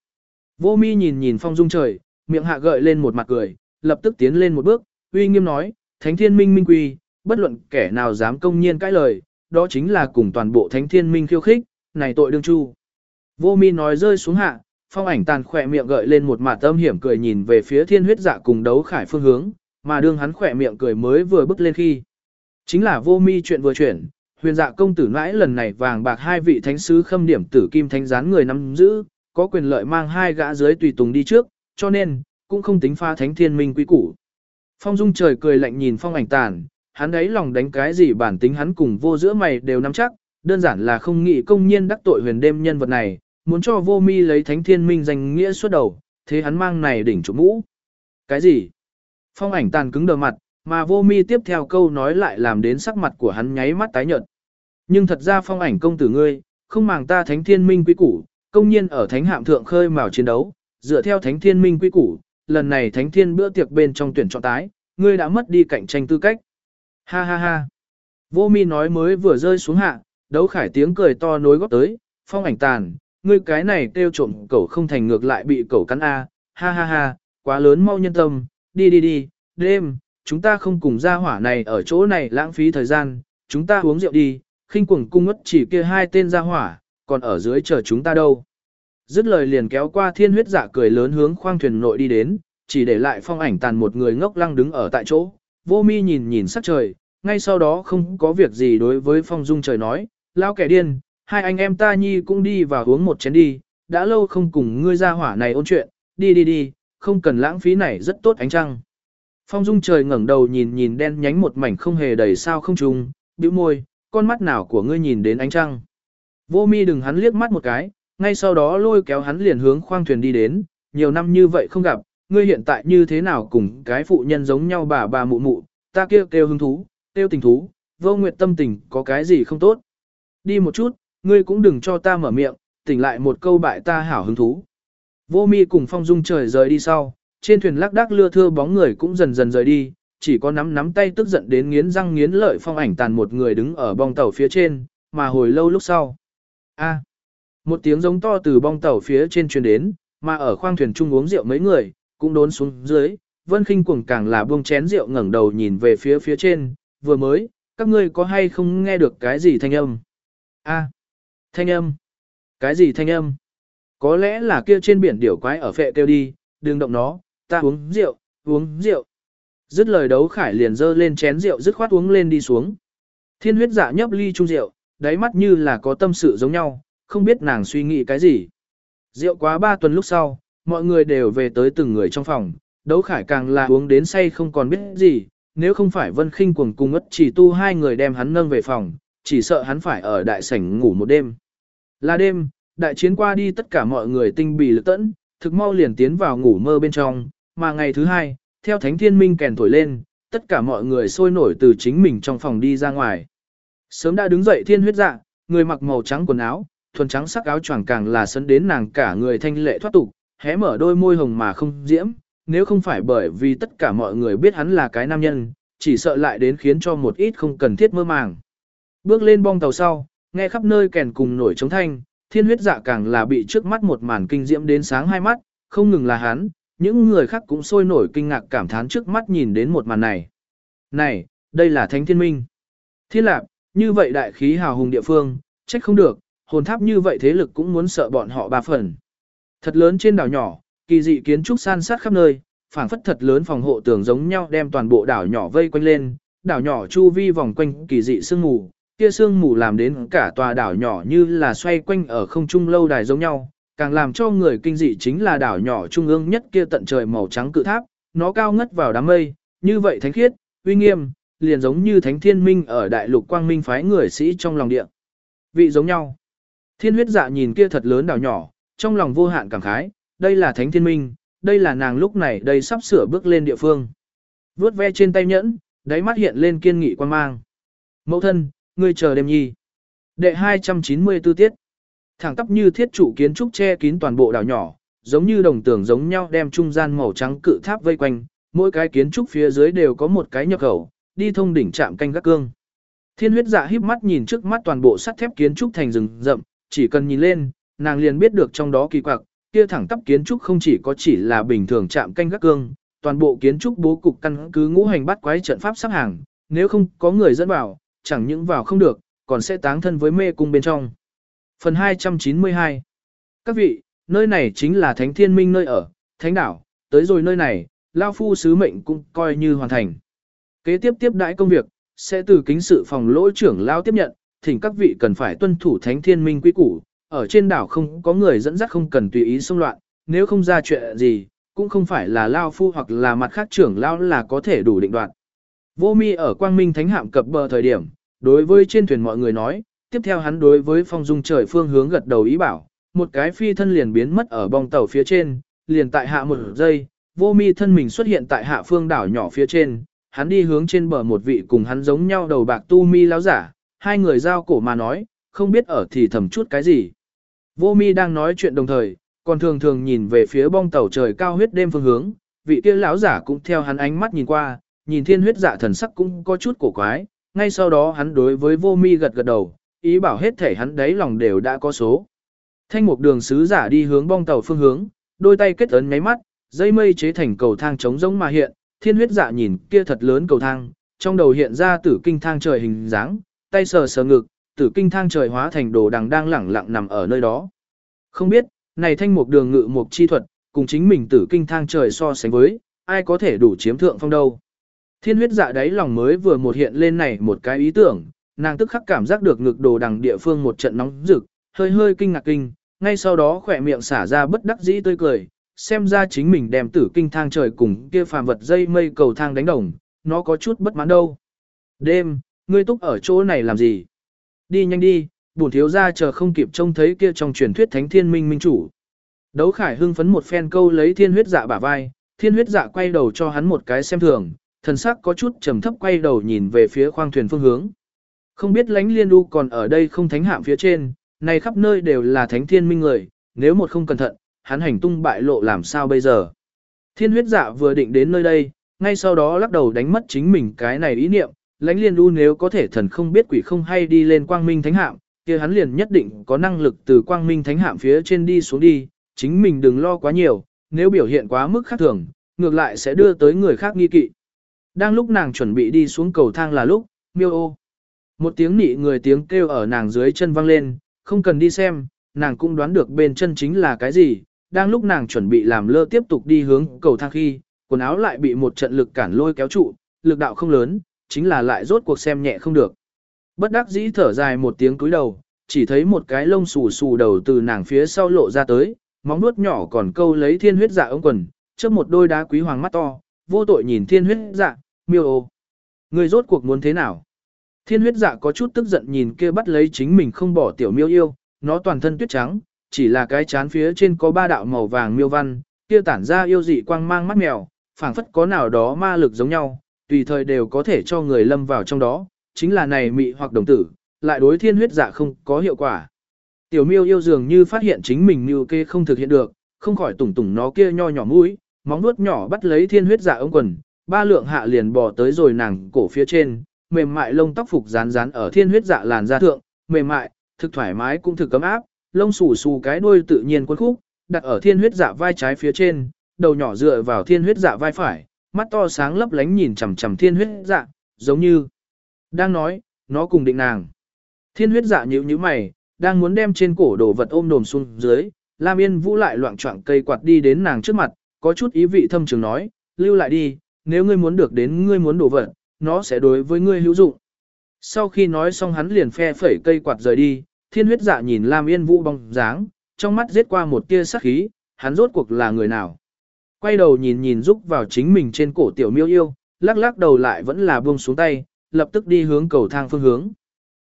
Vô mi nhìn nhìn phong dung trời, miệng hạ gợi lên một mặt cười, lập tức tiến lên một bước, uy nghiêm nói, thánh thiên minh minh quy, bất luận kẻ nào dám công nhiên cãi lời, đó chính là cùng toàn bộ thánh thiên minh khiêu khích, này tội đương chu. Vô mi nói rơi xuống hạ, phong ảnh tàn khỏe miệng gợi lên một mặt âm hiểm cười nhìn về phía thiên huyết dạ cùng đấu khải phương hướng, mà đương hắn khỏe miệng cười mới vừa bước lên khi. Chính là vô mi chuyện vừa chuyển, huyền dạ công tử nãi lần này vàng bạc hai vị thánh sứ khâm điểm tử kim thánh gián người nắm giữ, có quyền lợi mang hai gã dưới tùy tùng đi trước, cho nên, cũng không tính pha thánh thiên minh quý củ. Phong dung trời cười lạnh nhìn phong ảnh tàn, hắn ấy lòng đánh cái gì bản tính hắn cùng vô giữa mày đều nắm chắc, đơn giản là không nghĩ công nhiên đắc tội huyền đêm nhân vật này, muốn cho vô mi lấy thánh thiên minh danh nghĩa suốt đầu, thế hắn mang này đỉnh chủ mũ. Cái gì? Phong ảnh tàn cứng đờ mặt, mà vô mi tiếp theo câu nói lại làm đến sắc mặt của hắn nháy mắt tái nhợt. Nhưng thật ra phong ảnh công tử ngươi, không màng ta thánh thiên minh quý củ, công nhiên ở thánh hạm thượng khơi mào chiến đấu, dựa theo thánh thiên minh quý củ, lần này thánh thiên bữa tiệc bên trong tuyển chọn tái, ngươi đã mất đi cạnh tranh tư cách. Ha ha ha. Vô mi nói mới vừa rơi xuống hạ, đấu khải tiếng cười to nối góp tới, phong ảnh tàn, ngươi cái này kêu trộm cẩu không thành ngược lại bị cẩu cắn A, ha ha ha, quá lớn mau nhân tâm, đi đi đi, đêm, chúng ta không cùng ra hỏa này ở chỗ này lãng phí thời gian, chúng ta uống rượu đi, khinh quần cung ngất chỉ kia hai tên ra hỏa, còn ở dưới chờ chúng ta đâu. Dứt lời liền kéo qua thiên huyết giả cười lớn hướng khoang thuyền nội đi đến, chỉ để lại phong ảnh tàn một người ngốc lăng đứng ở tại chỗ, vô mi nhìn nhìn sắc trời, ngay sau đó không có việc gì đối với phong dung trời nói, lao kẻ điên, hai anh em ta nhi cũng đi vào uống một chén đi, đã lâu không cùng ngươi ra hỏa này ôn chuyện, đi đi đi, không cần lãng phí này rất tốt ánh trăng. Phong dung trời ngẩng đầu nhìn nhìn đen nhánh một mảnh không hề đầy sao không trùng, bĩu môi, con mắt nào của ngươi nhìn đến ánh trăng. Vô mi đừng hắn liếc mắt một cái, ngay sau đó lôi kéo hắn liền hướng khoang thuyền đi đến, nhiều năm như vậy không gặp, ngươi hiện tại như thế nào cùng cái phụ nhân giống nhau bà bà mụ mụ, ta kêu kêu hứng thú, kêu tình thú, vô nguyệt tâm tình có cái gì không tốt. Đi một chút, ngươi cũng đừng cho ta mở miệng, tỉnh lại một câu bại ta hảo hứng thú. Vô mi cùng phong dung trời rời đi sau, trên thuyền lác đác lưa thưa bóng người cũng dần dần rời đi, chỉ có nắm nắm tay tức giận đến nghiến răng nghiến lợi phong ảnh tàn một người đứng ở bong tàu phía trên, mà hồi lâu lúc sau. a một tiếng giống to từ bong tàu phía trên truyền đến, mà ở khoang thuyền chung uống rượu mấy người, cũng đốn xuống dưới, vân khinh cuồng càng là buông chén rượu ngẩng đầu nhìn về phía phía trên, vừa mới, các ngươi có hay không nghe được cái gì thanh âm? a thanh âm. Cái gì thanh âm? Có lẽ là kia trên biển điểu quái ở phệ kêu đi, đừng động nó, ta uống rượu, uống rượu. Dứt lời đấu khải liền dơ lên chén rượu dứt khoát uống lên đi xuống. Thiên huyết dạ nhấp ly chung rượu, đáy mắt như là có tâm sự giống nhau, không biết nàng suy nghĩ cái gì. Rượu quá ba tuần lúc sau, mọi người đều về tới từng người trong phòng, đấu khải càng là uống đến say không còn biết gì, nếu không phải vân khinh cuồng cùng ất chỉ tu hai người đem hắn nâng về phòng, chỉ sợ hắn phải ở đại sảnh ngủ một đêm. Là đêm, đại chiến qua đi tất cả mọi người tinh bì lực tẫn, thực mau liền tiến vào ngủ mơ bên trong, mà ngày thứ hai, theo thánh thiên minh kèn thổi lên, tất cả mọi người sôi nổi từ chính mình trong phòng đi ra ngoài. Sớm đã đứng dậy thiên huyết dạ, người mặc màu trắng quần áo, thuần trắng sắc áo choàng càng là sấn đến nàng cả người thanh lệ thoát tục, hé mở đôi môi hồng mà không diễm, nếu không phải bởi vì tất cả mọi người biết hắn là cái nam nhân, chỉ sợ lại đến khiến cho một ít không cần thiết mơ màng. Bước lên bong tàu sau, nghe khắp nơi kèn cùng nổi trống thanh, thiên huyết dạ càng là bị trước mắt một màn kinh diễm đến sáng hai mắt, không ngừng là hắn, những người khác cũng sôi nổi kinh ngạc cảm thán trước mắt nhìn đến một màn này. Này, đây là thánh thiên minh. Thiên lạc, như vậy đại khí hào hùng địa phương, trách không được, hồn tháp như vậy thế lực cũng muốn sợ bọn họ ba phần. Thật lớn trên đảo nhỏ, kỳ dị kiến trúc san sát khắp nơi, phảng phất thật lớn phòng hộ tường giống nhau đem toàn bộ đảo nhỏ vây quanh lên, đảo nhỏ chu vi vòng quanh kỳ dị sương mù, kia sương mù làm đến cả tòa đảo nhỏ như là xoay quanh ở không trung lâu đài giống nhau, càng làm cho người kinh dị chính là đảo nhỏ trung ương nhất kia tận trời màu trắng cự tháp, nó cao ngất vào đám mây, như vậy thánh khiết, uy nghiêm, liền giống như thánh thiên minh ở đại lục quang minh phái người sĩ trong lòng địa. Vị giống nhau. Thiên huyết dạ nhìn kia thật lớn đảo nhỏ, trong lòng vô hạn cảm khái, đây là thánh thiên minh, đây là nàng lúc này đây sắp sửa bước lên địa phương. Vuốt ve trên tay nhẫn, đáy mắt hiện lên kiên nghị quan mang. Mẫu thân, ngươi chờ đêm nhi. Đệ 294 tiết. Thẳng tắp như thiết trụ kiến trúc che kín toàn bộ đảo nhỏ, giống như đồng tường giống nhau đem trung gian màu trắng cự tháp vây quanh, mỗi cái kiến trúc phía dưới đều có một cái nhập khẩu, đi thông đỉnh chạm canh gác cương. Thiên huyết dạ híp mắt nhìn trước mắt toàn bộ sắt thép kiến trúc thành rừng rậm, chỉ cần nhìn lên, nàng liền biết được trong đó kỳ quặc, kia thẳng tắp kiến trúc không chỉ có chỉ là bình thường chạm canh gác cương, toàn bộ kiến trúc bố cục căn cứ ngũ hành bắt quái trận pháp sắp hàng, nếu không có người dẫn vào, chẳng những vào không được, còn sẽ táng thân với mê cung bên trong. Phần 292 Các vị, nơi này chính là Thánh Thiên Minh nơi ở, Thánh Đảo, tới rồi nơi này, Lao Phu sứ mệnh cũng coi như hoàn thành. Kế tiếp tiếp đãi công việc, sẽ từ kính sự phòng lỗ trưởng Lao tiếp nhận, thỉnh các vị cần phải tuân thủ Thánh Thiên Minh quy củ, ở trên đảo không có người dẫn dắt không cần tùy ý xông loạn, nếu không ra chuyện gì, cũng không phải là Lao Phu hoặc là mặt khác trưởng Lao là có thể đủ định đoạt. Vô mi ở Quang Minh Thánh Hạm cập bờ thời điểm, đối với trên thuyền mọi người nói, tiếp theo hắn đối với phong dung trời phương hướng gật đầu ý bảo, một cái phi thân liền biến mất ở bong tàu phía trên, liền tại hạ một giây, vô mi thân mình xuất hiện tại hạ phương đảo nhỏ phía trên, hắn đi hướng trên bờ một vị cùng hắn giống nhau đầu bạc tu mi láo giả, hai người giao cổ mà nói, không biết ở thì thầm chút cái gì. Vô mi đang nói chuyện đồng thời, còn thường thường nhìn về phía bong tàu trời cao huyết đêm phương hướng, vị kia lão giả cũng theo hắn ánh mắt nhìn qua, nhìn thiên huyết dạ thần sắc cũng có chút cổ quái, ngay sau đó hắn đối với vô mi gật gật đầu, ý bảo hết thể hắn đấy lòng đều đã có số. Thanh mục đường sứ giả đi hướng bong tàu phương hướng, đôi tay kết ấn nháy mắt, dây mây chế thành cầu thang trống rỗng mà hiện, thiên huyết dạ nhìn kia thật lớn cầu thang, trong đầu hiện ra tử kinh thang trời hình dáng, tay sờ sờ ngực, tử kinh thang trời hóa thành đồ đằng đang lẳng lặng nằm ở nơi đó. Không biết, này thanh mục đường ngự mục chi thuật, cùng chính mình tử kinh thang trời so sánh với, ai có thể đủ chiếm thượng phong đâu. Thiên huyết dạ đáy lòng mới vừa một hiện lên này một cái ý tưởng, nàng tức khắc cảm giác được ngực đồ đằng địa phương một trận nóng rực, hơi hơi kinh ngạc kinh, ngay sau đó khỏe miệng xả ra bất đắc dĩ tươi cười, xem ra chính mình đem tử kinh thang trời cùng kia phàm vật dây mây cầu thang đánh đồng, nó có chút bất mãn đâu. Đêm, ngươi túc ở chỗ này làm gì? Đi nhanh đi, bổn thiếu ra chờ không kịp trông thấy kia trong truyền thuyết thánh thiên minh minh chủ. Đấu khải hưng phấn một phen câu lấy thiên huyết dạ bả vai, thiên huyết dạ quay đầu cho hắn một cái xem thường, thần sắc có chút trầm thấp quay đầu nhìn về phía khoang thuyền phương hướng, Không biết lánh liên đu còn ở đây không thánh hạm phía trên, này khắp nơi đều là thánh thiên minh người, nếu một không cẩn thận, hắn hành tung bại lộ làm sao bây giờ. Thiên huyết dạ vừa định đến nơi đây, ngay sau đó lắc đầu đánh mất chính mình cái này ý niệm, lãnh liên đu nếu có thể thần không biết quỷ không hay đi lên quang minh thánh hạm, kia hắn liền nhất định có năng lực từ quang minh thánh hạm phía trên đi xuống đi, chính mình đừng lo quá nhiều, nếu biểu hiện quá mức khác thường, ngược lại sẽ đưa tới người khác nghi kỵ. Đang lúc nàng chuẩn bị đi xuống cầu thang là lúc, miêu ô. Một tiếng nị người tiếng kêu ở nàng dưới chân vang lên, không cần đi xem, nàng cũng đoán được bên chân chính là cái gì. Đang lúc nàng chuẩn bị làm lơ tiếp tục đi hướng cầu thang khi, quần áo lại bị một trận lực cản lôi kéo trụ, lực đạo không lớn, chính là lại rốt cuộc xem nhẹ không được. Bất đắc dĩ thở dài một tiếng cúi đầu, chỉ thấy một cái lông xù xù đầu từ nàng phía sau lộ ra tới, móng nuốt nhỏ còn câu lấy thiên huyết dạ ống quần, trước một đôi đá quý hoàng mắt to, vô tội nhìn thiên huyết dạ, miêu ô. Người rốt cuộc muốn thế nào? Thiên huyết dạ có chút tức giận nhìn kia bắt lấy chính mình không bỏ tiểu miêu yêu, nó toàn thân tuyết trắng, chỉ là cái chán phía trên có ba đạo màu vàng miêu văn, kia tản ra yêu dị quang mang mắt mèo, phảng phất có nào đó ma lực giống nhau, tùy thời đều có thể cho người lâm vào trong đó, chính là này mị hoặc đồng tử, lại đối thiên huyết dạ không có hiệu quả. Tiểu miêu yêu dường như phát hiện chính mình mưu kê không thực hiện được, không khỏi tủng tủng nó kia nho nhỏ mũi, móng nuốt nhỏ bắt lấy thiên huyết dạ ống quần, ba lượng hạ liền bò tới rồi nàng cổ phía trên, mềm mại lông tóc phục rán rán ở thiên huyết dạ làn da thượng, mềm mại, thực thoải mái cũng thực cấm áp, lông xù xù cái đuôi tự nhiên cuốn khúc, đặt ở thiên huyết dạ vai trái phía trên, đầu nhỏ dựa vào thiên huyết dạ vai phải, mắt to sáng lấp lánh nhìn chằm chằm thiên huyết dạ, giống như đang nói, nó cùng định nàng. Thiên huyết dạ nhíu nhíu mày, đang muốn đem trên cổ đồ vật ôm đồm xuống dưới, Lam Yên Vũ lại loạn choạng cây quạt đi đến nàng trước mặt, có chút ý vị thâm trường nói, lưu lại đi, nếu ngươi muốn được đến ngươi muốn đổ vật, nó sẽ đối với ngươi hữu dụng. Sau khi nói xong hắn liền phe phẩy cây quạt rời đi, thiên huyết dạ nhìn Lam Yên Vũ bóng dáng, trong mắt giết qua một tia sắc khí, hắn rốt cuộc là người nào. Quay đầu nhìn nhìn rúc vào chính mình trên cổ tiểu miêu yêu, lắc lắc đầu lại vẫn là buông xuống tay, lập tức đi hướng cầu thang phương hướng.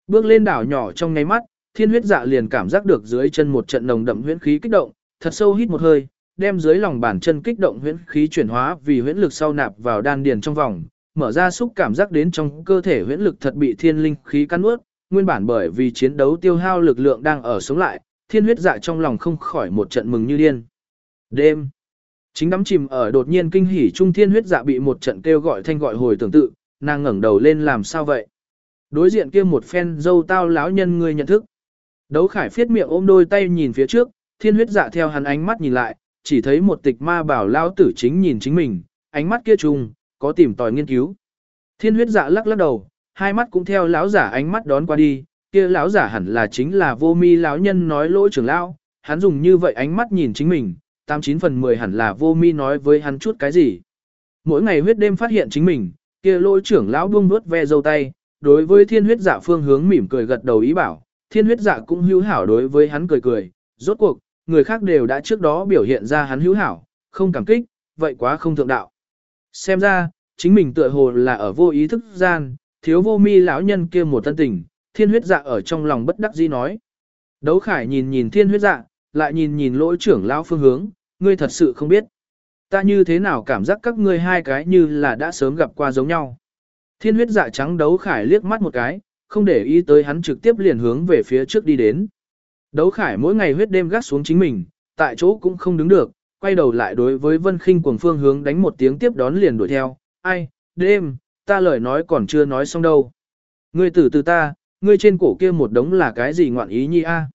Bước lên đảo nhỏ trong ngay mắt, thiên huyết dạ liền cảm giác được dưới chân một trận nồng đậm huyễn khí kích động, thật sâu hít một hơi, đem dưới lòng bàn chân kích động huyễn khí chuyển hóa vì huyễn lực sau nạp vào đan điền trong vòng, mở ra xúc cảm giác đến trong cơ thể huyễn lực thật bị thiên linh khí cắn nuốt, nguyên bản bởi vì chiến đấu tiêu hao lực lượng đang ở sống lại, thiên huyết dạ trong lòng không khỏi một trận mừng như điên. Đêm, chính đắm chìm ở đột nhiên kinh hỉ trung thiên huyết dạ bị một trận kêu gọi thanh gọi hồi tưởng tự, nàng ngẩng đầu lên làm sao vậy? Đối diện kia một phen dâu tao lão nhân người nhận thức. Đấu khải phiết miệng ôm đôi tay nhìn phía trước, thiên huyết dạ theo hắn ánh mắt nhìn lại, chỉ thấy một tịch ma bảo lão tử chính nhìn chính mình, ánh mắt kia trùng, có tìm tòi nghiên cứu. Thiên huyết dạ lắc lắc đầu, hai mắt cũng theo lão giả ánh mắt đón qua đi, kia lão giả hẳn là chính là vô mi lão nhân nói lỗi trưởng lão, hắn dùng như vậy ánh mắt nhìn chính mình, 89 phần 10 hẳn là vô mi nói với hắn chút cái gì. Mỗi ngày huyết đêm phát hiện chính mình, kia lỗi trưởng lão buông vuốt ve dâu tay, đối với thiên huyết dạ phương hướng mỉm cười gật đầu ý bảo, thiên huyết dạ cũng hữu hảo đối với hắn cười cười, rốt cuộc, người khác đều đã trước đó biểu hiện ra hắn hữu hảo, không cảm kích, vậy quá không thượng đạo. Xem ra, chính mình tựa hồ là ở vô ý thức gian, thiếu vô mi lão nhân kia một thân tình, thiên huyết dạ ở trong lòng bất đắc dĩ nói. Đấu khải nhìn nhìn thiên huyết dạ, lại nhìn nhìn lỗi trưởng lão phương hướng, ngươi thật sự không biết. Ta như thế nào cảm giác các ngươi hai cái như là đã sớm gặp qua giống nhau. Thiên huyết dạ trắng đấu khải liếc mắt một cái, không để ý tới hắn trực tiếp liền hướng về phía trước đi đến. Đấu khải mỗi ngày huyết đêm gác xuống chính mình, tại chỗ cũng không đứng được, quay đầu lại đối với vân khinh cuồng phương hướng đánh một tiếng tiếp đón liền đuổi theo. Ai, đêm, ta lời nói còn chưa nói xong đâu. Ngươi tử từ ta, ngươi trên cổ kia một đống là cái gì ngoạn ý nhi a?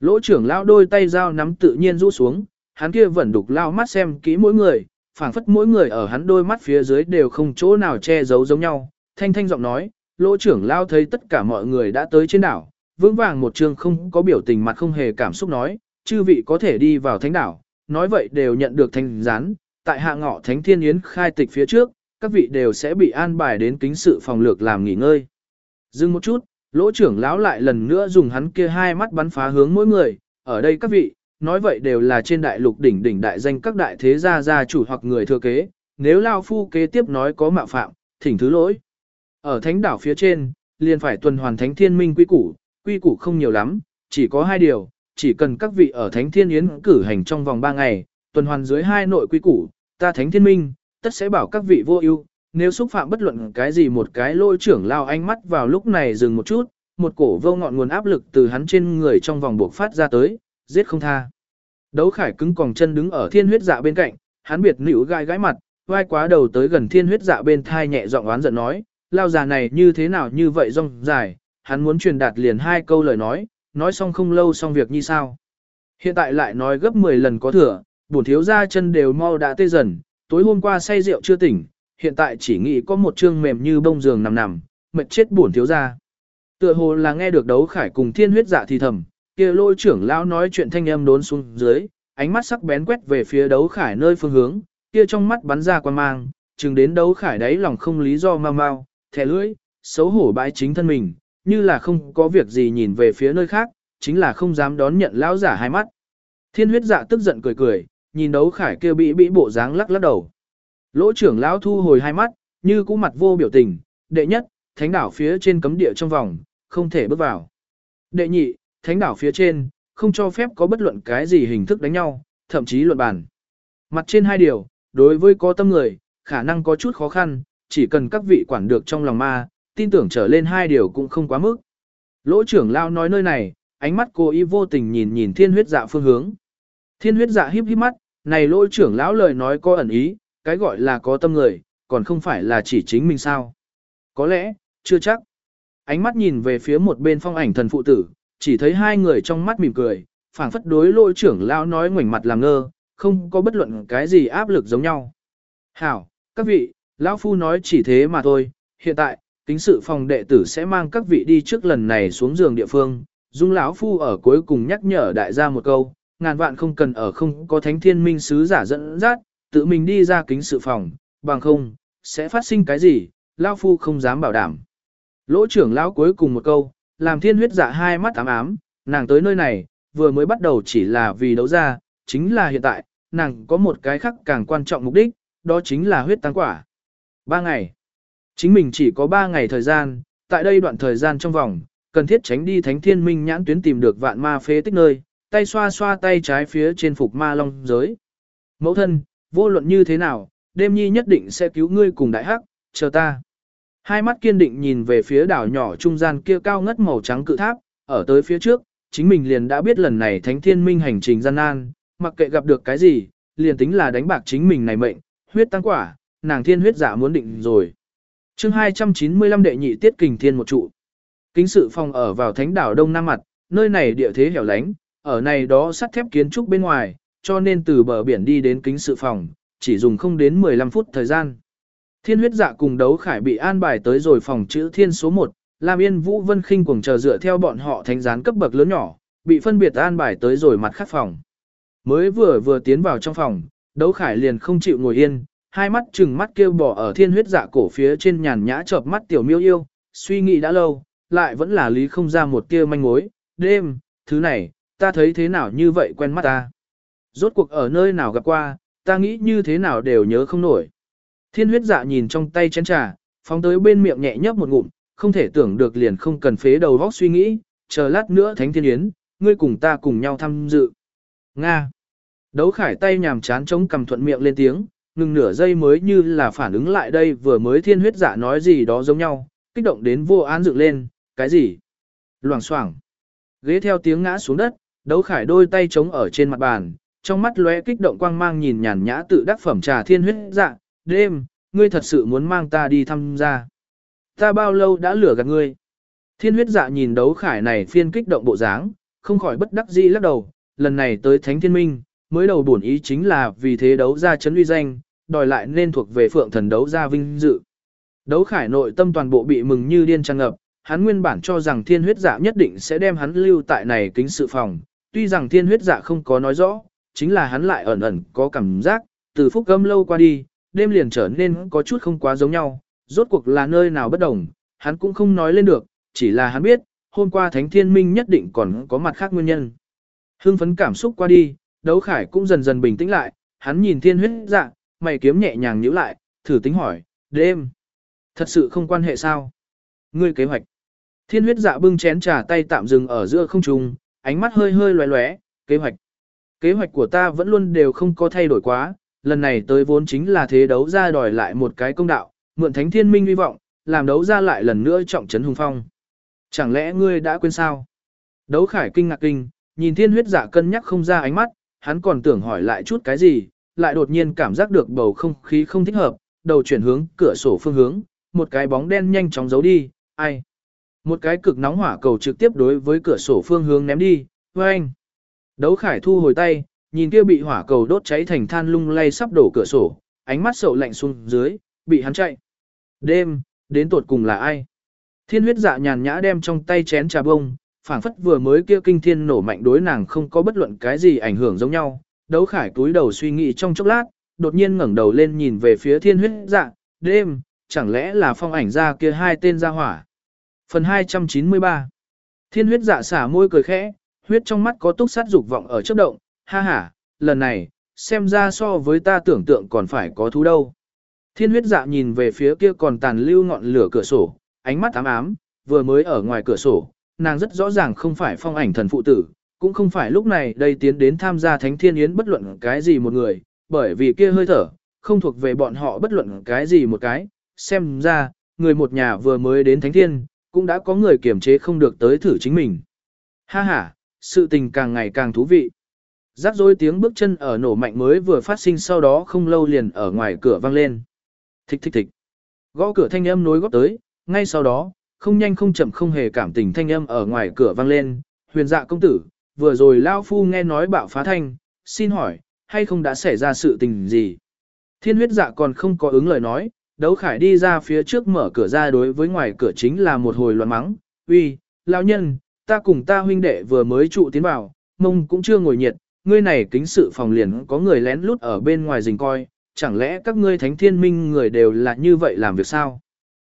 Lỗ trưởng lão đôi tay dao nắm tự nhiên rũ xuống, hắn kia vẫn đục lao mắt xem kỹ mỗi người, phảng phất mỗi người ở hắn đôi mắt phía dưới đều không chỗ nào che giấu giống nhau. Thanh thanh giọng nói, lỗ trưởng lao thấy tất cả mọi người đã tới trên đảo, vững vàng một chương không có biểu tình mặt không hề cảm xúc nói, chư vị có thể đi vào thánh đảo, nói vậy đều nhận được thanh gián, tại hạ ngọ thánh thiên yến khai tịch phía trước, các vị đều sẽ bị an bài đến kính sự phòng lược làm nghỉ ngơi. Dừng một chút, lỗ trưởng lão lại lần nữa dùng hắn kia hai mắt bắn phá hướng mỗi người, ở đây các vị, nói vậy đều là trên đại lục đỉnh đỉnh đại danh các đại thế gia gia chủ hoặc người thừa kế, nếu Lao Phu kế tiếp nói có mạo phạm, thỉnh thứ lỗi. Ở thánh đảo phía trên, liền phải tuần hoàn thánh thiên minh quy củ, quy củ không nhiều lắm, chỉ có hai điều, chỉ cần các vị ở thánh thiên yến cử hành trong vòng ba ngày, tuần hoàn dưới hai nội quy củ, ta thánh thiên minh, tất sẽ bảo các vị vô ưu, nếu xúc phạm bất luận cái gì một cái lôi trưởng lao ánh mắt vào lúc này dừng một chút, một cổ vô ngọn nguồn áp lực từ hắn trên người trong vòng buộc phát ra tới, giết không tha. Đấu khải cứng còng chân đứng ở thiên huyết dạ bên cạnh, hắn biệt nữ gai gái mặt, vai quá đầu tới gần thiên huyết dạ bên thai nhẹ giọng oán giận nói, lao già này như thế nào như vậy rong dài, hắn muốn truyền đạt liền hai câu lời nói, nói xong không lâu xong việc như sao. Hiện tại lại nói gấp 10 lần có thừa, bổn thiếu ra chân đều mau đã tê dần, tối hôm qua say rượu chưa tỉnh, hiện tại chỉ nghĩ có một chương mềm như bông giường nằm nằm, mệt chết bổn thiếu ra. Tựa hồ là nghe được đấu khải cùng thiên huyết dạ thì thầm, kia lôi trưởng lão nói chuyện thanh âm đốn xuống dưới, ánh mắt sắc bén quét về phía đấu khải nơi phương hướng, kia trong mắt bắn ra quan mang, chừng đến đấu khải đáy lòng không lý do mau mau, thẻ lưỡi, xấu hổ bãi chính thân mình, như là không có việc gì nhìn về phía nơi khác, chính là không dám đón nhận lão giả hai mắt. Thiên huyết dạ tức giận cười cười, nhìn đấu khải kia bị bị bộ dáng lắc lắc đầu. Lỗ trưởng lão thu hồi hai mắt, như cũ mặt vô biểu tình, đệ nhất, thánh đảo phía trên cấm địa trong vòng, không thể bước vào. Đệ nhị, thánh đảo phía trên, không cho phép có bất luận cái gì hình thức đánh nhau, thậm chí luận bàn. Mặt trên hai điều, đối với có tâm người, khả năng có chút khó khăn, chỉ cần các vị quản được trong lòng ma, tin tưởng trở lên hai điều cũng không quá mức. Lỗ trưởng lao nói nơi này, ánh mắt cô y vô tình nhìn nhìn thiên huyết dạ phương hướng. Thiên huyết dạ híp híp mắt, này lỗ trưởng lão lời nói có ẩn ý, cái gọi là có tâm người, còn không phải là chỉ chính mình sao. Có lẽ, chưa chắc. Ánh mắt nhìn về phía một bên phong ảnh thần phụ tử, chỉ thấy hai người trong mắt mỉm cười, phảng phất đối lỗ trưởng lão nói ngoảnh mặt làm ngơ, không có bất luận cái gì áp lực giống nhau. Hảo, các vị, lão phu nói chỉ thế mà thôi, hiện tại, kính sự phòng đệ tử sẽ mang các vị đi trước lần này xuống giường địa phương, dung lão phu ở cuối cùng nhắc nhở đại gia một câu, ngàn vạn không cần ở không có thánh thiên minh sứ giả dẫn dắt, tự mình đi ra kính sự phòng, bằng không, sẽ phát sinh cái gì, lão phu không dám bảo đảm. Lỗ trưởng lão cuối cùng một câu, làm thiên huyết dạ hai mắt ám ám, nàng tới nơi này, vừa mới bắt đầu chỉ là vì đấu ra, chính là hiện tại, nàng có một cái khác càng quan trọng mục đích, đó chính là huyết tăng quả. Ba ngày. Chính mình chỉ có ba ngày thời gian, tại đây đoạn thời gian trong vòng, cần thiết tránh đi thánh thiên minh nhãn tuyến tìm được vạn ma phế tích nơi, tay xoa xoa tay trái phía trên phục ma long giới. Mẫu thân, vô luận như thế nào, đêm nhi nhất định sẽ cứu ngươi cùng đại hắc, chờ ta. Hai mắt kiên định nhìn về phía đảo nhỏ trung gian kia cao ngất màu trắng cự tháp, ở tới phía trước, chính mình liền đã biết lần này thánh thiên minh hành trình gian nan, mặc kệ gặp được cái gì, liền tính là đánh bạc chính mình này mệnh, huyết tăng quả, nàng thiên huyết giả muốn định rồi chương 295 đệ nhị tiết kình thiên một trụ. Kính sự phòng ở vào thánh đảo Đông Nam mặt, nơi này địa thế hẻo lánh, ở này đó sắt thép kiến trúc bên ngoài, cho nên từ bờ biển đi đến kính sự phòng, chỉ dùng không đến 15 phút thời gian. Thiên huyết dạ cùng đấu khải bị an bài tới rồi phòng chữ thiên số 1, Lam Yên Vũ Vân Khinh cuồng chờ dựa theo bọn họ thánh gián cấp bậc lớn nhỏ, bị phân biệt an bài tới rồi mặt khác phòng. Mới vừa vừa tiến vào trong phòng, đấu khải liền không chịu ngồi yên, hai mắt chừng mắt kêu bỏ ở thiên huyết dạ cổ phía trên nhàn nhã chợp mắt tiểu miêu yêu, suy nghĩ đã lâu, lại vẫn là lý không ra một tia manh mối, đêm, thứ này, ta thấy thế nào như vậy quen mắt ta. Rốt cuộc ở nơi nào gặp qua, ta nghĩ như thế nào đều nhớ không nổi. Thiên huyết dạ nhìn trong tay chén trà, phóng tới bên miệng nhẹ nhấp một ngụm, không thể tưởng được liền không cần phế đầu vóc suy nghĩ, chờ lát nữa thánh thiên yến, ngươi cùng ta cùng nhau tham dự. Nga. Đấu khải tay nhàm chán chống cầm thuận miệng lên tiếng, ngừng nửa giây mới như là phản ứng lại đây vừa mới thiên huyết dạ nói gì đó giống nhau, kích động đến vô án dựng lên, cái gì? Loảng xoảng Ghế theo tiếng ngã xuống đất, đấu khải đôi tay chống ở trên mặt bàn, trong mắt lóe kích động quang mang nhìn nhàn nhã tự đắc phẩm trà thiên huyết dạ, đêm, ngươi thật sự muốn mang ta đi thăm gia. Ta bao lâu đã lừa gạt ngươi? Thiên huyết dạ nhìn đấu khải này phiên kích động bộ dáng, không khỏi bất đắc dĩ lắc đầu, lần này tới Thánh Thiên Minh, mới đầu bổn ý chính là vì thế đấu ra chấn uy danh, đòi lại nên thuộc về phượng thần đấu ra vinh dự. Đấu khải nội tâm toàn bộ bị mừng như điên trăng ngập, hắn nguyên bản cho rằng thiên huyết dạ nhất định sẽ đem hắn lưu tại này kính sự phòng, tuy rằng thiên huyết dạ không có nói rõ, chính là hắn lại ẩn ẩn có cảm giác, từ phúc âm lâu qua đi, đêm liền trở nên có chút không quá giống nhau, rốt cuộc là nơi nào bất đồng, hắn cũng không nói lên được, chỉ là hắn biết, hôm qua Thánh Thiên Minh nhất định còn có mặt khác nguyên nhân. Hưng phấn cảm xúc qua đi, đấu khải cũng dần dần bình tĩnh lại, hắn nhìn thiên huyết dạ, mày kiếm nhẹ nhàng nhíu lại, thử tính hỏi, đêm, thật sự không quan hệ sao? Ngươi kế hoạch. Thiên huyết dạ bưng chén trà tay tạm dừng ở giữa không trung, ánh mắt hơi hơi lóe lóe, kế hoạch. Kế hoạch của ta vẫn luôn đều không có thay đổi quá, lần này tới vốn chính là thế đấu ra đòi lại một cái công đạo, mượn thánh thiên minh hy vọng, làm đấu ra lại lần nữa trọng trấn hùng phong. Chẳng lẽ ngươi đã quên sao? Đấu khải kinh ngạc kinh, nhìn thiên huyết dạ cân nhắc không ra ánh mắt, hắn còn tưởng hỏi lại chút cái gì, lại đột nhiên cảm giác được bầu không khí không thích hợp, đầu chuyển hướng cửa sổ phương hướng, một cái bóng đen nhanh chóng giấu đi, ai? Một cái cực nóng hỏa cầu trực tiếp đối với cửa sổ phương hướng ném đi, với anh. Đấu khải thu hồi tay, nhìn kia bị hỏa cầu đốt cháy thành than lung lay sắp đổ cửa sổ, ánh mắt sầu lạnh xuống dưới, bị hắn chạy. Đêm, đến tột cùng là ai? Thiên huyết dạ nhàn nhã đem trong tay chén trà bông, phảng phất vừa mới kia kinh thiên nổ mạnh đối nàng không có bất luận cái gì ảnh hưởng giống nhau. Đấu khải túi đầu suy nghĩ trong chốc lát, đột nhiên ngẩng đầu lên nhìn về phía thiên huyết dạ, đêm, chẳng lẽ là phong ảnh ra kia hai tên ra hỏa. Phần 293 Thiên huyết dạ xả môi cười khẽ, huyết trong mắt có túc sát dục vọng ở chớp động, ha ha, lần này, xem ra so với ta tưởng tượng còn phải có thú đâu. Thiên huyết dạ nhìn về phía kia còn tàn lưu ngọn lửa cửa sổ, ánh mắt ám ám, vừa mới ở ngoài cửa sổ, nàng rất rõ ràng không phải phong ảnh thần phụ tử, cũng không phải lúc này đây tiến đến tham gia thánh thiên yến bất luận cái gì một người, bởi vì kia hơi thở, không thuộc về bọn họ bất luận cái gì một cái, xem ra, người một nhà vừa mới đến thánh thiên, cũng đã có người kiểm chế không được tới thử chính mình. Ha ha, sự tình càng ngày càng thú vị. Rắc rối tiếng bước chân ở nổ mạnh mới vừa phát sinh sau đó không lâu liền ở ngoài cửa vang lên. Thích thích thích. Gõ cửa thanh âm nối góp tới, ngay sau đó, không nhanh không chậm không hề cảm tình thanh âm ở ngoài cửa vang lên. Huyền dạ công tử, vừa rồi Lao Phu nghe nói bạo phá thanh, xin hỏi, hay không đã xảy ra sự tình gì? Thiên huyết dạ còn không có ứng lời nói, đấu khải đi ra phía trước mở cửa ra đối với ngoài cửa chính là một hồi loạn mắng. Uy, lão nhân, ta cùng ta huynh đệ vừa mới trụ tiến vào, mông cũng chưa ngồi nhiệt, ngươi này kính sự phòng liền có người lén lút ở bên ngoài rình coi, chẳng lẽ các ngươi thánh thiên minh người đều là như vậy làm việc sao?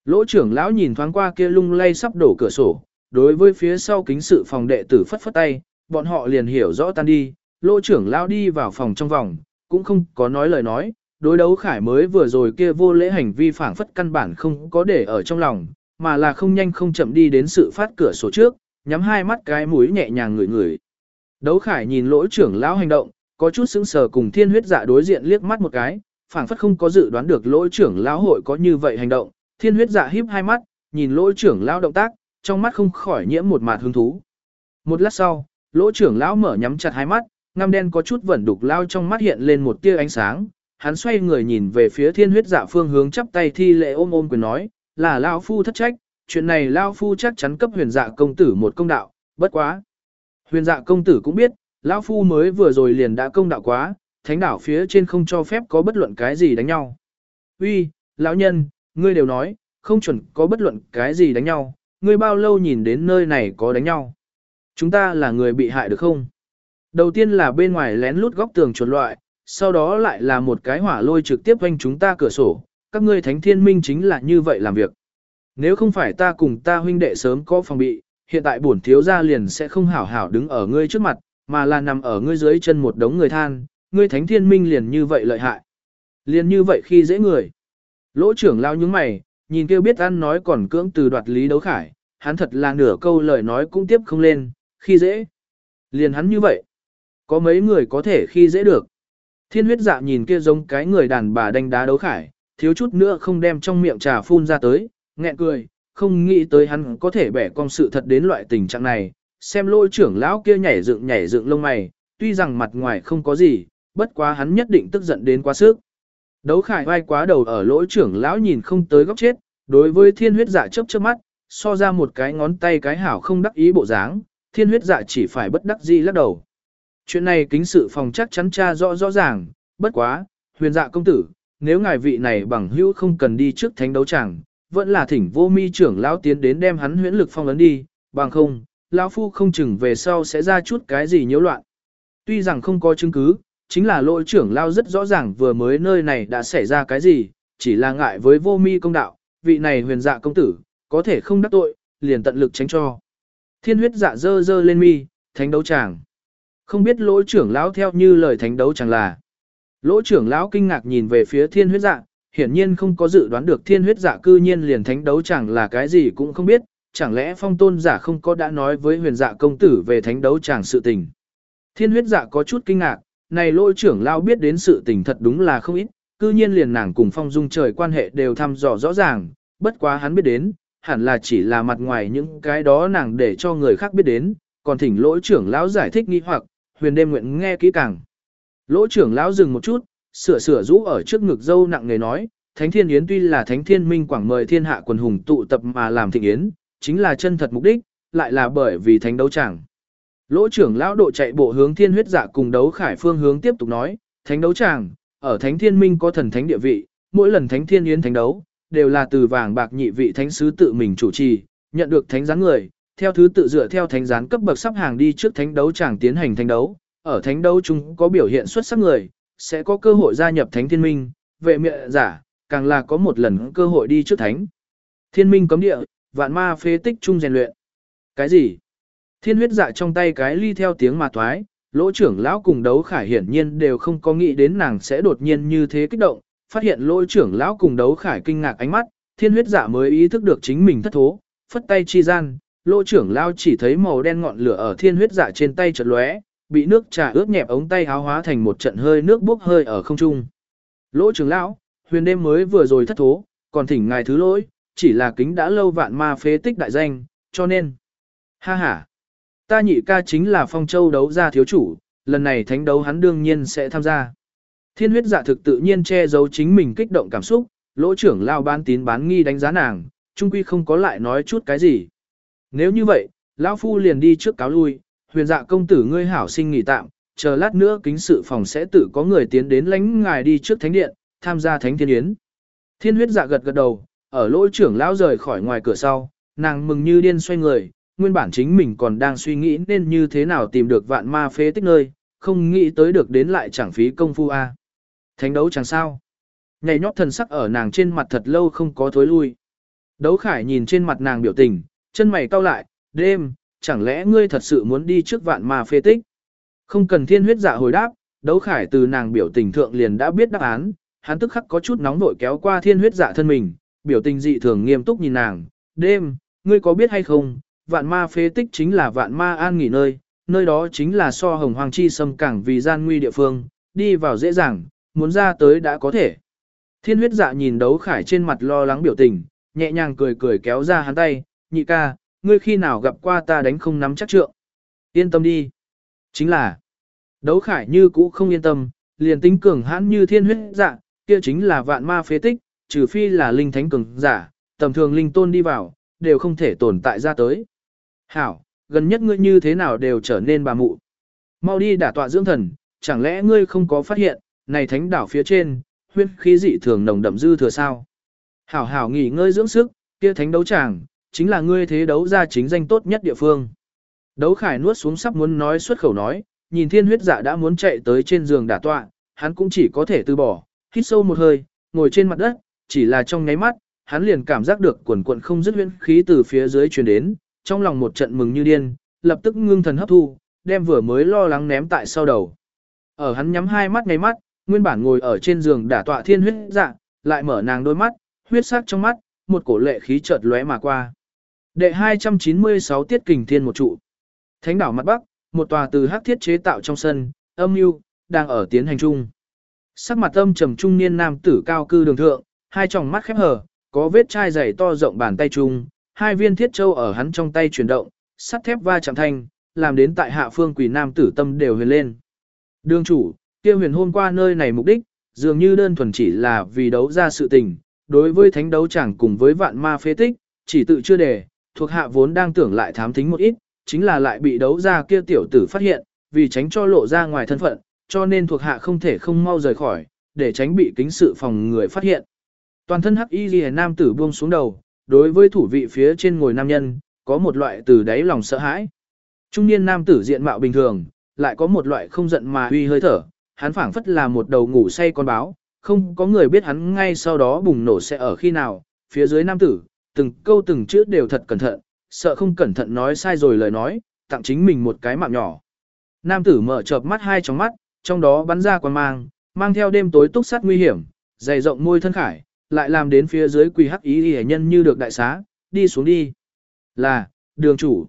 Lỗ trưởng lão nhìn thoáng qua kia lung lay sắp đổ cửa sổ, đối với phía sau kính sự phòng đệ tử phất phất tay, bọn họ liền hiểu rõ tan đi, lỗ trưởng lão đi vào phòng trong vòng, cũng không có nói lời nói, đối đấu khải mới vừa rồi kia vô lễ hành vi phản phất căn bản không có để ở trong lòng, mà là không nhanh không chậm đi đến sự phát cửa sổ trước, nhắm hai mắt cái mũi nhẹ nhàng ngửi ngửi. Đấu khải nhìn lỗ trưởng lão hành động, có chút sững sờ cùng thiên huyết dạ đối diện liếc mắt một cái, phảng phất không có dự đoán được lỗ trưởng lão hội có như vậy hành động, thiên huyết dạ híp hai mắt, nhìn lỗ trưởng lão động tác, trong mắt không khỏi nhiễm một mạt hứng thú. Một lát sau, lỗ trưởng lão mở nhắm chặt hai mắt, ngăm đen có chút vẩn đục lao trong mắt hiện lên một tia ánh sáng, hắn xoay người nhìn về phía thiên huyết dạ phương hướng chắp tay thi lệ ôm ôm quyền nói, là lão phu thất trách, chuyện này lão phu chắc chắn cấp huyền dạ công tử một công đạo, bất quá. Huyền dạ công tử cũng biết, lão phu mới vừa rồi liền đã công đạo quá, thánh đảo phía trên không cho phép có bất luận cái gì đánh nhau. Uy, lão nhân, ngươi đều nói, không chuẩn có bất luận cái gì đánh nhau, ngươi bao lâu nhìn đến nơi này có đánh nhau. Chúng ta là người bị hại được không? Đầu tiên là bên ngoài lén lút góc tường chuột loại, sau đó lại là một cái hỏa lôi trực tiếp quanh chúng ta cửa sổ, các ngươi thánh thiên minh chính là như vậy làm việc. Nếu không phải ta cùng ta huynh đệ sớm có phòng bị, hiện tại bổn thiếu gia liền sẽ không hảo hảo đứng ở ngươi trước mặt, mà là nằm ở ngươi dưới chân một đống người than, ngươi thánh thiên minh liền như vậy lợi hại. Liền như vậy khi dễ người. Lỗ trưởng lao những mày, nhìn kêu biết ăn nói còn cưỡng từ đoạt lý đấu khải, hắn thật là nửa câu lời nói cũng tiếp không lên, khi dễ. Liền hắn như vậy. Có mấy người có thể khi dễ được. Thiên huyết dạ nhìn kia giống cái người đàn bà đánh đá đấu khải, thiếu chút nữa không đem trong miệng trà phun ra tới, nghẹn cười, không nghĩ tới hắn có thể bẻ con sự thật đến loại tình trạng này, xem lôi trưởng lão kia nhảy dựng nhảy dựng lông mày, tuy rằng mặt ngoài không có gì, bất quá hắn nhất định tức giận đến quá sức. Đấu khải vai quá đầu ở lỗ trưởng lão nhìn không tới góc chết, đối với thiên huyết dạ chớp chớp mắt, so ra một cái ngón tay cái hảo không đắc ý bộ dáng, thiên huyết dạ chỉ phải bất đắc dĩ lắc đầu. Chuyện này kính sự phòng chắc chắn tra rõ rõ ràng, bất quá, huyền dạ công tử, nếu ngài vị này bằng hữu không cần đi trước thánh đấu chẳng vẫn là thỉnh vô mi trưởng lão tiến đến đem hắn huyễn lực phong ấn đi, bằng không, lão phu không chừng về sau sẽ ra chút cái gì nhiễu loạn. Tuy rằng không có chứng cứ, chính là lỗi trưởng lão rất rõ ràng vừa mới nơi này đã xảy ra cái gì, chỉ là ngại với vô mi công đạo, vị này huyền dạ công tử, có thể không đắc tội, liền tận lực tránh cho. Thiên huyết dạ dơ dơ lên mi, thánh đấu chàng. Không biết lỗi trưởng lão theo như lời thánh đấu chẳng là. Lỗ trưởng lão kinh ngạc nhìn về phía thiên huyết dạ, hiển nhiên không có dự đoán được thiên huyết dạ cư nhiên liền thánh đấu chẳng là cái gì cũng không biết, chẳng lẽ phong tôn giả không có đã nói với huyền dạ công tử về thánh đấu chẳng sự tình. Thiên huyết dạ có chút kinh ngạc, này lỗ trưởng lao biết đến sự tình thật đúng là không ít, cư nhiên liền nàng cùng phong dung trời quan hệ đều thăm dò rõ ràng, bất quá hắn biết đến, hẳn là chỉ là mặt ngoài những cái đó nàng để cho người khác biết đến, còn thỉnh lỗ trưởng lão giải thích nghi hoặc, huyền đêm nguyện nghe kỹ càng. Lỗ trưởng lão dừng một chút, sửa sửa rũ ở trước ngực dâu nặng người nói, Thánh Thiên Yến tuy là Thánh Thiên Minh Quảng mời thiên hạ quần hùng tụ tập mà làm thịnh yến, chính là chân thật mục đích, lại là bởi vì thánh đấu chẳng. Lỗ trưởng lão độ chạy bộ hướng thiên huyết dạ cùng đấu khải phương hướng tiếp tục nói, thánh đấu tràng, ở thánh thiên minh có thần thánh địa vị, mỗi lần thánh thiên yến thánh đấu, đều là từ vàng bạc nhị vị thánh sứ tự mình chủ trì, nhận được thánh gián người, theo thứ tự dựa theo thánh gián cấp bậc sắp hàng đi trước thánh đấu tràng tiến hành thánh đấu, ở thánh đấu chúng có biểu hiện xuất sắc người, sẽ có cơ hội gia nhập thánh thiên minh, vệ miệng giả, càng là có một lần cơ hội đi trước thánh. Thiên minh cấm địa, vạn ma phế tích chung rèn luyện. Cái gì? Thiên huyết dạ trong tay cái ly theo tiếng mà thoái, lỗ trưởng lão cùng đấu khải hiển nhiên đều không có nghĩ đến nàng sẽ đột nhiên như thế kích động, phát hiện lỗ trưởng lão cùng đấu khải kinh ngạc ánh mắt, thiên huyết dạ mới ý thức được chính mình thất thố, phất tay chi gian, lỗ trưởng lão chỉ thấy màu đen ngọn lửa ở thiên huyết dạ trên tay chợt lóe, bị nước trà ướt nhẹp ống tay áo hóa thành một trận hơi nước bốc hơi ở không trung. Lỗ trưởng lão, huyền đêm mới vừa rồi thất thố, còn thỉnh ngài thứ lỗi, chỉ là kính đã lâu vạn ma phế tích đại danh, cho nên. Ha ha. Ta nhị ca chính là phong châu đấu gia thiếu chủ, lần này thánh đấu hắn đương nhiên sẽ tham gia. Thiên huyết dạ thực tự nhiên che giấu chính mình kích động cảm xúc, lỗ trưởng lao bán tín bán nghi đánh giá nàng, trung quy không có lại nói chút cái gì. Nếu như vậy, lão phu liền đi trước cáo lui, huyền dạ công tử ngươi hảo sinh nghỉ tạm, chờ lát nữa kính sự phòng sẽ tự có người tiến đến lãnh ngài đi trước thánh điện, tham gia thánh thiên yến. Thiên huyết dạ gật gật đầu, ở lỗ trưởng lão rời khỏi ngoài cửa sau, nàng mừng như điên xoay người, nguyên bản chính mình còn đang suy nghĩ nên như thế nào tìm được vạn ma phế tích nơi, không nghĩ tới được đến lại chẳng phí công phu a. Thánh đấu chẳng sao. Nhảy nhót thần sắc ở nàng trên mặt thật lâu không có thối lui. Đấu khải nhìn trên mặt nàng biểu tình, chân mày cau lại, đêm, chẳng lẽ ngươi thật sự muốn đi trước vạn ma phế tích? Không cần thiên huyết dạ hồi đáp, đấu khải từ nàng biểu tình thượng liền đã biết đáp án, hắn tức khắc có chút nóng vội kéo qua thiên huyết dạ thân mình, biểu tình dị thường nghiêm túc nhìn nàng, đêm, ngươi có biết hay không, vạn ma phế tích chính là vạn ma an nghỉ nơi, nơi đó chính là so hồng hoàng chi xâm cảng vì gian nguy địa phương, đi vào dễ dàng, muốn ra tới đã có thể. Thiên huyết dạ nhìn đấu khải trên mặt lo lắng biểu tình, nhẹ nhàng cười cười kéo ra hắn tay, nhị ca, ngươi khi nào gặp qua ta đánh không nắm chắc trượng. Yên tâm đi. Chính là, đấu khải như cũ không yên tâm, liền tính cường hãn như thiên huyết dạ, kia chính là vạn ma phế tích, trừ phi là linh thánh cường giả, tầm thường linh tôn đi vào, đều không thể tồn tại ra tới. Hảo, gần nhất ngươi như thế nào đều trở nên bà mụ. Mau đi đả tọa dưỡng thần, chẳng lẽ ngươi không có phát hiện, này thánh đảo phía trên, huyết khí dị thường nồng đậm dư thừa sao. Hảo hảo nghỉ ngơi dưỡng sức, kia thánh đấu tràng, chính là ngươi thế đấu ra chính danh tốt nhất địa phương. Đấu khải nuốt xuống sắp muốn nói xuất khẩu nói, nhìn thiên huyết dạ đã muốn chạy tới trên giường đả tọa, hắn cũng chỉ có thể từ bỏ, hít sâu một hơi, ngồi trên mặt đất, chỉ là trong nháy mắt, hắn liền cảm giác được quần quần không dứt huyễn khí từ phía dưới truyền đến, trong lòng một trận mừng như điên, lập tức ngưng thần hấp thu, đem vừa mới lo lắng ném tại sau đầu. Ở hắn nhắm hai mắt ngay mắt, nguyên bản ngồi ở trên giường đả tọa thiên huyết dạ, lại mở nàng đôi mắt, huyết sắc trong mắt, một cổ lệ khí chợt lóe mà qua. Đệ 296 tiết kình thiên một trụ. Thánh đảo mặt bắc, một tòa từ hắc thiết chế tạo trong sân, âm mưu đang ở tiến hành chung. Sắc mặt âm trầm trung niên nam tử cao cư đường thượng, hai tròng mắt khép hờ, có vết chai dày to rộng bàn tay trung hai viên thiết châu ở hắn trong tay chuyển động, sắt thép va chạm thanh, làm đến tại hạ phương quỷ nam tử tâm đều huyền lên. Đường chủ, kia huyền hôm qua nơi này mục đích, dường như đơn thuần chỉ là vì đấu ra sự tình, đối với thánh đấu chẳng cùng với vạn ma phế tích, chỉ tự chưa đề, thuộc hạ vốn đang tưởng lại thám thính một ít, chính là lại bị đấu ra kia tiểu tử phát hiện, vì tránh cho lộ ra ngoài thân phận, cho nên thuộc hạ không thể không mau rời khỏi, để tránh bị kính sự phòng người phát hiện. Toàn thân hắc y ghi nam tử buông xuống đầu, đối với thủ vị phía trên ngồi nam nhân, có một loại từ đáy lòng sợ hãi. Trung niên nam tử diện mạo bình thường, lại có một loại không giận mà huy hơi thở, hắn phảng phất là một đầu ngủ say con báo, không có người biết hắn ngay sau đó bùng nổ sẽ ở khi nào, phía dưới nam tử, từng câu từng chữ đều thật cẩn thận, sợ không cẩn thận nói sai rồi lời nói, tặng chính mình một cái mạng nhỏ. Nam tử mở chợp mắt hai tròng mắt, trong đó bắn ra quan mang, mang theo đêm tối túc sát nguy hiểm, dày rộng môi thân khải, lại làm đến phía dưới quỳ hắc ý ghi nhân như được đại xá, đi xuống đi. Là, đường chủ.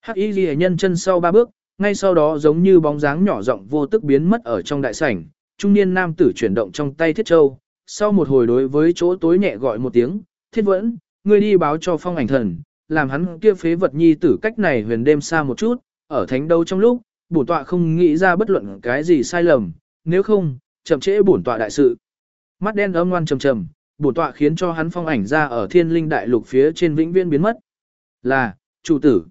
Hắc ý ghi nhân chân sau ba bước, ngay sau đó giống như bóng dáng nhỏ rộng vô tức biến mất ở trong đại sảnh, Trung niên nam tử chuyển động trong tay thiết châu, sau một hồi đối với chỗ tối nhẹ gọi một tiếng, thiết vẫn, ngươi đi báo cho phong ảnh thần, làm hắn kia phế vật nhi tử cách này huyền đêm xa một chút, ở thánh đâu trong lúc, bổn tọa không nghĩ ra bất luận cái gì sai lầm, nếu không, chậm trễ bổn tọa đại sự. Mắt đen âm ngoan trầm trầm, bổn tọa khiến cho hắn phong ảnh ra ở thiên linh đại lục phía trên vĩnh viên biến mất. Là, chủ tử.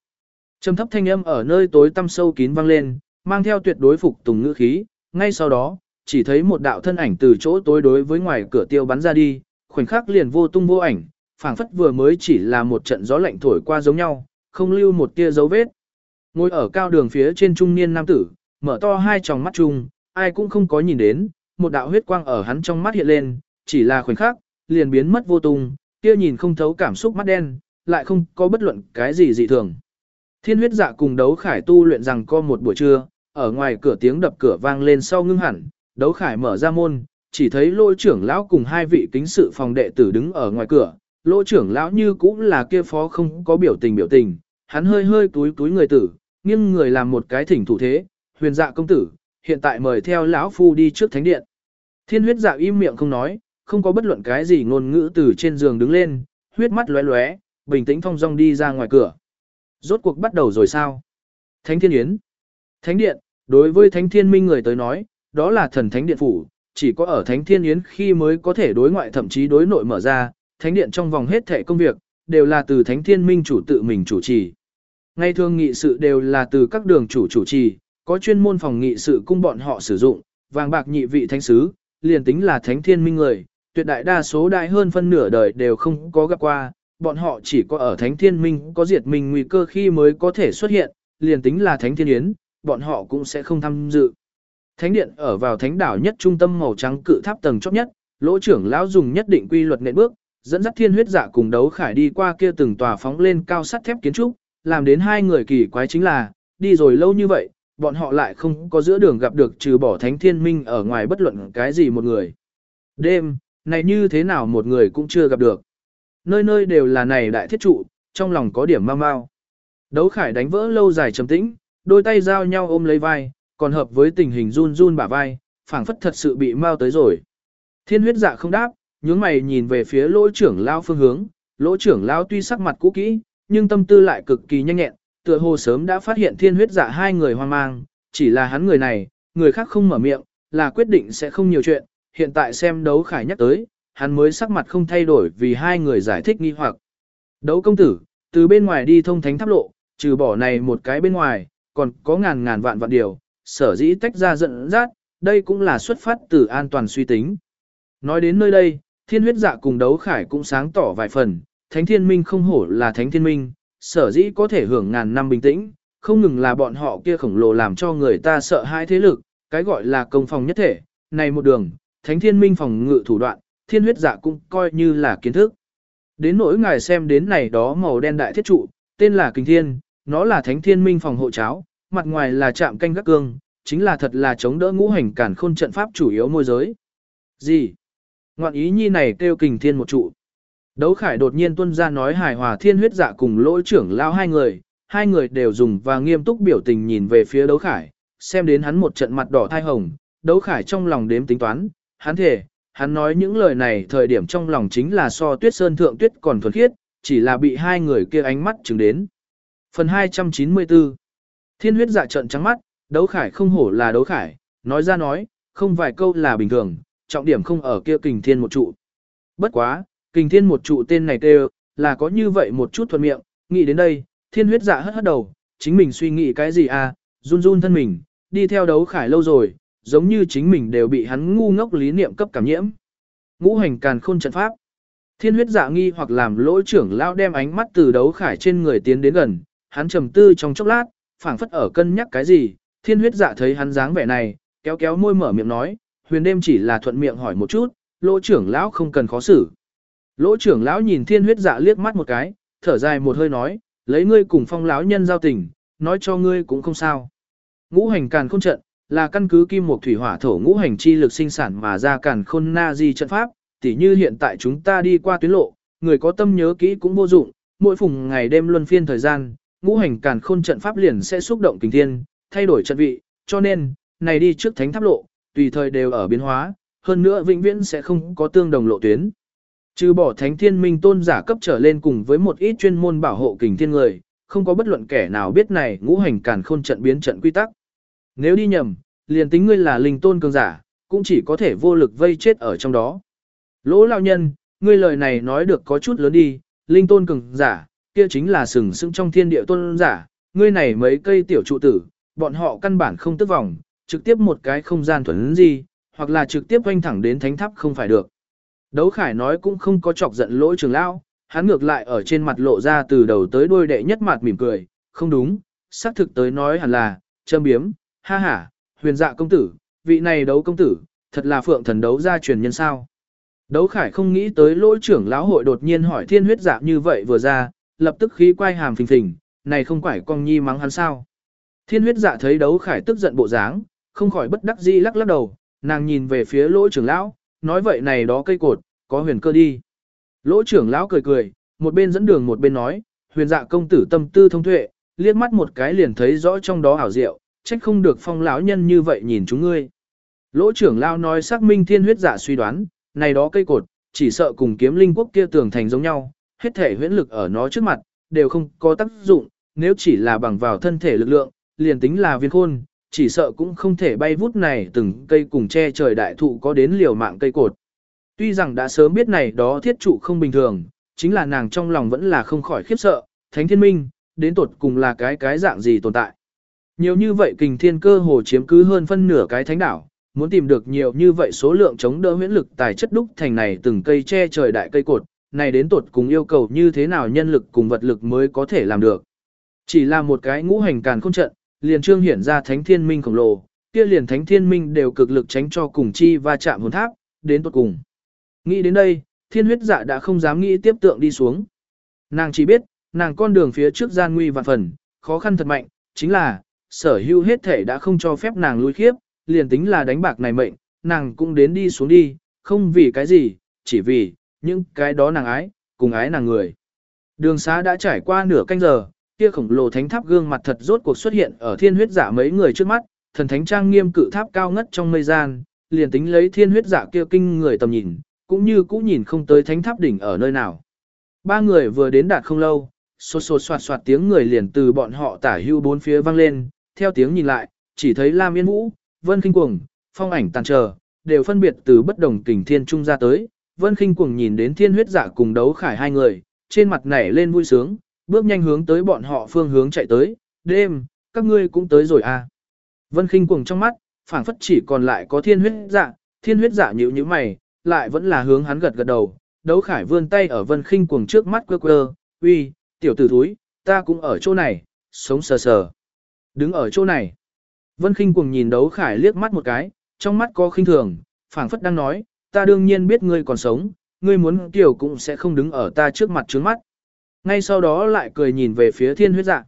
Trầm thấp thanh âm ở nơi tối tăm sâu kín vang lên, mang theo tuyệt đối phục tùng ngữ khí, ngay sau đó, chỉ thấy một đạo thân ảnh từ chỗ tối đối với ngoài cửa tiêu bắn ra đi, khoảnh khắc liền vô tung vô ảnh, phảng phất vừa mới chỉ là một trận gió lạnh thổi qua giống nhau, không lưu một tia dấu vết. Ngồi ở cao đường phía trên trung niên nam tử, mở to hai tròng mắt chung, ai cũng không có nhìn đến, một đạo huyết quang ở hắn trong mắt hiện lên, chỉ là khoảnh khắc, liền biến mất vô tung, kia nhìn không thấu cảm xúc mắt đen, lại không có bất luận cái gì dị thường. Thiên huyết dạ cùng đấu khải tu luyện rằng có một buổi trưa, ở ngoài cửa tiếng đập cửa vang lên sau ngưng hẳn, đấu khải mở ra môn, chỉ thấy lôi trưởng lão cùng hai vị kính sự phòng đệ tử đứng ở ngoài cửa, lỗ trưởng lão như cũng là kia phó không có biểu tình biểu tình, hắn hơi hơi túi túi người tử, nghiêng người làm một cái thỉnh thủ thế, huyền dạ công tử, hiện tại mời theo lão phu đi trước thánh điện. Thiên huyết dạ im miệng không nói, không có bất luận cái gì ngôn ngữ từ trên giường đứng lên, huyết mắt lóe lóe, bình tĩnh thong dong đi ra ngoài cửa. Rốt cuộc bắt đầu rồi sao? Thánh thiên yến. Thánh điện, đối với thánh thiên minh người tới nói, đó là thần thánh điện phủ, chỉ có ở thánh thiên yến khi mới có thể đối ngoại thậm chí đối nội mở ra, thánh điện trong vòng hết thể công việc, đều là từ thánh thiên minh chủ tự mình chủ trì. Ngay thường nghị sự đều là từ các đường chủ chủ trì, có chuyên môn phòng nghị sự cung bọn họ sử dụng, vàng bạc nhị vị thánh sứ, liền tính là thánh thiên minh người, tuyệt đại đa số đại hơn phân nửa đời đều không có gặp qua, bọn họ chỉ có ở thánh thiên minh có diệt minh nguy cơ khi mới có thể xuất hiện, liền tính là thánh thiên yến, bọn họ cũng sẽ không tham dự. Thánh điện ở vào thánh đảo nhất trung tâm màu trắng cự tháp tầng chót nhất, lỗ trưởng lão dùng nhất định quy luật nện bước, dẫn dắt thiên huyết giả cùng đấu khải đi qua kia từng tòa phóng lên cao sắt thép kiến trúc, làm đến hai người kỳ quái chính là, đi rồi lâu như vậy, bọn họ lại không có giữa đường gặp được trừ bỏ thánh thiên minh ở ngoài bất luận cái gì một người. Đêm, này như thế nào một người cũng chưa gặp được. Nơi nơi đều là này đại thiết trụ, trong lòng có điểm mau mau. Đấu khải đánh vỡ lâu dài trầm tĩnh, đôi tay giao nhau ôm lấy vai, còn hợp với tình hình run run bả vai, phảng phất thật sự bị mau tới rồi. Thiên huyết dạ không đáp, nhướng mày nhìn về phía lỗ trưởng lao phương hướng, lỗ trưởng lao tuy sắc mặt cũ kỹ, nhưng tâm tư lại cực kỳ nhanh nhẹn, tựa hồ sớm đã phát hiện thiên huyết dạ hai người hoang mang, chỉ là hắn người này, người khác không mở miệng, là quyết định sẽ không nhiều chuyện, hiện tại xem đấu khải nhắc tới, hắn mới sắc mặt không thay đổi vì hai người giải thích nghi hoặc. Đấu công tử, từ bên ngoài đi thông thánh tháp lộ, trừ bỏ này một cái bên ngoài, còn có ngàn ngàn vạn vạn điều, sở dĩ tách ra giận dắt, đây cũng là xuất phát từ an toàn suy tính. Nói đến nơi đây, thiên huyết dạ cùng đấu khải cũng sáng tỏ vài phần, thánh thiên minh không hổ là thánh thiên minh, sở dĩ có thể hưởng ngàn năm bình tĩnh, không ngừng là bọn họ kia khổng lồ làm cho người ta sợ hãi thế lực, cái gọi là công phòng nhất thể, này một đường, thánh thiên minh phòng ngự thủ đoạn, thiên huyết dạ cũng coi như là kiến thức. Đến nỗi ngài xem đến này đó màu đen đại thiết trụ, tên là kinh thiên, nó là thánh thiên minh phòng hộ cháo, mặt ngoài là chạm canh gác cương, chính là thật là chống đỡ ngũ hành cản khôn trận pháp chủ yếu môi giới. Gì? Ngoạn ý nhi này kêu kình thiên một trụ. Đấu khải đột nhiên tuân ra nói hài hòa thiên huyết dạ cùng lỗi trưởng lao hai người, hai người đều dùng và nghiêm túc biểu tình nhìn về phía đấu khải, xem đến hắn một trận mặt đỏ thai hồng, đấu khải trong lòng đếm tính toán, hắn thể, hắn nói những lời này thời điểm trong lòng chính là so tuyết sơn thượng tuyết còn thuần khiết, chỉ là bị hai người kia ánh mắt chứng đến. Phần 294 Thiên huyết dạ trận trắng mắt, đấu khải không hổ là đấu khải, nói ra nói, không vài câu là bình thường, trọng điểm không ở kia kình thiên một trụ. Bất quá, kình thiên một trụ tên này kêu, là có như vậy một chút thuận miệng, nghĩ đến đây, thiên huyết dạ hất hất đầu, chính mình suy nghĩ cái gì à, run run thân mình, đi theo đấu khải lâu rồi, giống như chính mình đều bị hắn ngu ngốc lý niệm cấp cảm nhiễm. Ngũ hành càn khôn trận pháp. Thiên huyết dạ nghi hoặc làm lỗi trưởng lao đem ánh mắt từ đấu khải trên người tiến đến gần, hắn trầm tư trong chốc lát, phảng phất ở cân nhắc cái gì, thiên huyết dạ thấy hắn dáng vẻ này, kéo kéo môi mở miệng nói, huyền đêm chỉ là thuận miệng hỏi một chút, lỗ trưởng lão không cần khó xử. Lỗ trưởng lão nhìn thiên huyết dạ liếc mắt một cái, thở dài một hơi nói, lấy ngươi cùng phong lão nhân giao tình, nói cho ngươi cũng không sao. Ngũ hành càn khôn trận, là căn cứ kim mộc thủy hỏa thổ ngũ hành chi lực sinh sản mà ra càn khôn na di trận pháp, tỉ như hiện tại chúng ta đi qua tuyến lộ, người có tâm nhớ kỹ cũng vô dụng, mỗi phùng ngày đêm luân phiên thời gian, ngũ hành càn khôn trận pháp liền sẽ xúc động kinh thiên, thay đổi trận vị, cho nên, này đi trước thánh tháp lộ, tùy thời đều ở biến hóa, hơn nữa vĩnh viễn sẽ không có tương đồng lộ tuyến. Trừ bỏ thánh thiên minh tôn giả cấp trở lên cùng với một ít chuyên môn bảo hộ kình thiên người, không có bất luận kẻ nào biết này ngũ hành càn khôn trận biến trận quy tắc. Nếu đi nhầm, liền tính ngươi là linh tôn cường giả, cũng chỉ có thể vô lực vây chết ở trong đó. Lỗ lao nhân, ngươi lời này nói được có chút lớn đi, linh tôn cường giả, kia chính là sừng sững trong thiên địa tôn giả, ngươi này mấy cây tiểu trụ tử, bọn họ căn bản không tức vòng, trực tiếp một cái không gian thuần gì, hoặc là trực tiếp quanh thẳng đến thánh tháp không phải được. Đấu Khải nói cũng không có chọc giận Lỗ trường lão, hắn ngược lại ở trên mặt lộ ra từ đầu tới đuôi đệ nhất mặt mỉm cười, không đúng, xác thực tới nói hẳn là, châm biếm, ha ha, huyền dạ công tử, vị này đấu công tử, thật là phượng thần đấu gia truyền nhân sao. Đấu Khải không nghĩ tới lỗi trưởng lão hội đột nhiên hỏi thiên huyết dạ như vậy vừa ra, lập tức khí quay hàm phình phình, này không phải con nhi mắng hắn sao. Thiên huyết dạ thấy đấu Khải tức giận bộ dáng, không khỏi bất đắc dĩ lắc lắc đầu, nàng nhìn về phía lỗ trưởng lão, nói vậy này đó cây cột, có huyền cơ đi. Lỗ trưởng lão cười cười, một bên dẫn đường một bên nói, huyền dạ công tử tâm tư thông tuệ, liếc mắt một cái liền thấy rõ trong đó ảo diệu, trách không được phong lão nhân như vậy nhìn chúng ngươi. Lỗ trưởng lao nói xác minh thiên huyết giả suy đoán, này đó cây cột, chỉ sợ cùng kiếm linh quốc kia tường thành giống nhau, hết thể huyễn lực ở nó trước mặt, đều không có tác dụng, nếu chỉ là bằng vào thân thể lực lượng, liền tính là viên khôn, chỉ sợ cũng không thể bay vút này từng cây cùng che trời đại thụ có đến liều mạng cây cột. Tuy rằng đã sớm biết này đó thiết trụ không bình thường, chính là nàng trong lòng vẫn là không khỏi khiếp sợ, thánh thiên minh, đến tột cùng là cái cái dạng gì tồn tại. Nhiều như vậy kình thiên cơ hồ chiếm cứ hơn phân nửa cái thánh đảo, muốn tìm được nhiều như vậy số lượng chống đỡ huyễn lực tài chất đúc thành này từng cây che trời đại cây cột, này đến tột cùng yêu cầu như thế nào nhân lực cùng vật lực mới có thể làm được. Chỉ là một cái ngũ hành càn không trận, liền trương hiển ra thánh thiên minh khổng lồ, kia liền thánh thiên minh đều cực lực tránh cho cùng chi va chạm hồn tháp, đến tột cùng. Nghĩ đến đây, thiên huyết dạ đã không dám nghĩ tiếp tượng đi xuống. Nàng chỉ biết, nàng con đường phía trước gian nguy vạn phần, khó khăn thật mạnh, chính là, sở hữu hết thể đã không cho phép nàng lui khiếp, liền tính là đánh bạc này mệnh, nàng cũng đến đi xuống đi, không vì cái gì, chỉ vì, những cái đó nàng ái, cùng ái nàng người. Đường xá đã trải qua nửa canh giờ, kia khổng lồ thánh tháp gương mặt thật rốt cuộc xuất hiện ở thiên huyết giả mấy người trước mắt, thần thánh trang nghiêm cự tháp cao ngất trong mây gian, liền tính lấy thiên huyết giả kia kinh người tầm nhìn, cũng như cũ nhìn không tới thánh tháp đỉnh ở nơi nào. Ba người vừa đến đạt không lâu, xô xô soạt soạt tiếng người liền từ bọn họ tả hưu bốn phía vang lên, theo tiếng nhìn lại, chỉ thấy Lam Yên Vũ, Vân Kinh Cuồng, Phong ảnh tàn trờ, đều phân biệt từ bất đồng kình thiên trung ra tới. Vân Kinh Cuồng nhìn đến thiên huyết giả cùng đấu khải hai người, trên mặt nảy lên vui sướng, bước nhanh hướng tới bọn họ phương hướng chạy tới, đêm, các ngươi cũng tới rồi à. Vân Kinh Cuồng trong mắt, phảng phất chỉ còn lại có thiên huyết dạ, thiên huyết dạ nhíu nhíu mày, lại vẫn là hướng hắn gật gật đầu, đấu khải vươn tay ở Vân Kinh Cuồng trước mắt quơ quơ, uy, tiểu tử thúi, ta cũng ở chỗ này, sống sờ sờ. Đứng ở chỗ này. Vân Kinh Cuồng nhìn đấu khải liếc mắt một cái, trong mắt có khinh thường, phảng phất đang nói, ta đương nhiên biết ngươi còn sống, ngươi muốn tiểu cũng sẽ không đứng ở ta trước mặt trước mắt. Ngay sau đó lại cười nhìn về phía thiên huyết dạ.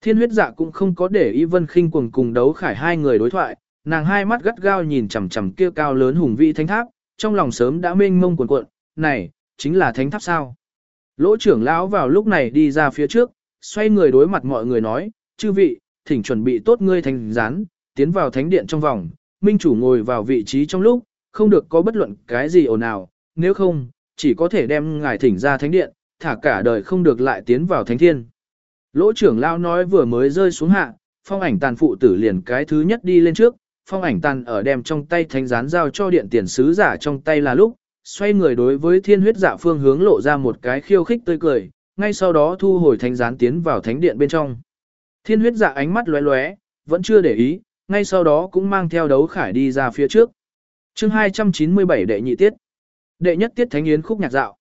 Thiên huyết dạ cũng không có để ý vân khinh cuồng cùng đấu khải hai người đối thoại, nàng hai mắt gắt gao nhìn chằm chằm kia cao lớn hùng vĩ thánh tháp, trong lòng sớm đã mênh mông cuộn cuộn, này, chính là thánh tháp sao. Lỗ trưởng lão vào lúc này đi ra phía trước, xoay người đối mặt mọi người nói, chư vị, thỉnh chuẩn bị tốt ngươi thành gián, tiến vào thánh điện trong vòng, minh chủ ngồi vào vị trí trong lúc, không được có bất luận cái gì ồn ào, nếu không, chỉ có thể đem ngài thỉnh ra thánh điện, thả cả đời không được lại tiến vào thánh thiên. Lỗ trưởng lao nói vừa mới rơi xuống hạ, phong ảnh tàn phụ tử liền cái thứ nhất đi lên trước, phong ảnh tàn ở đem trong tay thánh gián giao cho điện tiền sứ giả trong tay là lúc, xoay người đối với thiên huyết giả phương hướng lộ ra một cái khiêu khích tươi cười, ngay sau đó thu hồi thánh gián tiến vào thánh điện bên trong. Thiên huyết dạ ánh mắt lóe lóe, vẫn chưa để ý, ngay sau đó cũng mang theo đấu khải đi ra phía trước. chương 297 đệ nhị tiết. Đệ nhất tiết thánh yến khúc nhạc dạo.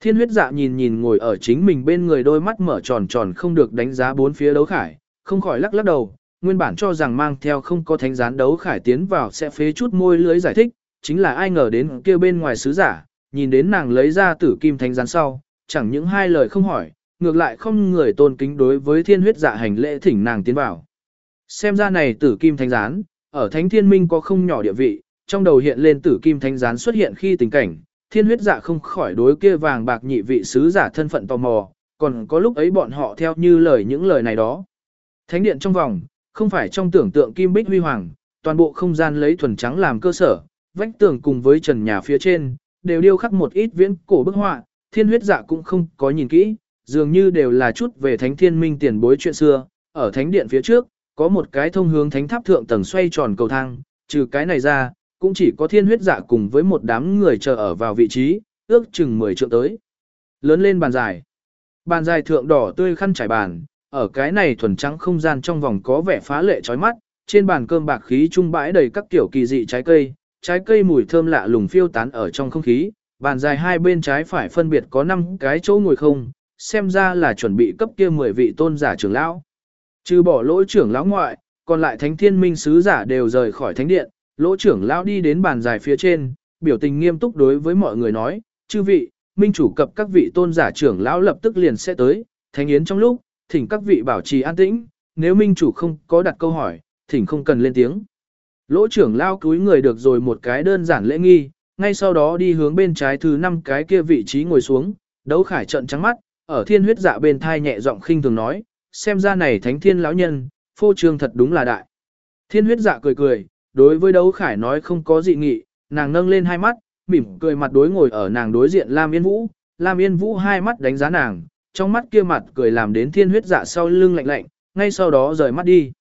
Thiên huyết dạ nhìn nhìn ngồi ở chính mình bên người đôi mắt mở tròn tròn không được đánh giá bốn phía đấu khải, không khỏi lắc lắc đầu, nguyên bản cho rằng mang theo không có thánh gián đấu khải tiến vào sẽ phế chút môi lưới giải thích, chính là ai ngờ đến kia bên ngoài sứ giả, nhìn đến nàng lấy ra tử kim thánh gián sau, chẳng những hai lời không hỏi, ngược lại không người tôn kính đối với thiên huyết dạ hành lễ thỉnh nàng tiến vào. Xem ra này tử kim thánh gián, ở thánh thiên minh có không nhỏ địa vị, trong đầu hiện lên tử kim thánh gián xuất hiện khi tình cảnh, thiên huyết dạ không khỏi đối kia vàng bạc nhị vị sứ giả thân phận tò mò, còn có lúc ấy bọn họ theo như lời những lời này đó. Thánh điện trong vòng, không phải trong tưởng tượng kim bích huy hoàng, toàn bộ không gian lấy thuần trắng làm cơ sở, vách tường cùng với trần nhà phía trên, đều điêu khắc một ít viễn cổ bức họa, thiên huyết dạ cũng không có nhìn kỹ, dường như đều là chút về thánh thiên minh tiền bối chuyện xưa, ở thánh điện phía trước, có một cái thông hướng thánh tháp thượng tầng xoay tròn cầu thang, trừ cái này ra, cũng chỉ có thiên huyết dạ cùng với một đám người chờ ở vào vị trí, ước chừng 10 trượng tới. Lớn lên bàn dài. Bàn dài thượng đỏ tươi khăn trải bàn, ở cái này thuần trắng không gian trong vòng có vẻ phá lệ chói mắt, trên bàn cơm bạc khí trung bãi đầy các kiểu kỳ dị trái cây, trái cây mùi thơm lạ lùng phiêu tán ở trong không khí, bàn dài hai bên trái phải phân biệt có 5 cái chỗ ngồi không, xem ra là chuẩn bị cấp kia 10 vị tôn giả trưởng lão. Trừ bỏ lỗ trưởng lão ngoại, còn lại thánh thiên minh sứ giả đều rời khỏi thánh điện, lỗ trưởng lão đi đến bàn dài phía trên, biểu tình nghiêm túc đối với mọi người nói, chư vị, minh chủ cập các vị tôn giả trưởng lão lập tức liền sẽ tới, thánh yến trong lúc, thỉnh các vị bảo trì an tĩnh, nếu minh chủ không có đặt câu hỏi, thỉnh không cần lên tiếng. Lỗ trưởng lão cúi người được rồi một cái đơn giản lễ nghi, ngay sau đó đi hướng bên trái thứ năm cái kia vị trí ngồi xuống, đấu khải trận trắng mắt, ở thiên huyết dạ bên thai nhẹ giọng khinh thường nói, xem ra này thánh thiên lão nhân, phô trương thật đúng là đại. Thiên huyết dạ cười cười, đối với đấu khải nói không có dị nghị, nàng nâng lên hai mắt, mỉm cười mặt đối ngồi ở nàng đối diện Lam Yên Vũ, Lam Yên Vũ hai mắt đánh giá nàng, trong mắt kia mặt cười làm đến thiên huyết dạ sau lưng lạnh lạnh, ngay sau đó rời mắt đi.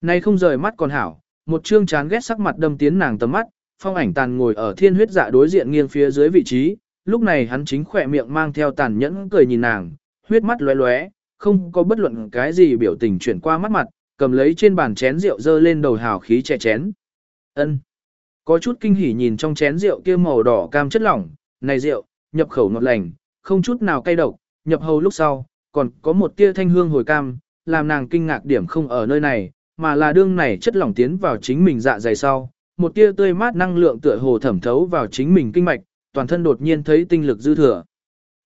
Nay không rời mắt còn hảo, một trương chán ghét sắc mặt đâm tiến nàng tầm mắt, phong ảnh tàn ngồi ở thiên huyết dạ đối diện nghiêng phía dưới vị trí, lúc này hắn chính khỏe miệng mang theo tàn nhẫn cười nhìn nàng, huyết mắt lóe lóe, không có bất luận cái gì biểu tình chuyển qua mắt mặt, cầm lấy trên bàn chén rượu dơ lên đầu hào khí trẻ chén. ân Có chút kinh hỉ nhìn trong chén rượu kia màu đỏ cam chất lỏng, này rượu, nhập khẩu ngọt lành, không chút nào cay độc, nhập hầu lúc sau, còn có một tia thanh hương hồi cam, làm nàng kinh ngạc điểm không ở nơi này, mà là đương này chất lỏng tiến vào chính mình dạ dày sau, một tia tươi mát năng lượng tựa hồ thẩm thấu vào chính mình kinh mạch, toàn thân đột nhiên thấy tinh lực dư thừa.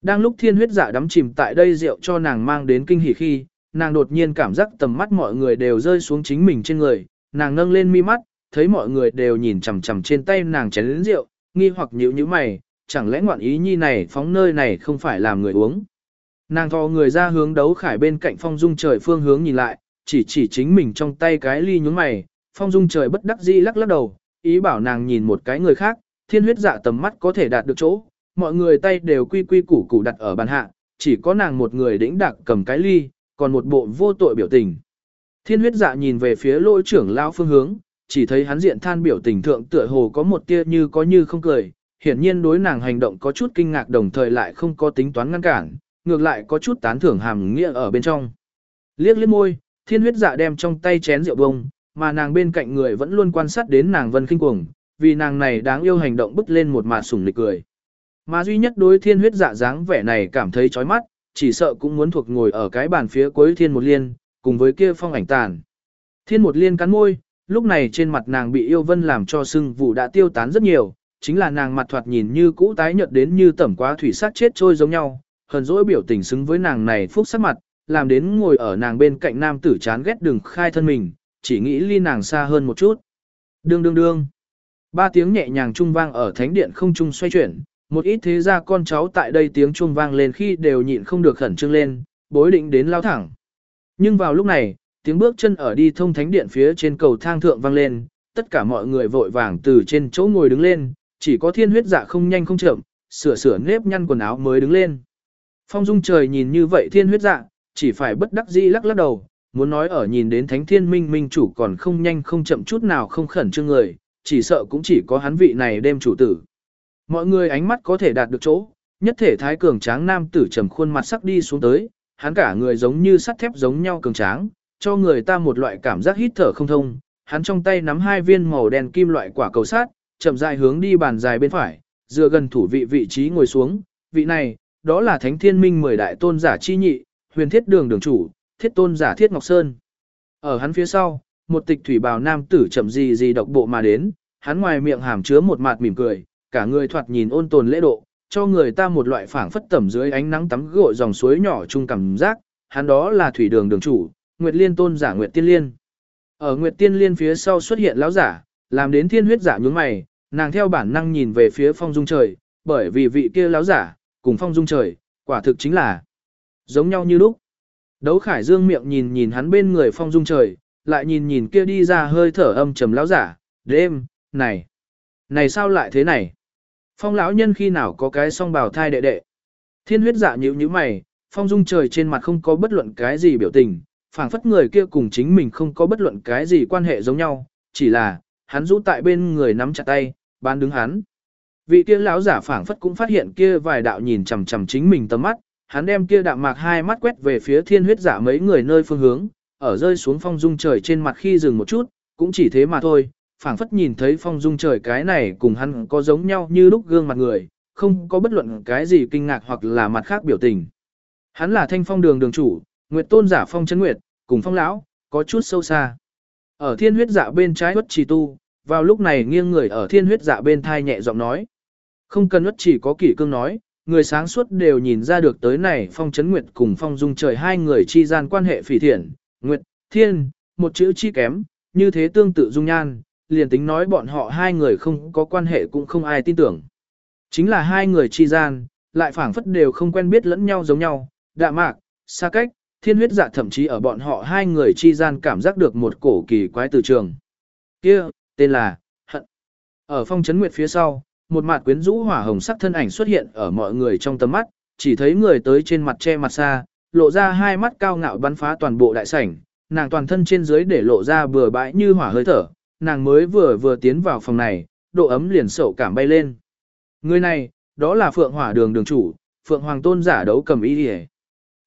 Đang lúc thiên huyết dạ đắm chìm tại đây rượu cho nàng mang đến kinh hỉ khi, nàng đột nhiên cảm giác tầm mắt mọi người đều rơi xuống chính mình trên người, nàng nâng lên mi mắt, thấy mọi người đều nhìn chằm chằm trên tay nàng chén lớn rượu, nghi hoặc nhíu nhíu mày, chẳng lẽ ngoạn ý nhi này phóng nơi này không phải làm người uống. Nàng thò người ra hướng đấu khải bên cạnh phong dung trời phương hướng nhìn lại, chỉ chỉ chính mình trong tay cái ly nhúng mày, phong dung trời bất đắc dĩ lắc lắc đầu, ý bảo nàng nhìn một cái người khác, thiên huyết dạ tầm mắt có thể đạt được chỗ, mọi người tay đều quy quy củ củ đặt ở bàn hạ, chỉ có nàng một người đĩnh đặc cầm cái ly, còn một bộ vô tội biểu tình. Thiên huyết dạ nhìn về phía lôi trưởng lao phương hướng, chỉ thấy hắn diện than biểu tình thượng tựa hồ có một tia như có như không cười, hiển nhiên đối nàng hành động có chút kinh ngạc đồng thời lại không có tính toán ngăn cản, ngược lại có chút tán thưởng hàm nghĩa ở bên trong. Liếc liếc môi, thiên huyết dạ đem trong tay chén rượu bông, mà nàng bên cạnh người vẫn luôn quan sát đến nàng vân kinh cuồng, vì nàng này đáng yêu hành động bứt lên một màn sủng lịch cười. Mà duy nhất đối thiên huyết dạ dáng vẻ này cảm thấy chói mắt, chỉ sợ cũng muốn thuộc ngồi ở cái bàn phía cuối thiên một liên, cùng với kia phong ảnh tàn. Thiên một liên cắn môi, lúc này trên mặt nàng bị yêu vân làm cho sưng vụ đã tiêu tán rất nhiều, chính là nàng mặt thoạt nhìn như cũ tái nhợt đến như tẩm quá thủy sát chết trôi giống nhau, hờn dỗi biểu tình xứng với nàng này phúc sắc mặt, làm đến ngồi ở nàng bên cạnh nam tử chán ghét đừng khai thân mình, chỉ nghĩ ly nàng xa hơn một chút. Đương đương đương. Ba tiếng nhẹ nhàng trung vang ở thánh điện không trung xoay chuyển, một ít thế gia con cháu tại đây tiếng chuông vang lên khi đều nhịn không được khẩn trương lên, bối định đến lao thẳng. Nhưng vào lúc này, tiếng bước chân ở đi thông thánh điện phía trên cầu thang thượng vang lên, tất cả mọi người vội vàng từ trên chỗ ngồi đứng lên, chỉ có thiên huyết dạ không nhanh không chậm, sửa sửa nếp nhăn quần áo mới đứng lên. Phong dung trời nhìn như vậy thiên huyết dạ, chỉ phải bất đắc dĩ lắc lắc đầu, muốn nói ở nhìn đến thánh thiên minh minh chủ còn không nhanh không chậm chút nào không khẩn trương người, chỉ sợ cũng chỉ có hắn vị này đem chủ tử. Mọi người ánh mắt có thể đạt được chỗ, nhất thể thái cường tráng nam tử trầm khuôn mặt sắc đi xuống tới, hắn cả người giống như sắt thép giống nhau cường tráng, cho người ta một loại cảm giác hít thở không thông. Hắn trong tay nắm hai viên màu đen kim loại quả cầu sát, chậm rãi hướng đi bàn dài bên phải, dựa gần thủ vị vị trí ngồi xuống, vị này, đó là Thánh Thiên Minh mười đại tôn giả chi nhị, huyền thiết đường đường chủ, thiết tôn giả thiết ngọc sơn. Ở hắn phía sau, một tịch thủy bào nam tử chậm gì gì độc bộ mà đến, hắn ngoài miệng hàm chứa một mạt mỉm cười, cả người thoạt nhìn ôn tồn lễ độ, cho người ta một loại phảng phất tẩm dưới ánh nắng tắm gội dòng suối nhỏ chung cảm giác, hắn đó là thủy đường đường chủ, Nguyệt Liên tôn giả Nguyệt Tiên Liên. Ở Nguyệt Tiên Liên phía sau xuất hiện lão giả, làm đến thiên huyết giả nhướng mày, nàng theo bản năng nhìn về phía phong dung trời, bởi vì vị kia lão giả, cùng phong dung trời, quả thực chính là giống nhau như lúc. Đấu Khải Dương miệng nhìn nhìn hắn bên người phong dung trời, lại nhìn nhìn kia đi ra hơi thở âm trầm lão giả, đêm, này, này sao lại thế này? Phong lão nhân khi nào có cái song bào thai đệ đệ? Thiên huyết dạ nhíu nhíu mày, phong dung trời trên mặt không có bất luận cái gì biểu tình, phảng phất người kia cùng chính mình không có bất luận cái gì quan hệ giống nhau, chỉ là, hắn rũ tại bên người nắm chặt tay, bán đứng hắn. Vị kia lão giả phảng phất cũng phát hiện kia vài đạo nhìn chằm chằm chính mình tầm mắt, hắn đem kia đạm mạc hai mắt quét về phía thiên huyết giả mấy người nơi phương hướng, ở rơi xuống phong dung trời trên mặt khi dừng một chút, cũng chỉ thế mà thôi, phảng phất nhìn thấy phong dung trời cái này cùng hắn có giống nhau như lúc gương mặt người, không có bất luận cái gì kinh ngạc hoặc là mặt khác biểu tình. Hắn là thanh phong đường đường chủ, nguyệt tôn giả phong chấn nguyệt, cùng phong lão, có chút sâu xa. Ở thiên huyết dạ bên trái huất trì tu, vào lúc này nghiêng người ở thiên huyết dạ bên thai nhẹ giọng nói. Không cần huất chỉ có kỷ cương nói, người sáng suốt đều nhìn ra được tới này phong chấn nguyệt cùng phong dung trời hai người chi gian quan hệ phỉ thiện, nguyệt, thiên, một chữ chi kém, như thế tương tự dung nhan, liền tính nói bọn họ hai người không có quan hệ cũng không ai tin tưởng. Chính là hai người chi gian, lại phảng phất đều không quen biết lẫn nhau giống nhau, đạ mạc, xa cách, thiên huyết dạ thậm chí ở bọn họ hai người chi gian cảm giác được một cổ kỳ quái từ trường. kia tên là, hận. Ở phong chấn nguyệt phía sau, một mặt quyến rũ hỏa hồng sắc thân ảnh xuất hiện ở mọi người trong tầm mắt, chỉ thấy người tới trên mặt che mặt xa, lộ ra hai mắt cao ngạo bắn phá toàn bộ đại sảnh, nàng toàn thân trên dưới để lộ ra bừa bãi như hỏa hơi thở, nàng mới vừa vừa tiến vào phòng này, độ ấm liền sậu cảm bay lên. Người này, đó là Phượng Hỏa Đường đường chủ, Phượng Hoàng Tôn giả đấu cầm ý đi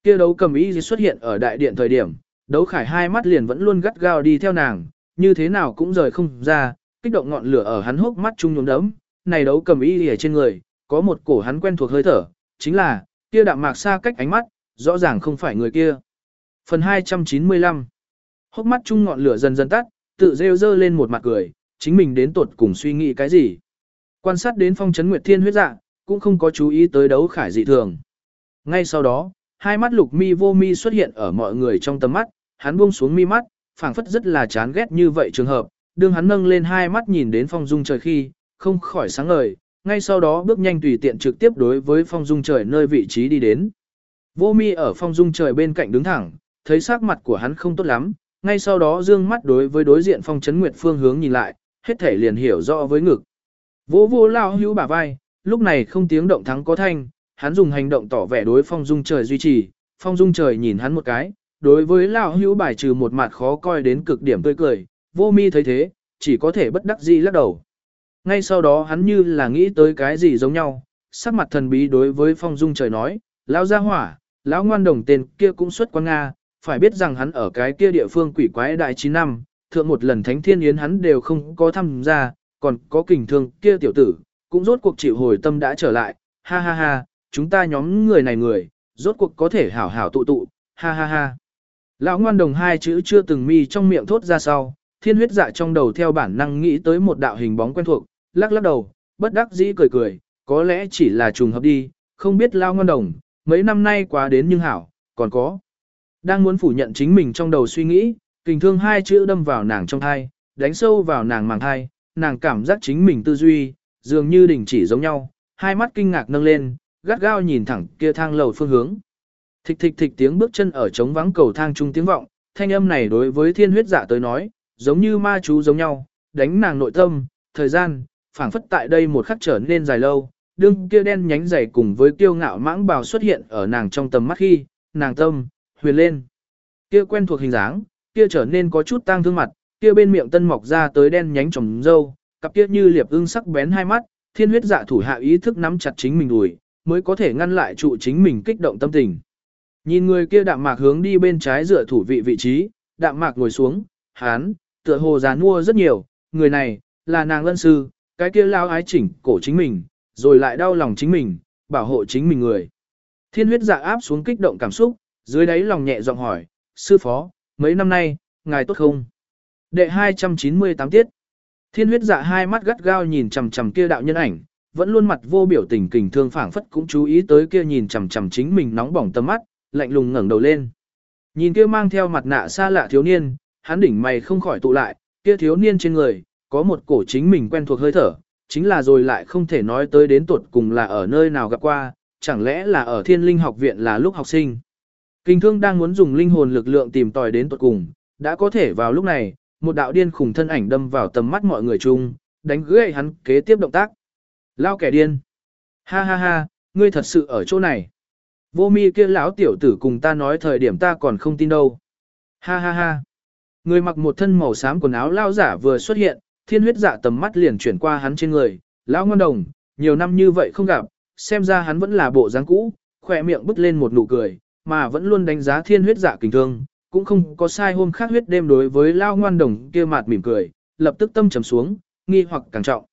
Kia đấu cầm ý xuất hiện ở đại điện thời điểm, đấu khải hai mắt liền vẫn luôn gắt gao đi theo nàng, như thế nào cũng rời không ra, kích động ngọn lửa ở hắn hốc mắt chung nhốm đấm, này đấu cầm ý ở trên người, có một cổ hắn quen thuộc hơi thở, chính là, kia đạm mạc xa cách ánh mắt, rõ ràng không phải người kia. Phần 295 Hốc mắt chung ngọn lửa dần dần tắt, tự rêu rơ lên một mặt cười, chính mình đến tuột cùng suy nghĩ cái gì. Quan sát đến phong Trấn nguyệt thiên huyết dạ, cũng không có chú ý tới đấu khải dị thường. Ngay sau đó, hai mắt lục mi vô mi xuất hiện ở mọi người trong tầm mắt, hắn buông xuống mi mắt, phảng phất rất là chán ghét như vậy trường hợp, đương hắn nâng lên hai mắt nhìn đến phong dung trời khi, không khỏi sáng ngời, ngay sau đó bước nhanh tùy tiện trực tiếp đối với phong dung trời nơi vị trí đi đến. Vô mi ở phong dung trời bên cạnh đứng thẳng, thấy sắc mặt của hắn không tốt lắm, ngay sau đó dương mắt đối với đối diện phong chấn nguyệt phương hướng nhìn lại, hết thể liền hiểu rõ với ngực. Vô vô lao hữu bả vai, lúc này không tiếng động thắng có thanh, hắn dùng hành động tỏ vẻ đối phong dung trời duy trì, phong dung trời nhìn hắn một cái, đối với lao hữu bài trừ một mặt khó coi đến cực điểm tươi cười, vô mi thấy thế, chỉ có thể bất đắc dĩ lắc đầu. Ngay sau đó hắn như là nghĩ tới cái gì giống nhau, sắc mặt thần bí đối với phong dung trời nói, lão gia hỏa, lão ngoan đồng tên kia cũng xuất quan Nga, phải biết rằng hắn ở cái kia địa phương quỷ quái đại 9 năm, thượng một lần thánh thiên yến hắn đều không có tham gia, còn có kình thương kia tiểu tử, cũng rốt cuộc chịu hồi tâm đã trở lại, ha ha ha, chúng ta nhóm người này người, rốt cuộc có thể hảo hảo tụ tụ, ha ha ha. Lão ngoan đồng hai chữ chưa từng mi trong miệng thốt ra sau, thiên huyết dạ trong đầu theo bản năng nghĩ tới một đạo hình bóng quen thuộc, lắc lắc đầu, bất đắc dĩ cười cười, có lẽ chỉ là trùng hợp đi, không biết lao ngoan đồng, mấy năm nay quá đến nhưng hảo, còn có. Đang muốn phủ nhận chính mình trong đầu suy nghĩ, kình thương hai chữ đâm vào nàng trong thai, đánh sâu vào nàng màng thai, nàng cảm giác chính mình tư duy, dường như đình chỉ giống nhau, hai mắt kinh ngạc nâng lên, gắt gao nhìn thẳng kia thang lầu phương hướng. Thịch thịch thịch tiếng bước chân ở trống vắng cầu thang trung tiếng vọng, thanh âm này đối với thiên huyết giả tới nói, giống như ma chú giống nhau, đánh nàng nội tâm, thời gian, phảng phất tại đây một khắc trở nên dài lâu, đương kia đen nhánh dày cùng với kiêu ngạo mãng bào xuất hiện ở nàng trong tầm mắt khi, nàng tâm, huyền lên. Kia quen thuộc hình dáng, kia trở nên có chút tang thương mặt, kia bên miệng tân mọc ra tới đen nhánh trồng dâu, cặp kia như liệp ưng sắc bén hai mắt, thiên huyết dạ thủ hạ ý thức nắm chặt chính mình đùi, mới có thể ngăn lại trụ chính mình kích động tâm tình. Nhìn người kia đạm mạc hướng đi bên trái dựa thủ vị vị trí, đạm mạc ngồi xuống, hán, tựa hồ già nua rất nhiều, người này, là nàng lân sư, cái kia lao ái chỉnh cổ chính mình, rồi lại đau lòng chính mình, bảo hộ chính mình người. Thiên huyết dạ áp xuống kích động cảm xúc, dưới đáy lòng nhẹ giọng hỏi, sư phó, mấy năm nay, ngài tốt không? Đệ 298 tiết. Thiên huyết dạ hai mắt gắt gao nhìn chằm chằm kia đạo nhân ảnh, vẫn luôn mặt vô biểu tình kình thương phảng phất cũng chú ý tới kia nhìn chằm chằm chính mình nóng bỏng tâm mắt, lạnh lùng ngẩng đầu lên. Nhìn kia mang theo mặt nạ xa lạ thiếu niên, hắn đỉnh mày không khỏi tụ lại, kia thiếu niên trên người, có một cổ chính mình quen thuộc hơi thở, chính là rồi lại không thể nói tới đến tuột cùng là ở nơi nào gặp qua, chẳng lẽ là ở thiên linh học viện là lúc học sinh. Kinh thương đang muốn dùng linh hồn lực lượng tìm tòi đến tuột cùng, Đã có thể vào lúc này, một đạo điên khủng thân ảnh đâm vào tầm mắt mọi người chung, đánh gãy hắn kế tiếp động tác. Lao kẻ điên. Ha ha ha, ngươi thật sự ở chỗ này. Vô mi kia lão tiểu tử cùng ta nói thời điểm ta còn không tin đâu. Ha ha ha. Người mặc một thân màu xám quần áo lao giả vừa xuất hiện, thiên huyết dạ tầm mắt liền chuyển qua hắn trên người. Lão ngon đồng, nhiều năm như vậy không gặp, xem ra hắn vẫn là bộ dáng cũ, khỏe miệng bứt lên một nụ cười, mà vẫn luôn đánh giá thiên huyết dạ kình thương, cũng không có sai hôm khác huyết đêm đối với Lão ngoan đồng kia mặt mỉm cười, lập tức tâm trầm xuống, nghi hoặc càng trọng.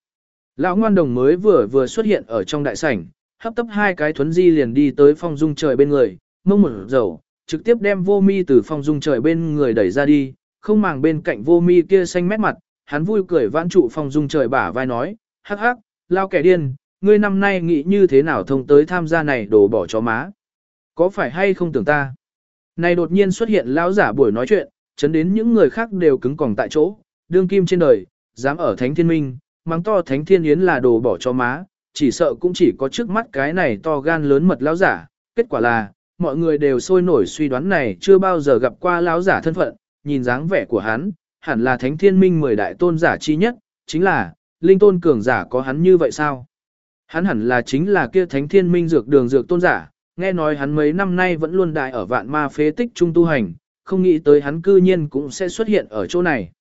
Lão ngoan đồng mới vừa vừa xuất hiện ở trong đại sảnh, hấp tấp hai cái thuấn di liền đi tới phong dung trời bên người, mông một dầu, trực tiếp đem vô mi từ phong dung trời bên người đẩy ra đi, không màng bên cạnh vô mi kia xanh mét mặt, hắn vui cười vãn trụ phong dung trời bả vai nói, hắc hắc, lao kẻ điên, ngươi năm nay nghĩ như thế nào thông tới tham gia này đổ bỏ chó má. Có phải hay không tưởng ta? Này đột nhiên xuất hiện lão giả buổi nói chuyện, chấn đến những người khác đều cứng còng tại chỗ, đương kim trên đời, dám ở thánh thiên minh, mắng to thánh thiên yến là đồ bỏ cho má, chỉ sợ cũng chỉ có trước mắt cái này to gan lớn mật lão giả, kết quả là, mọi người đều sôi nổi suy đoán này chưa bao giờ gặp qua lão giả thân phận, nhìn dáng vẻ của hắn, hẳn là thánh thiên minh mười đại tôn giả chi nhất, chính là, linh tôn cường giả có hắn như vậy sao? Hắn hẳn là chính là kia thánh thiên minh dược đường dược tôn giả, nghe nói hắn mấy năm nay vẫn luôn đại ở vạn ma phế tích trung tu hành, không nghĩ tới hắn cư nhiên cũng sẽ xuất hiện ở chỗ này.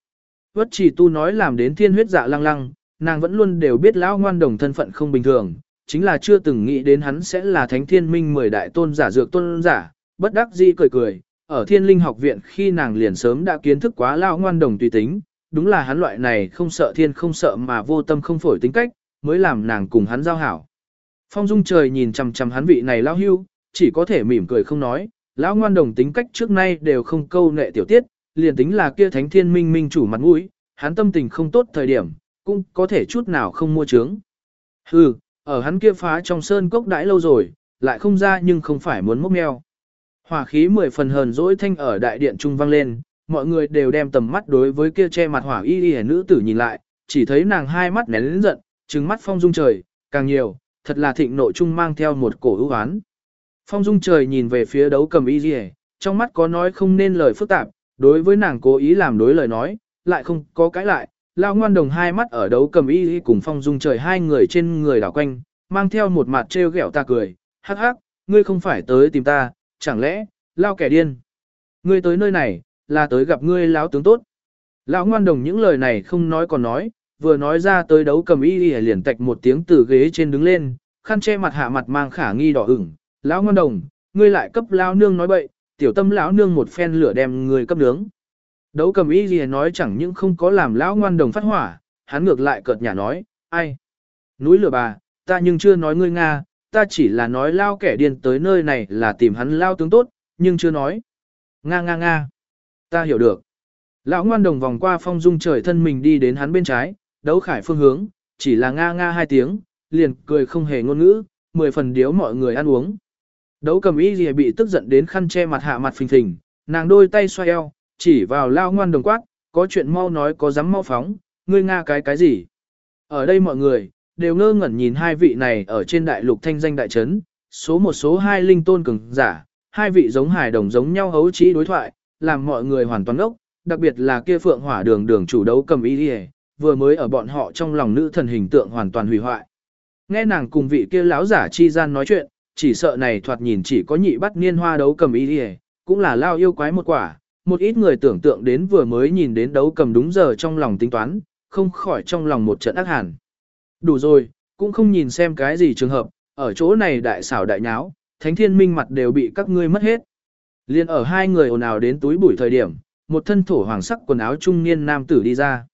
Vất chỉ tu nói làm đến thiên huyết dạ lăng lăng, nàng vẫn luôn đều biết lão ngoan đồng thân phận không bình thường, chính là chưa từng nghĩ đến hắn sẽ là thánh thiên minh mười đại tôn giả dược tôn giả, bất đắc dĩ cười cười, ở thiên linh học viện khi nàng liền sớm đã kiến thức quá lao ngoan đồng tùy tính, đúng là hắn loại này không sợ thiên không sợ mà vô tâm không phổi tính cách, mới làm nàng cùng hắn giao hảo. Phong Dung trời nhìn chằm chằm hắn vị này lao hưu, chỉ có thể mỉm cười không nói, lão ngoan đồng tính cách trước nay đều không câu nệ tiểu tiết, liền tính là kia thánh thiên minh minh chủ mặt mũi, hắn tâm tình không tốt thời điểm, cũng có thể chút nào không mua trướng. Hừ, ở hắn kia phá trong sơn cốc đãi lâu rồi, lại không ra nhưng không phải muốn mốc meo. Hỏa khí mười phần hờn dỗi thanh ở đại điện trung vang lên, mọi người đều đem tầm mắt đối với kia che mặt hỏa y y nữ tử nhìn lại, chỉ thấy nàng hai mắt nén lớn giận, trừng mắt phong dung trời, càng nhiều, thật là thịnh nội trung mang theo một cổ ưu án. Phong dung trời nhìn về phía đấu cầm y y, trong mắt có nói không nên lời phức tạp, đối với nàng cố ý làm đối lời nói, lại không có cái lại, lao ngoan đồng hai mắt ở đấu cầm y y cùng phong dung trời hai người trên người đảo quanh, mang theo một mặt trêu ghẹo ta cười, hắc hắc, ngươi không phải tới tìm ta, chẳng lẽ, lao kẻ điên. Ngươi tới nơi này, là tới gặp ngươi lão tướng tốt. Lão ngoan đồng những lời này không nói còn nói, vừa nói ra tới đấu cầm y y liền tạch một tiếng từ ghế trên đứng lên, khăn che mặt hạ mặt mang khả nghi đỏ ửng. Lão ngoan đồng, ngươi lại cấp lão nương nói bậy, tiểu tâm lão nương một phen lửa đem ngươi cấp nướng. Đấu cầm y y nói chẳng những không có làm lão ngoan đồng phát hỏa, hắn ngược lại cợt nhả nói, ai? Núi lửa bà, ta nhưng chưa nói ngươi Nga, ta chỉ là nói lao kẻ điên tới nơi này là tìm hắn lao tướng tốt, nhưng chưa nói. Nga nga nga. Ta hiểu được. Lão ngoan đồng vòng qua phong dung trời thân mình đi đến hắn bên trái, đấu khải phương hướng, chỉ là nga nga hai tiếng, liền cười không hề ngôn ngữ, mười phần điếu mọi người ăn uống. Đấu cầm y gì bị tức giận đến khăn che mặt hạ mặt phình phình, nàng đôi tay xoay eo, chỉ vào lao ngoan đồng quát, có chuyện mau nói có dám mau phóng, ngươi nga cái cái gì. Ở đây mọi người, đều ngơ ngẩn nhìn hai vị này ở trên đại lục thanh danh đại trấn, số một số hai linh tôn cường giả, hai vị giống hài đồng giống nhau hấu trí đối thoại, làm mọi người hoàn toàn ốc, đặc biệt là kia phượng hỏa đường đường chủ đấu cầm y đi vừa mới ở bọn họ trong lòng nữ thần hình tượng hoàn toàn hủy hoại. Nghe nàng cùng vị kia lão giả chi gian nói chuyện, chỉ sợ này thoạt nhìn chỉ có nhị bắt niên hoa đấu cầm y đi cũng là lao yêu quái một quả, một ít người tưởng tượng đến vừa mới nhìn đến đấu cầm đúng giờ trong lòng tính toán, không khỏi trong lòng một trận ác hàn. Đủ rồi, cũng không nhìn xem cái gì trường hợp, ở chỗ này đại xảo đại nháo, thánh thiên minh mặt đều bị các ngươi mất hết. Liên ở hai người ồn ào đến túi bụi thời điểm, một thân thổ hoàng sắc quần áo trung niên nam tử đi ra.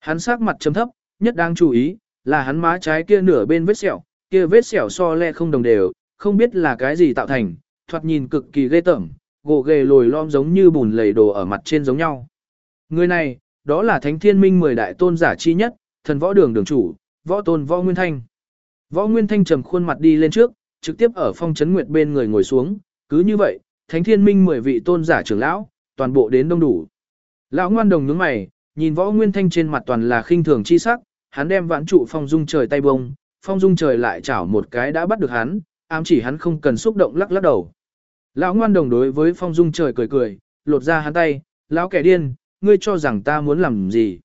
Hắn sắc mặt chấm thấp, nhất đang chú ý, là hắn má trái kia nửa bên vết sẹo, kia vết sẹo so le không đồng đều, không biết là cái gì tạo thành, thoạt nhìn cực kỳ ghê tởm, gỗ ghề lồi lom giống như bùn lầy đồ ở mặt trên giống nhau. Người này, đó là thánh thiên minh mười đại tôn giả chi nhất, thần võ đường đường chủ, võ tôn võ nguyên thanh. Võ nguyên thanh trầm khuôn mặt đi lên trước, trực tiếp ở phong trấn nguyệt bên người ngồi xuống, cứ như vậy, thánh thiên minh mười vị tôn giả trưởng lão, toàn bộ đến đông đủ. Lão ngoan đồng nhướng mày, nhìn võ nguyên thanh trên mặt toàn là khinh thường chi sắc, hắn đem vãn trụ phong dung trời tay bông, phong dung trời lại chảo một cái đã bắt được hắn, ám chỉ hắn không cần xúc động lắc lắc đầu. Lão ngoan đồng đối với phong dung trời cười cười, lột ra hắn tay, lão kẻ điên, ngươi cho rằng ta muốn làm gì?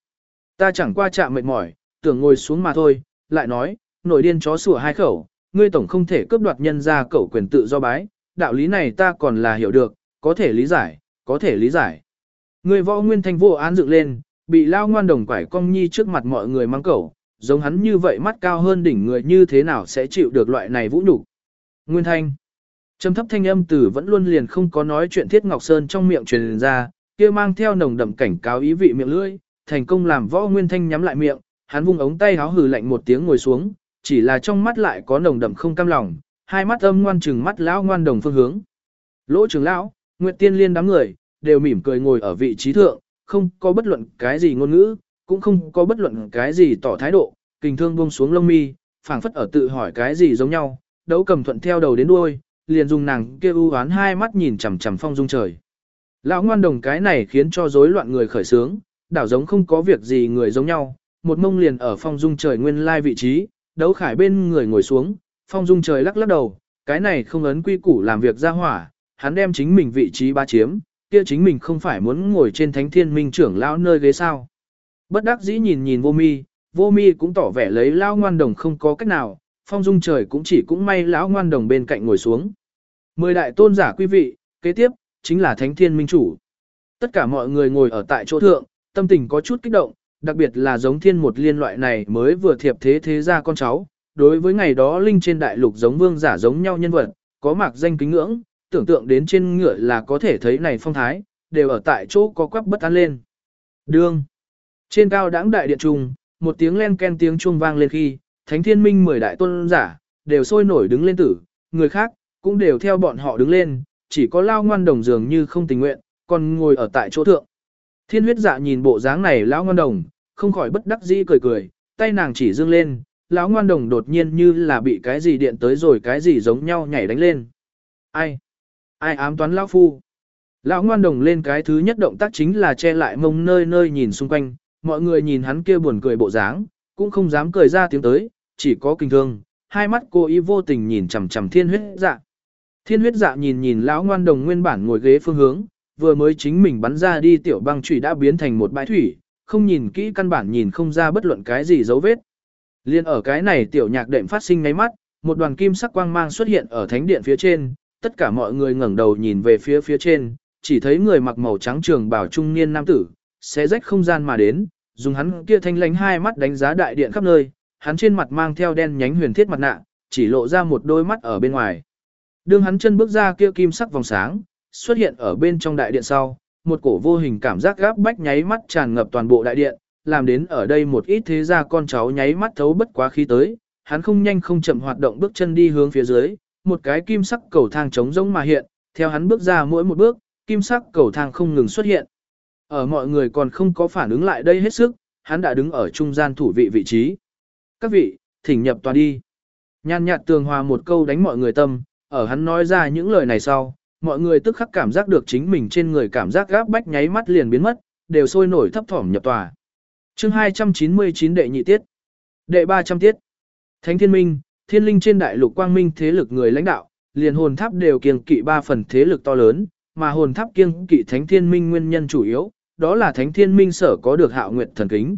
Ta chẳng qua chạm mệt mỏi, tưởng ngồi xuống mà thôi, lại nói, nội điên chó sủa hai khẩu, ngươi tổng không thể cướp đoạt nhân ra cẩu quyền tự do bái, đạo lý này ta còn là hiểu được, có thể lý giải, có thể lý giải. người võ nguyên thanh vô án dựng lên, bị lao ngoan đồng quải cong nhi trước mặt mọi người mang cẩu, giống hắn như vậy mắt cao hơn đỉnh người như thế nào sẽ chịu được loại này vũ nhục Nguyên thanh. Trầm thấp thanh âm từ vẫn luôn liền không có nói chuyện Thiết Ngọc Sơn trong miệng truyền ra, kia mang theo nồng đậm cảnh cáo ý vị miệng lưỡi, thành công làm võ nguyên thanh nhắm lại miệng, hắn vung ống tay háo hừ lạnh một tiếng ngồi xuống, chỉ là trong mắt lại có nồng đậm không cam lòng, hai mắt âm ngoan trừng mắt lão ngoan đồng phương hướng. Lỗ trưởng lão, Nguyệt Tiên Liên đám người, đều mỉm cười ngồi ở vị trí thượng, không có bất luận cái gì ngôn ngữ, cũng không có bất luận cái gì tỏ thái độ, kình thương buông xuống lông mi, phảng phất ở tự hỏi cái gì giống nhau, đấu cầm thuận theo đầu đến đuôi, liền dùng nàng kia u hoán hai mắt nhìn chằm chằm phong dung trời. Lão ngoan đồng cái này khiến cho rối loạn người khởi sướng, đảo giống không có việc gì người giống nhau, một mông liền ở phong dung trời nguyên lai vị trí, đấu khải bên người ngồi xuống, phong dung trời lắc lắc đầu, cái này không ấn quy củ làm việc ra hỏa, hắn đem chính mình vị trí ba chiếm, kia chính mình không phải muốn ngồi trên thánh thiên minh trưởng lão nơi ghế sao. Bất đắc dĩ nhìn nhìn vô mi, vô mi cũng tỏ vẻ lấy lão ngoan đồng không có cách nào, phong dung trời cũng chỉ cũng may lão ngoan đồng bên cạnh ngồi xuống. Mười đại tôn giả quý vị, kế tiếp, chính là thánh thiên minh chủ. Tất cả mọi người ngồi ở tại chỗ thượng, tâm tình có chút kích động, đặc biệt là giống thiên một liên loại này mới vừa thiệp thế thế ra con cháu. Đối với ngày đó linh trên đại lục giống vương giả giống nhau nhân vật, có mạc danh kính ngưỡng, tưởng tượng đến trên ngựa là có thể thấy này phong thái, đều ở tại chỗ có quắc bất an lên. Đương. Trên cao đãng đại điện trung, một tiếng len ken tiếng chuông vang lên khi, thánh thiên minh mười đại tôn giả, đều sôi nổi đứng lên tử, người khác, cũng đều theo bọn họ đứng lên, chỉ có lao ngoan đồng dường như không tình nguyện, còn ngồi ở tại chỗ thượng. Thiên huyết dạ nhìn bộ dáng này lão ngoan đồng, không khỏi bất đắc dĩ cười cười, tay nàng chỉ dương lên, lão ngoan đồng đột nhiên như là bị cái gì điện tới rồi cái gì giống nhau nhảy đánh lên. Ai? Ai ám toán lão phu? Lão ngoan đồng lên cái thứ nhất động tác chính là che lại mông nơi nơi nhìn xung quanh, mọi người nhìn hắn kia buồn cười bộ dáng, cũng không dám cười ra tiếng tới, chỉ có kinh thương, hai mắt cô ý vô tình nhìn chằm chằm thiên huyết dạ. Thiên huyết dạ nhìn nhìn lão ngoan đồng nguyên bản ngồi ghế phương hướng, vừa mới chính mình bắn ra đi tiểu băng chủy đã biến thành một bãi thủy, không nhìn kỹ căn bản nhìn không ra bất luận cái gì dấu vết. Liên ở cái này tiểu nhạc đệm phát sinh ngay mắt, một đoàn kim sắc quang mang xuất hiện ở thánh điện phía trên, tất cả mọi người ngẩng đầu nhìn về phía phía trên, chỉ thấy người mặc màu trắng trường bào trung niên nam tử, xé rách không gian mà đến, dùng hắn kia thanh lánh hai mắt đánh giá đại điện khắp nơi, hắn trên mặt mang theo đen nhánh huyền thiết mặt nạ, chỉ lộ ra một đôi mắt ở bên ngoài. đường hắn chân bước ra kia kim sắc vòng sáng, xuất hiện ở bên trong đại điện sau, một cổ vô hình cảm giác gáp bách nháy mắt tràn ngập toàn bộ đại điện, làm đến ở đây một ít thế gia con cháu nháy mắt thấu bất quá khí tới, hắn không nhanh không chậm hoạt động bước chân đi hướng phía dưới, một cái kim sắc cầu thang trống rỗng mà hiện, theo hắn bước ra mỗi một bước, kim sắc cầu thang không ngừng xuất hiện. Ở mọi người còn không có phản ứng lại đây hết sức, hắn đã đứng ở trung gian thủ vị vị trí. Các vị, thỉnh nhập tòa đi. Nhan nhạt tường hòa một câu đánh mọi người tâm, ở hắn nói ra những lời này sau, mọi người tức khắc cảm giác được chính mình trên người cảm giác gáp bách nháy mắt liền biến mất, đều sôi nổi thấp thỏm nhập tòa. chương 299 đệ nhị tiết. Đệ 300 tiết. Thánh thiên minh, thiên linh trên đại lục quang minh thế lực người lãnh đạo, liền hồn tháp đều kiêng kỵ ba phần thế lực to lớn, mà hồn tháp kiêng kỵ thánh thiên minh nguyên nhân chủ yếu, đó là thánh thiên minh sở có được hạo nguyệt thần kính.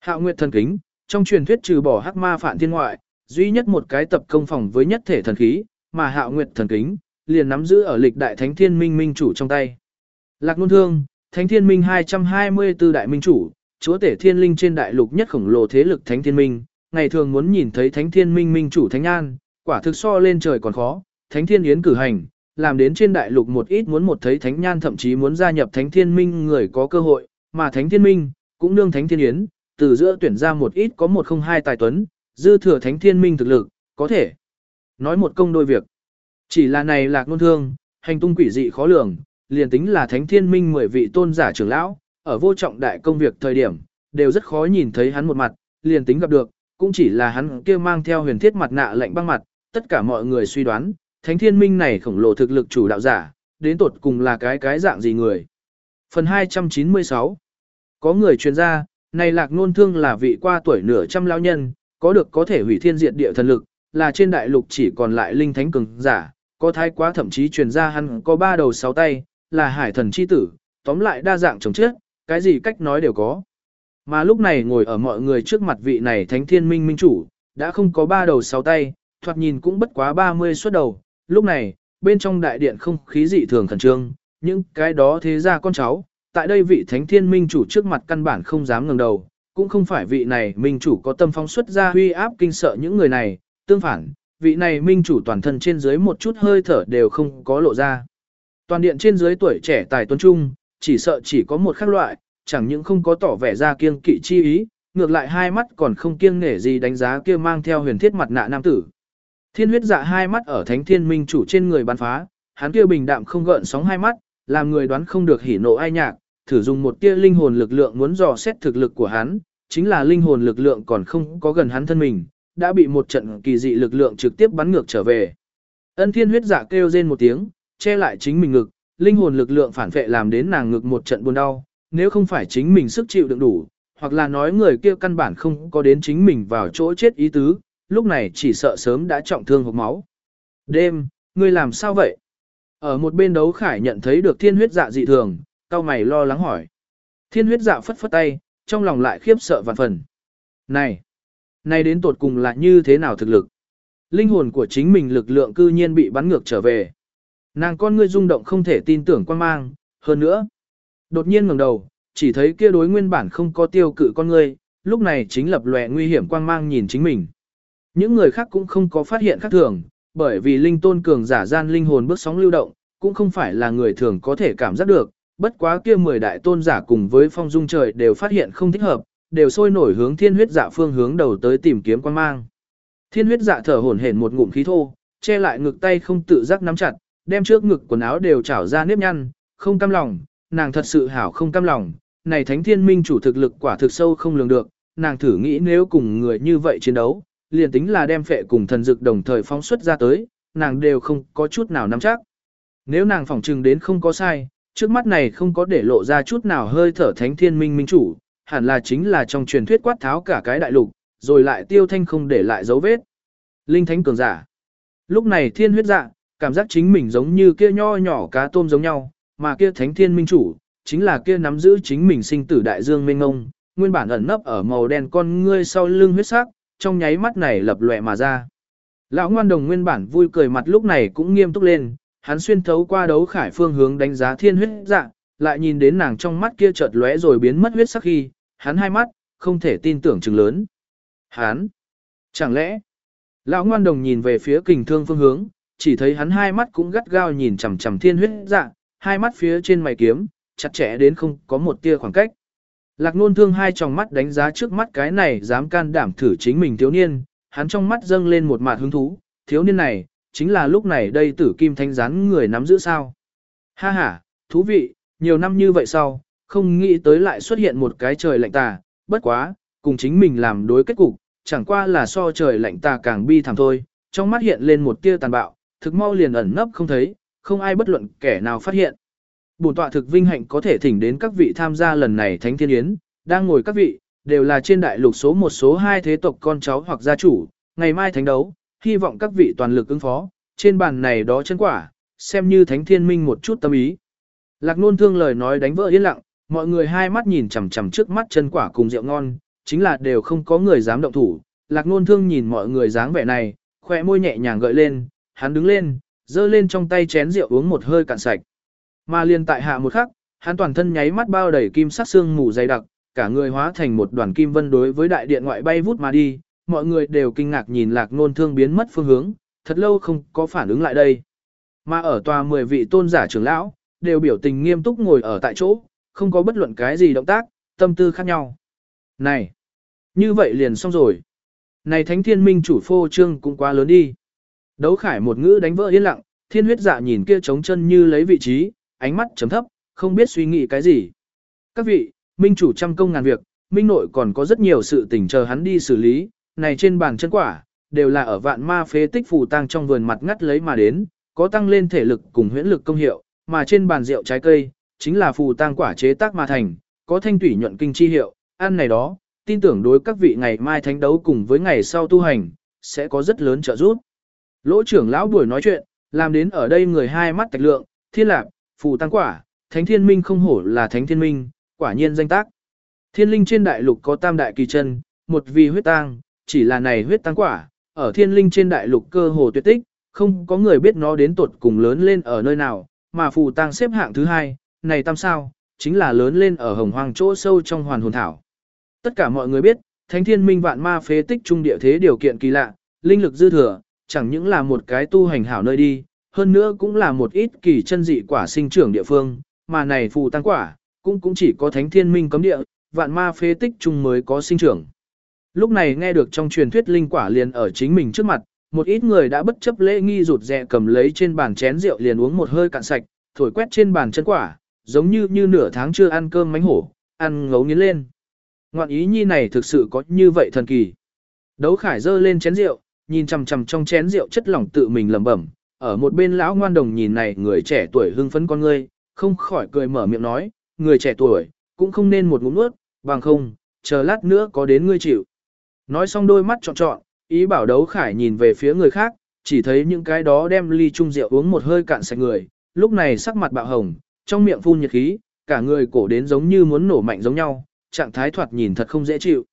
Hạo nguyệt thần kính, trong truyền thuyết trừ bỏ hắc ma phản thiên ngoại, duy nhất một cái tập công phòng với nhất thể thần khí, mà hạo nguyệt thần kính, liền nắm giữ ở lịch đại thánh thiên minh minh chủ trong tay. Lạc nôn thương, thánh thiên minh 224 đại minh chủ, chúa tể thiên linh trên đại lục nhất khổng lồ thế lực thánh thiên minh, ngày thường muốn nhìn thấy thánh thiên minh minh chủ thánh an, quả thực so lên trời còn khó, thánh thiên yến cử hành, làm đến trên đại lục một ít muốn một thấy thánh nhan thậm chí muốn gia nhập thánh thiên minh người có cơ hội, mà thánh thiên minh, cũng nương thánh thiên yến, từ giữa tuyển ra một ít có một không hai tài tuấn, dư thừa thánh thiên minh thực lực, có thể nói một công đôi việc. Chỉ là này lạc nôn thương, hành tung quỷ dị khó lường, liền tính là thánh thiên minh mười vị tôn giả trưởng lão, ở vô trọng đại công việc thời điểm, đều rất khó nhìn thấy hắn một mặt, liền tính gặp được, cũng chỉ là hắn kia mang theo huyền thiết mặt nạ lạnh băng mặt, tất cả mọi người suy đoán, thánh thiên minh này khổng lồ thực lực chủ đạo giả, đến tột cùng là cái cái dạng gì người. Phần 296 Có người truyền ra, này lạc nôn thương là vị qua tuổi nửa trăm lão nhân, có được có thể hủy thiên diệt địa thần lực, là trên đại lục chỉ còn lại linh thánh cường giả, có thái quá thậm chí truyền ra hắn có ba đầu sáu tay, là hải thần chi tử, tóm lại đa dạng chồng chết, cái gì cách nói đều có. Mà lúc này ngồi ở mọi người trước mặt vị này thánh thiên minh minh chủ, đã không có ba đầu sáu tay, thoạt nhìn cũng bất quá 30 suốt đầu. Lúc này, bên trong đại điện không khí dị thường khẩn trương, những cái đó thế ra con cháu, tại đây vị thánh thiên minh chủ trước mặt căn bản không dám ngẩng đầu, cũng không phải vị này minh chủ có tâm phong xuất ra huy áp kinh sợ những người này, tương phản, vị này minh chủ toàn thân trên dưới một chút hơi thở đều không có lộ ra. Toàn điện trên dưới tuổi trẻ tài tuấn trung, chỉ sợ chỉ có một khác loại, chẳng những không có tỏ vẻ ra kiêng kỵ chi ý, ngược lại hai mắt còn không kiêng nể gì đánh giá kia mang theo huyền thiết mặt nạ nam tử. Thiên huyết dạ hai mắt ở thánh thiên minh chủ trên người bắn phá, hắn kia bình đạm không gợn sóng hai mắt, làm người đoán không được hỉ nộ ai nhạc, thử dùng một tia linh hồn lực lượng muốn dò xét thực lực của hắn, chính là linh hồn lực lượng còn không có gần hắn thân mình, đã bị một trận kỳ dị lực lượng trực tiếp bắn ngược trở về. Ân thiên huyết dạ kêu rên một tiếng, che lại chính mình ngực, linh hồn lực lượng phản vệ làm đến nàng ngực một trận buồn đau, nếu không phải chính mình sức chịu đựng đủ, hoặc là nói người kia căn bản không có đến chính mình vào chỗ chết ý tứ, lúc này chỉ sợ sớm đã trọng thương hộc máu. Đêm, ngươi làm sao vậy? Ở một bên đấu khải nhận thấy được thiên huyết dạ dị thường, cao mày lo lắng hỏi. Thiên huyết dạ phất phất tay, trong lòng lại khiếp sợ vạn phần. Này, nay đến tột cùng là như thế nào thực lực? Linh hồn của chính mình lực lượng cư nhiên bị bắn ngược trở về. Nàng con ngươi rung động không thể tin tưởng quan mang, hơn nữa. Đột nhiên ngẩng đầu, chỉ thấy kia đối nguyên bản không có tiêu cự con ngươi, lúc này chính lập lòe nguy hiểm quang mang nhìn chính mình. Những người khác cũng không có phát hiện khác thường, bởi vì linh tôn cường giả gian linh hồn bước sóng lưu động, cũng không phải là người thường có thể cảm giác được, bất quá kia mười đại tôn giả cùng với phong dung trời đều phát hiện không thích hợp, đều sôi nổi hướng thiên huyết dạ phương hướng đầu tới tìm kiếm quan mang. Thiên huyết dạ thở hổn hển một ngụm khí thô, che lại ngực tay không tự giác nắm chặt, đem trước ngực quần áo đều trảo ra nếp nhăn, không cam lòng, nàng thật sự hảo không cam lòng, này thánh thiên minh chủ thực lực quả thực sâu không lường được, nàng thử nghĩ nếu cùng người như vậy chiến đấu, liền tính là đem phệ cùng thần dực đồng thời phóng xuất ra tới, nàng đều không có chút nào nắm chắc. Nếu nàng phỏng trừng đến không có sai, trước mắt này không có để lộ ra chút nào hơi thở thánh thiên minh minh chủ, hẳn là chính là trong truyền thuyết quát tháo cả cái đại lục, rồi lại tiêu thanh không để lại dấu vết. Linh thánh cường giả. Lúc này thiên huyết dạ, cảm giác chính mình giống như kia nho nhỏ cá tôm giống nhau, mà kia thánh thiên minh chủ, chính là kia nắm giữ chính mình sinh tử đại dương mênh ngông, nguyên bản ẩn nấp ở màu đen con ngươi sau lưng huyết sắc, trong nháy mắt này lập lòe mà ra. Lão ngoan đồng nguyên bản vui cười mặt lúc này cũng nghiêm túc lên, hắn xuyên thấu qua đấu khải phương hướng đánh giá thiên huyết dạ, lại nhìn đến nàng trong mắt kia chợt lóe rồi biến mất huyết sắc khi, hắn hai mắt, không thể tin tưởng chừng lớn. Hắn, chẳng lẽ, lão ngoan đồng nhìn về phía kình thương phương hướng, chỉ thấy hắn hai mắt cũng gắt gao nhìn chằm chằm thiên huyết dạ, hai mắt phía trên mày kiếm, chặt chẽ đến không có một tia khoảng cách. Lạc nôn thương hai tròng mắt đánh giá trước mắt cái này dám can đảm thử chính mình thiếu niên, hắn trong mắt dâng lên một mạt hứng thú, thiếu niên này, chính là lúc này đây tử kim thanh gián người nắm giữ sao. Ha ha, thú vị, nhiều năm như vậy sau, không nghĩ tới lại xuất hiện một cái trời lạnh tà, bất quá, cùng chính mình làm đối kết cục, chẳng qua là so trời lạnh tà càng bi thảm thôi, trong mắt hiện lên một tia tàn bạo, thực mau liền ẩn nấp không thấy, không ai bất luận kẻ nào phát hiện. Bổn tọa thực vinh hạnh có thể thỉnh đến các vị tham gia lần này Thánh Thiên Yến, đang ngồi các vị, đều là trên đại lục số một số hai thế tộc con cháu hoặc gia chủ, ngày mai thánh đấu, hy vọng các vị toàn lực ứng phó, trên bàn này đó chân quả, xem như Thánh Thiên Minh một chút tâm ý. Lạc nôn thương lời nói đánh vỡ yên lặng, mọi người hai mắt nhìn chằm chằm trước mắt chân quả cùng rượu ngon, chính là đều không có người dám động thủ. Lạc nôn thương nhìn mọi người dáng vẻ này, khỏe môi nhẹ nhàng gợi lên, hắn đứng lên, giơ lên trong tay chén rượu uống một hơi cạn sạch. Mà liền tại hạ một khắc, hắn toàn thân nháy mắt bao đầy kim sắc xương mù dày đặc, cả người hóa thành một đoàn kim vân đối với đại điện ngoại bay vút mà đi, mọi người đều kinh ngạc nhìn lạc nôn thương biến mất phương hướng, thật lâu không có phản ứng lại đây. Mà ở tòa 10 vị tôn giả trưởng lão, đều biểu tình nghiêm túc ngồi ở tại chỗ, không có bất luận cái gì động tác, tâm tư khác nhau. Này, như vậy liền xong rồi. Này thánh thiên minh chủ phô trương cũng quá lớn đi. Đấu khải một ngữ đánh vỡ yên lặng, thiên huyết dạ nhìn kia trống chân như lấy vị trí, ánh mắt chấm thấp, không biết suy nghĩ cái gì. Các vị, minh chủ trăm công ngàn việc, minh nội còn có rất nhiều sự tình chờ hắn đi xử lý, này trên bàn chân quả, đều là ở vạn ma phế tích phù tăng trong vườn mặt ngắt lấy mà đến, có tăng lên thể lực cùng huyễn lực công hiệu, mà trên bàn rượu trái cây, chính là phù tăng quả chế tác mà thành, có thanh tủy nhuận kinh chi hiệu, ăn này đó, tin tưởng đối các vị ngày mai thánh đấu cùng với ngày sau tu hành, sẽ có rất lớn trợ giúp. Lỗ trưởng lão buổi nói chuyện, làm đến ở đây người hai mắt tạch lượng, thiên lạc, phù tăng quả, thánh thiên minh không hổ là thánh thiên minh, quả nhiên danh tác. Thiên linh trên đại lục có tam đại kỳ chân, một vì huyết tang, chỉ là này huyết tang quả, ở thiên linh trên đại lục cơ hồ tuyệt tích, không có người biết nó đến tuột cùng lớn lên ở nơi nào, mà phù tang xếp hạng thứ hai, này tam sao, chính là lớn lên ở hồng hoàng chỗ sâu trong hoàn hồn thảo. Tất cả mọi người biết, thánh thiên minh vạn ma phế tích trung địa thế điều kiện kỳ lạ, linh lực dư thừa, chẳng những là một cái tu hành hảo nơi đi, hơn nữa cũng là một ít kỳ chân dị quả sinh trưởng địa phương, mà này phù tăng quả, cũng cũng chỉ có thánh thiên minh cấm địa, vạn ma phế tích trung mới có sinh trưởng. Lúc này nghe được trong truyền thuyết linh quả liền ở chính mình trước mặt, một ít người đã bất chấp lễ nghi rụt rè cầm lấy trên bàn chén rượu liền uống một hơi cạn sạch, thổi quét trên bàn chân quả, giống như như nửa tháng chưa ăn cơm mánh hổ, ăn ngấu nghiến lên. Ngoạn ý nhi này thực sự có như vậy thần kỳ. Đấu khải dơ lên chén rượu, nhìn chằm chằm trong chén rượu chất lỏng tự mình lẩm bẩm, ở một bên lão ngoan đồng nhìn này người trẻ tuổi hưng phấn con ngươi, không khỏi cười mở miệng nói, người trẻ tuổi, cũng không nên một ngụm nuốt, bằng không, chờ lát nữa có đến ngươi chịu. Nói xong đôi mắt trọn trọn, ý bảo đấu khải nhìn về phía người khác, chỉ thấy những cái đó đem ly chung rượu uống một hơi cạn sạch người, lúc này sắc mặt bạo hồng, trong miệng phun nhiệt khí, cả người cổ đến giống như muốn nổ mạnh giống nhau, trạng thái thoạt nhìn thật không dễ chịu.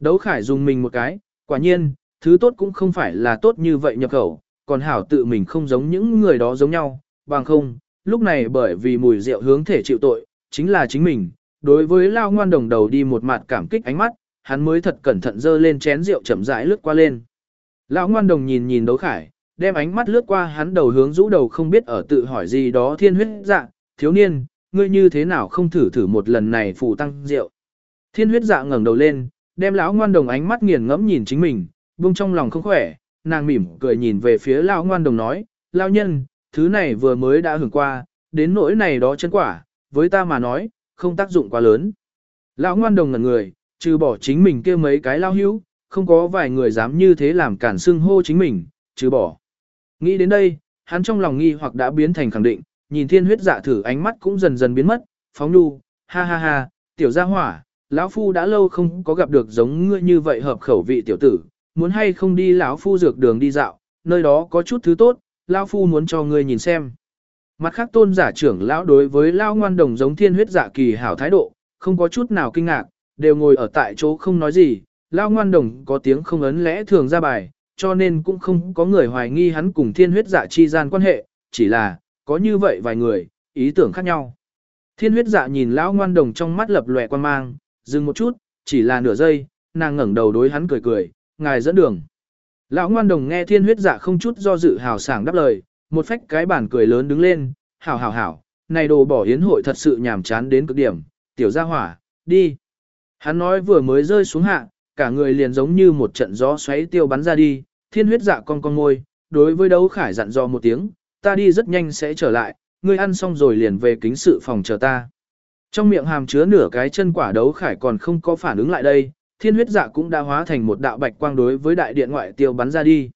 Đấu khải dùng mình một cái, quả nhiên, thứ tốt cũng không phải là tốt như vậy nhập khẩu, còn hảo tự mình không giống những người đó giống nhau, bằng không, lúc này bởi vì mùi rượu hướng thể chịu tội, chính là chính mình, đối với lao ngoan đồng đầu đi một mặt cảm kích ánh mắt, hắn mới thật cẩn thận dơ lên chén rượu chậm rãi lướt qua lên. Lão ngoan đồng nhìn nhìn đấu khải, đem ánh mắt lướt qua hắn đầu hướng rũ đầu không biết ở tự hỏi gì đó thiên huyết dạng thiếu niên, ngươi như thế nào không thử thử một lần này phụ tăng rượu. Thiên huyết dạ ngẩng đầu lên, đem lão ngoan đồng ánh mắt nghiền ngẫm nhìn chính mình, buông trong lòng không khỏe, nàng mỉm cười nhìn về phía lão ngoan đồng nói, lão nhân, thứ này vừa mới đã hưởng qua, đến nỗi này đó chân quả, với ta mà nói, không tác dụng quá lớn. Lão ngoan đồng ngẩn người, trừ bỏ chính mình kia mấy cái lao hữu, không có vài người dám như thế làm cản xưng hô chính mình, trừ bỏ. Nghĩ đến đây, hắn trong lòng nghi hoặc đã biến thành khẳng định, nhìn thiên huyết dạ thử ánh mắt cũng dần dần biến mất, phóng nu, ha ha ha, tiểu gia hỏa, lão phu đã lâu không có gặp được giống ngươi như vậy hợp khẩu vị tiểu tử, muốn hay không đi lão phu dược đường đi dạo, nơi đó có chút thứ tốt, lão phu muốn cho ngươi nhìn xem. Mặt khác tôn giả trưởng lão đối với lão ngoan đồng giống thiên huyết dạ kỳ hảo thái độ, không có chút nào kinh ngạc, đều ngồi ở tại chỗ không nói gì, lão ngoan đồng có tiếng không ấn lẽ thường ra bài, cho nên cũng không có người hoài nghi hắn cùng thiên huyết dạ chi gian quan hệ, chỉ là, có như vậy vài người, ý tưởng khác nhau. Thiên huyết dạ nhìn lão ngoan đồng trong mắt lập lòe quan mang, dừng một chút, chỉ là nửa giây, nàng ngẩng đầu đối hắn cười cười, ngài dẫn đường. Lão ngoan đồng nghe thiên huyết dạ không chút do dự hào sảng đáp lời, một phách cái bản cười lớn đứng lên, hảo hảo hảo, này đồ bỏ hiến hội thật sự nhàm chán đến cực điểm, tiểu gia hỏa, đi. Hắn nói vừa mới rơi xuống hạ, cả người liền giống như một trận gió xoáy tiêu bắn ra đi, thiên huyết dạ con con ngôi, đối với đấu khải dặn dò một tiếng, ta đi rất nhanh sẽ trở lại, ngươi ăn xong rồi liền về kính sự phòng chờ ta. Trong miệng hàm chứa nửa cái chân quả đấu khải còn không có phản ứng lại đây, thiên huyết dạ cũng đã hóa thành một đạo bạch quang đối với đại điện ngoại tiêu bắn ra đi.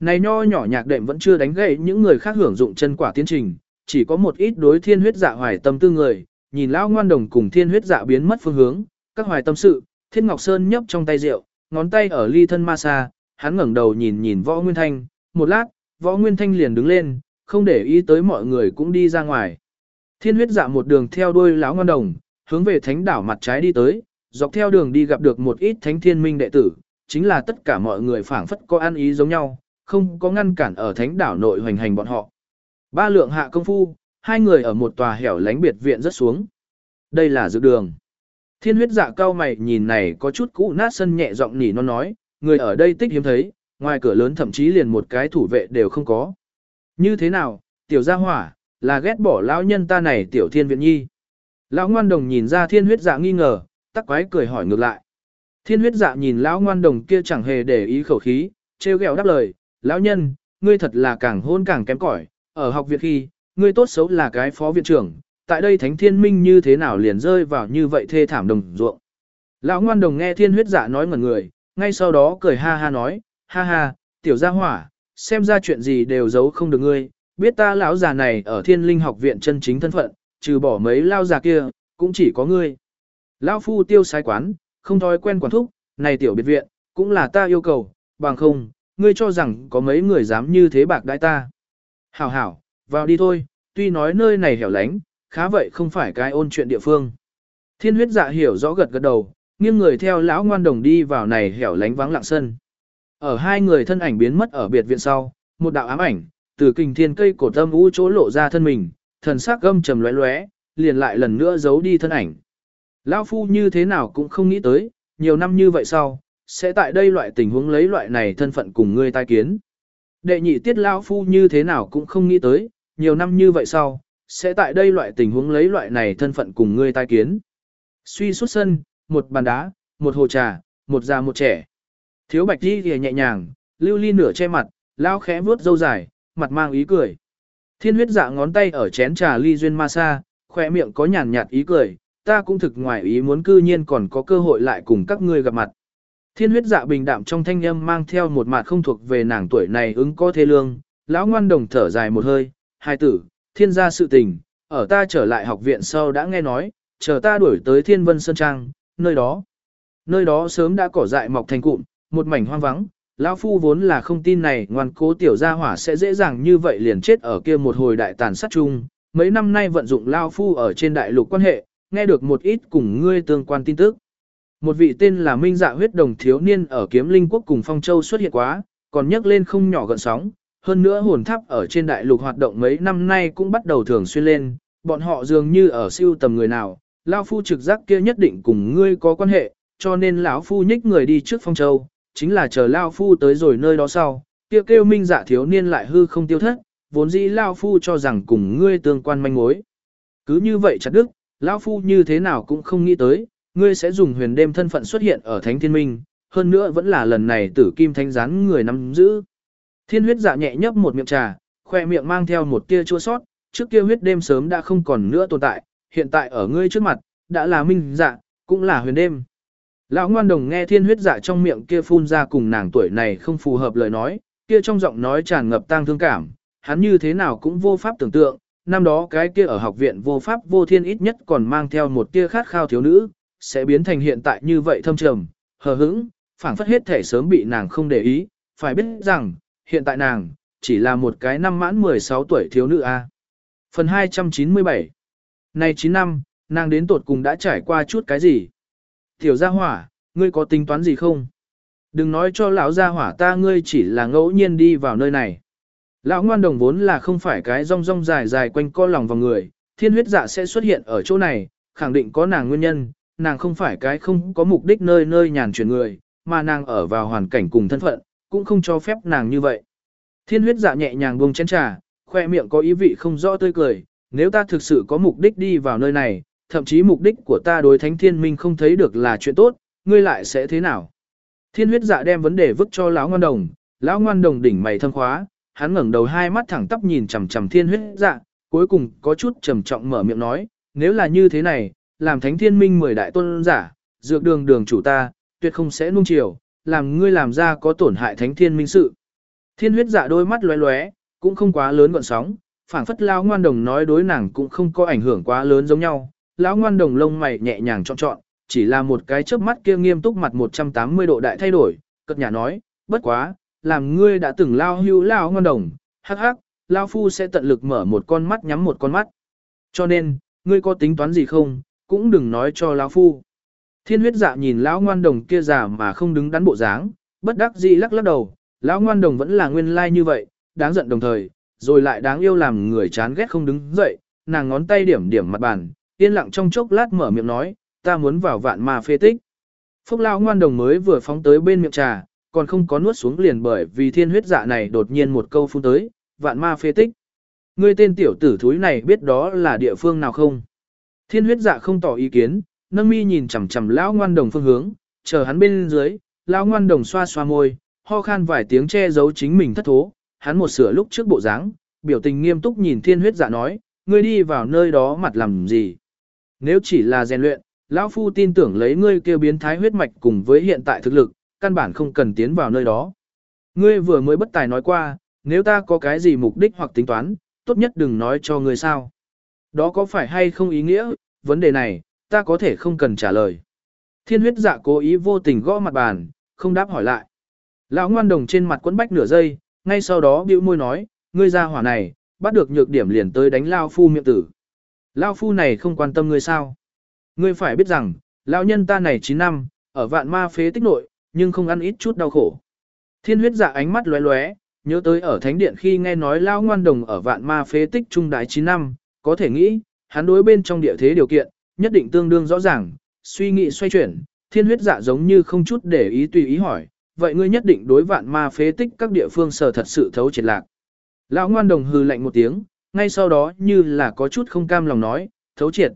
Này nho nhỏ nhạc đệm vẫn chưa đánh gậy những người khác hưởng dụng chân quả tiến trình, chỉ có một ít đối thiên huyết dạ hoài tâm tư người, nhìn lão ngoan đồng cùng thiên huyết dạ biến mất phương hướng, các hoài tâm sự, thiên ngọc sơn nhấp trong tay rượu, ngón tay ở ly thân ma xa, hắn ngẩng đầu nhìn nhìn võ nguyên thanh, một lát, võ nguyên thanh liền đứng lên, không để ý tới mọi người cũng đi ra ngoài. Thiên huyết dạ một đường theo đuôi lão ngon đồng, hướng về thánh đảo mặt trái đi tới, dọc theo đường đi gặp được một ít thánh thiên minh đệ tử, chính là tất cả mọi người phảng phất có ăn ý giống nhau, không có ngăn cản ở thánh đảo nội hoành hành bọn họ. Ba lượng hạ công phu, hai người ở một tòa hẻo lánh biệt viện rất xuống. Đây là dự đường. Thiên huyết dạ cao mày nhìn này có chút cũ nát sân nhẹ giọng nỉ nó nói, người ở đây tích hiếm thấy, ngoài cửa lớn thậm chí liền một cái thủ vệ đều không có. Như thế nào, tiểu gia hỏa, là ghét bỏ lão nhân ta này tiểu thiên viện nhi. Lão ngoan đồng nhìn ra thiên huyết dạ nghi ngờ, tắc quái cười hỏi ngược lại. Thiên huyết dạ nhìn lão ngoan đồng kia chẳng hề để ý khẩu khí, trêu ghẹo đáp lời, lão nhân, ngươi thật là càng hôn càng kém cỏi, ở học viện khi, ngươi tốt xấu là cái phó viện trưởng, tại đây thánh thiên minh như thế nào liền rơi vào như vậy thê thảm đồng ruộng. Lão ngoan đồng nghe thiên huyết dạ nói ngẩn người, ngay sau đó cười ha ha nói, ha ha, tiểu gia hỏa, xem ra chuyện gì đều giấu không được ngươi, biết ta lão già này ở thiên linh học viện chân chính thân phận, trừ bỏ mấy lao già kia, cũng chỉ có ngươi. Lão phu tiêu sai quán, không thói quen quản thúc, này tiểu biệt viện, cũng là ta yêu cầu, bằng không, ngươi cho rằng có mấy người dám như thế bạc đãi ta. Hảo hảo, vào đi thôi, tuy nói nơi này hẻo lánh, khá vậy không phải cái ôn chuyện địa phương. Thiên huyết dạ hiểu rõ gật gật đầu, nghiêng người theo lão ngoan đồng đi vào này hẻo lánh vắng lặng sân. Ở hai người thân ảnh biến mất ở biệt viện sau, một đạo ám ảnh, từ kình thiên cây cổ tâm u chỗ lộ ra thân mình, thần sắc gâm trầm lóe lóe, liền lại lần nữa giấu đi thân ảnh. Lão phu như thế nào cũng không nghĩ tới, nhiều năm như vậy sau, sẽ tại đây loại tình huống lấy loại này thân phận cùng ngươi tai kiến. Đệ nhị tiết lão phu như thế nào cũng không nghĩ tới, nhiều năm như vậy sau, sẽ tại đây loại tình huống lấy loại này thân phận cùng ngươi tai kiến. Suy xuất sân, một bàn đá, một hồ trà, một già một trẻ. Thiếu bạch đi thì nhẹ nhàng, lưu ly nửa che mặt, lao khẽ vuốt râu dài, mặt mang ý cười. Thiên huyết dạ ngón tay ở chén trà ly duyên ma sa, khỏe miệng có nhàn nhạt ý cười, ta cũng thực ngoài ý muốn cư nhiên còn có cơ hội lại cùng các ngươi gặp mặt. Thiên huyết dạ bình đạm trong thanh âm mang theo một mặt không thuộc về nàng tuổi này ứng có thế lương, lão ngoan đồng thở dài một hơi, hai tử, thiên gia sự tình, ở ta trở lại học viện sau đã nghe nói, chờ ta đuổi tới thiên vân sơn trang, nơi đó. Nơi đó sớm đã cỏ dại mọc thành cụm, một mảnh hoang vắng, lão phu vốn là không tin này ngoan cố tiểu gia hỏa sẽ dễ dàng như vậy liền chết ở kia một hồi đại tàn sát chung. Mấy năm nay vận dụng lão phu ở trên đại lục quan hệ, nghe được một ít cùng ngươi tương quan tin tức. Một vị tên là Minh Dạ huyết đồng thiếu niên ở Kiếm Linh quốc cùng Phong Châu xuất hiện quá, còn nhắc lên không nhỏ gợn sóng, hơn nữa hồn tháp ở trên đại lục hoạt động mấy năm nay cũng bắt đầu thường xuyên lên, bọn họ dường như ở siêu tầm người nào, lão phu trực giác kia nhất định cùng ngươi có quan hệ, cho nên lão phu nhích người đi trước Phong Châu, chính là chờ lão phu tới rồi nơi đó sau, kia kêu, kêu Minh Dạ thiếu niên lại hư không tiêu thất, vốn dĩ lão phu cho rằng cùng ngươi tương quan manh mối. Cứ như vậy chặt đức, lão phu như thế nào cũng không nghĩ tới, ngươi sẽ dùng huyền đêm thân phận xuất hiện ở Thánh Thiên Minh, hơn nữa vẫn là lần này tử kim thánh gián người nắm giữ. Thiên huyết dạ nhẹ nhấp một miệng trà, khoe miệng mang theo một tia chua sót, trước kia huyết đêm sớm đã không còn nữa tồn tại, hiện tại ở ngươi trước mặt, đã là minh dạ, cũng là huyền đêm. Lão ngoan đồng nghe thiên huyết dạ trong miệng kia phun ra cùng nàng tuổi này không phù hợp lời nói, kia trong giọng nói tràn ngập tang thương cảm, hắn như thế nào cũng vô pháp tưởng tượng, năm đó cái kia ở học viện vô pháp vô thiên ít nhất còn mang theo một tia khát khao thiếu nữ, sẽ biến thành hiện tại như vậy thâm trầm, hờ hững, phảng phất hết thể sớm bị nàng không để ý, phải biết rằng, hiện tại nàng, chỉ là một cái năm mãn 16 tuổi thiếu nữ A. Phần 297 Này 9 năm, nàng đến tột cùng đã trải qua chút cái gì? Tiểu gia hỏa, ngươi có tính toán gì không? Đừng nói cho lão gia hỏa ta ngươi chỉ là ngẫu nhiên đi vào nơi này. Lão ngoan đồng vốn là không phải cái rong rong dài dài quanh co lòng vào người, thiên huyết dạ sẽ xuất hiện ở chỗ này, khẳng định có nàng nguyên nhân, nàng không phải cái không có mục đích nơi nơi nhàn chuyển người, mà nàng ở vào hoàn cảnh cùng thân phận, cũng không cho phép nàng như vậy. Thiên huyết dạ nhẹ nhàng buông chén trà, khoe miệng có ý vị không rõ tươi cười, nếu ta thực sự có mục đích đi vào nơi này, thậm chí mục đích của ta đối thánh thiên minh không thấy được là chuyện tốt, ngươi lại sẽ thế nào? Thiên huyết dạ đem vấn đề vứt cho lão ngoan đồng, lão ngoan đồng đỉnh mày thâm khóa, hắn ngẩng đầu hai mắt thẳng tắp nhìn chằm chằm thiên huyết dạ, cuối cùng có chút trầm trọng mở miệng nói, nếu là như thế này, làm thánh thiên minh mười đại tôn giả, dược đường đường chủ ta, tuyệt không sẽ nuông chiều, làm ngươi làm ra có tổn hại thánh thiên minh sự. Thiên huyết dạ đôi mắt lóe lóe, cũng không quá lớn gọn sóng, phảng phất lão ngoan đồng nói đối nàng cũng không có ảnh hưởng quá lớn giống nhau. Lão ngoan đồng lông mày nhẹ nhàng chọn chọn, chỉ là một cái chớp mắt kia nghiêm túc mặt 180 độ đại thay đổi, cất nhà nói, bất quá, làm ngươi đã từng lao hưu lão ngoan đồng, hắc hắc, lao phu sẽ tận lực mở một con mắt nhắm một con mắt. Cho nên, ngươi có tính toán gì không, cũng đừng nói cho lão phu. Thiên huyết dạ nhìn lão ngoan đồng kia già mà không đứng đắn bộ dáng, bất đắc dĩ lắc lắc đầu, lão ngoan đồng vẫn là nguyên lai like như vậy, đáng giận đồng thời, rồi lại đáng yêu làm người chán ghét không đứng dậy, nàng ngón tay điểm điểm mặt bàn, yên lặng trong chốc lát mở miệng nói, ta muốn vào vạn ma phê tích. Phúc lão ngoan đồng mới vừa phóng tới bên miệng trà, còn không có nuốt xuống liền bởi vì thiên huyết dạ này đột nhiên một câu phun tới, vạn ma phê tích. Ngươi tên tiểu tử thúi này biết đó là địa phương nào không? Thiên huyết dạ không tỏ ý kiến, nâng mi nhìn chằm chằm lão ngoan đồng phương hướng, chờ hắn bên dưới, lão ngoan đồng xoa xoa môi, ho khan vài tiếng che giấu chính mình thất thố, hắn một sửa lúc trước bộ dáng, biểu tình nghiêm túc nhìn thiên huyết dạ nói, ngươi đi vào nơi đó mặt làm gì? Nếu chỉ là rèn luyện, lão phu tin tưởng lấy ngươi kêu biến thái huyết mạch cùng với hiện tại thực lực, căn bản không cần tiến vào nơi đó. Ngươi vừa mới bất tài nói qua, nếu ta có cái gì mục đích hoặc tính toán, tốt nhất đừng nói cho ngươi sao. Đó có phải hay không ý nghĩa, vấn đề này, ta có thể không cần trả lời. Thiên huyết dạ cố ý vô tình gõ mặt bàn, không đáp hỏi lại. Lão ngoan đồng trên mặt quấn bách nửa giây, ngay sau đó bĩu môi nói, ngươi ra hỏa này, bắt được nhược điểm liền tới đánh lao phu miệng tử. Lao phu này không quan tâm ngươi sao. Ngươi phải biết rằng, lão nhân ta này 9 năm, ở vạn ma phế tích nội, nhưng không ăn ít chút đau khổ. Thiên huyết dạ ánh mắt lóe lóe, nhớ tới ở thánh điện khi nghe nói lao ngoan đồng ở vạn ma phế tích trung đại 9 năm, có thể nghĩ, hắn đối bên trong địa thế điều kiện, nhất định tương đương rõ ràng, suy nghĩ xoay chuyển, thiên huyết dạ giống như không chút để ý tùy ý hỏi, vậy ngươi nhất định đối vạn ma phế tích các địa phương sở thật sự thấu triệt lạc. Lão ngoan đồng hừ lạnh một tiếng, ngay sau đó như là có chút không cam lòng nói, thấu triệt.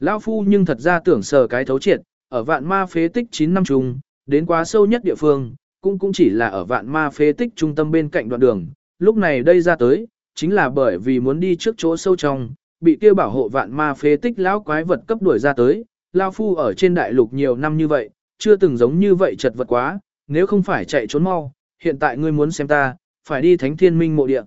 Lão phu nhưng thật ra tưởng sờ cái thấu triệt, ở vạn ma phế tích 9 năm chung, đến quá sâu nhất địa phương, cũng cũng chỉ là ở vạn ma phế tích trung tâm bên cạnh đoạn đường, lúc này đây ra tới, chính là bởi vì muốn đi trước chỗ sâu trong, bị kia bảo hộ vạn ma phế tích lão quái vật cấp đuổi ra tới, lão phu ở trên đại lục nhiều năm như vậy, chưa từng giống như vậy chật vật quá, nếu không phải chạy trốn mau, hiện tại ngươi muốn xem ta, phải đi thánh thiên minh mộ địa.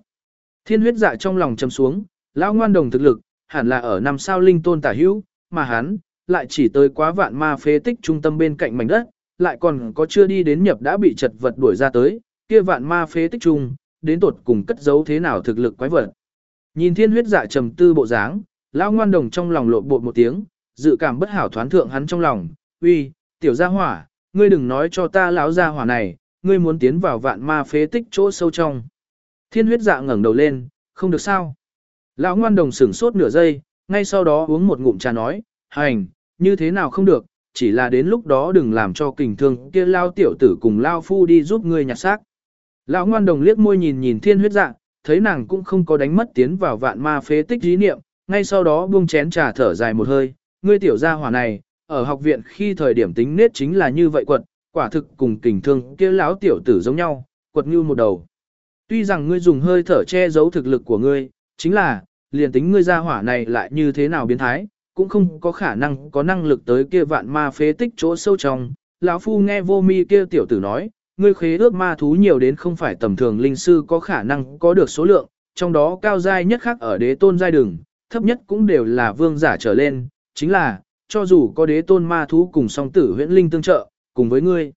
Thiên huyết dạ trong lòng trầm xuống, lão ngoan đồng thực lực, hẳn là ở năm sao linh tôn tả hữu, mà hắn, lại chỉ tới quá vạn ma phế tích trung tâm bên cạnh mảnh đất, lại còn có chưa đi đến nhập đã bị chật vật đuổi ra tới, kia vạn ma phế tích trung, đến tột cùng cất giấu thế nào thực lực quái vật. Nhìn thiên huyết dạ trầm tư bộ dáng, lão ngoan đồng trong lòng lộ bột một tiếng, dự cảm bất hảo thoán thượng hắn trong lòng, uy, tiểu gia hỏa, ngươi đừng nói cho ta lão gia hỏa này, ngươi muốn tiến vào vạn ma phế tích chỗ sâu trong. Thiên huyết dạ ngẩng đầu lên, không được sao. Lão ngoan đồng sửng sốt nửa giây, ngay sau đó uống một ngụm trà nói, hành, như thế nào không được, chỉ là đến lúc đó đừng làm cho kình thương kia lao tiểu tử cùng lao phu đi giúp ngươi nhặt xác. Lão ngoan đồng liếc môi nhìn nhìn thiên huyết dạ, thấy nàng cũng không có đánh mất tiến vào vạn ma phế tích dí niệm, ngay sau đó buông chén trà thở dài một hơi, ngươi tiểu gia hỏa này, ở học viện khi thời điểm tính nết chính là như vậy quật, quả thực cùng kình thương kia lão tiểu tử giống nhau, quật như một đầu. Tuy rằng ngươi dùng hơi thở che giấu thực lực của ngươi, chính là, liền tính ngươi gia hỏa này lại như thế nào biến thái, cũng không có khả năng có năng lực tới kia vạn ma phế tích chỗ sâu trong. Lão phu nghe vô mi kia tiểu tử nói, ngươi khế ước ma thú nhiều đến không phải tầm thường linh sư có khả năng có được số lượng, trong đó cao giai nhất khác ở đế tôn giai đường, thấp nhất cũng đều là vương giả trở lên, chính là, cho dù có đế tôn ma thú cùng song tử huyễn linh tương trợ, cùng với ngươi.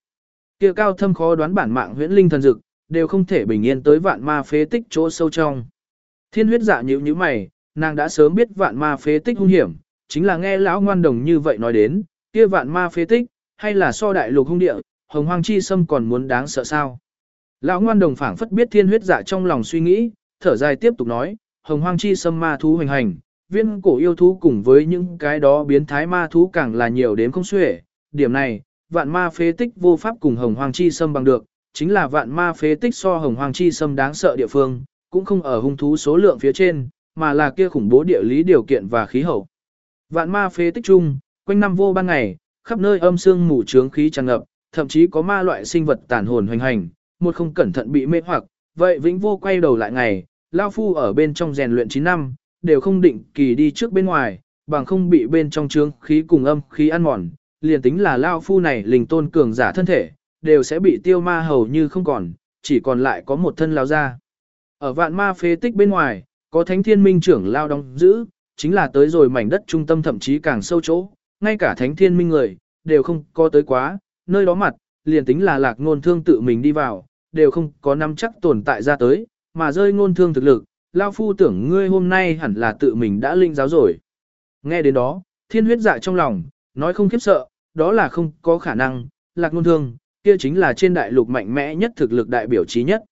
Kia cao thâm khó đoán bản mạng huyễn linh thần dực, đều không thể bình yên tới vạn ma phế tích chỗ sâu trong. Thiên huyết dạ nhíu như mày, nàng đã sớm biết vạn ma phế tích hung hiểm, chính là nghe lão ngoan đồng như vậy nói đến, kia vạn ma phế tích, hay là so đại lục hung địa, hồng hoang chi sâm còn muốn đáng sợ sao. Lão ngoan đồng phảng phất biết thiên huyết dạ trong lòng suy nghĩ, thở dài tiếp tục nói, hồng hoang chi sâm ma thú hoành hành, viên cổ yêu thú cùng với những cái đó biến thái ma thú càng là nhiều đến không xuể. Điểm này, vạn ma phế tích vô pháp cùng hồng hoang chi sâm bằng được, chính là vạn ma phế tích so hồng hoàng chi sâm đáng sợ địa phương, cũng không ở hung thú số lượng phía trên, mà là kia khủng bố địa lý điều kiện và khí hậu. Vạn ma phế tích chung, quanh năm vô ban ngày, khắp nơi âm sương mù trướng khí tràn ngập, thậm chí có ma loại sinh vật tàn hồn hoành hành, một không cẩn thận bị mê hoặc, vậy vĩnh vô quay đầu lại ngày, lao phu ở bên trong rèn luyện 9 năm, đều không định kỳ đi trước bên ngoài, bằng không bị bên trong trướng khí cùng âm khí ăn mòn, liền tính là lao phu này linh tôn cường giả thân thể, đều sẽ bị tiêu ma hầu như không còn, chỉ còn lại có một thân lao ra. Ở vạn ma phế tích bên ngoài, có thánh thiên minh trưởng lao đóng giữ, chính là tới rồi mảnh đất trung tâm thậm chí càng sâu chỗ, ngay cả thánh thiên minh người, đều không có tới quá, nơi đó mặt, liền tính là lạc ngôn thương tự mình đi vào, đều không có nắm chắc tồn tại ra tới, mà rơi ngôn thương thực lực, lao phu tưởng ngươi hôm nay hẳn là tự mình đã linh giáo rồi. Nghe đến đó, thiên huyết dạ trong lòng, nói không khiếp sợ, đó là không có khả năng, lạc ngôn thương, kia chính là trên đại lục mạnh mẽ nhất thực lực đại biểu trí nhất.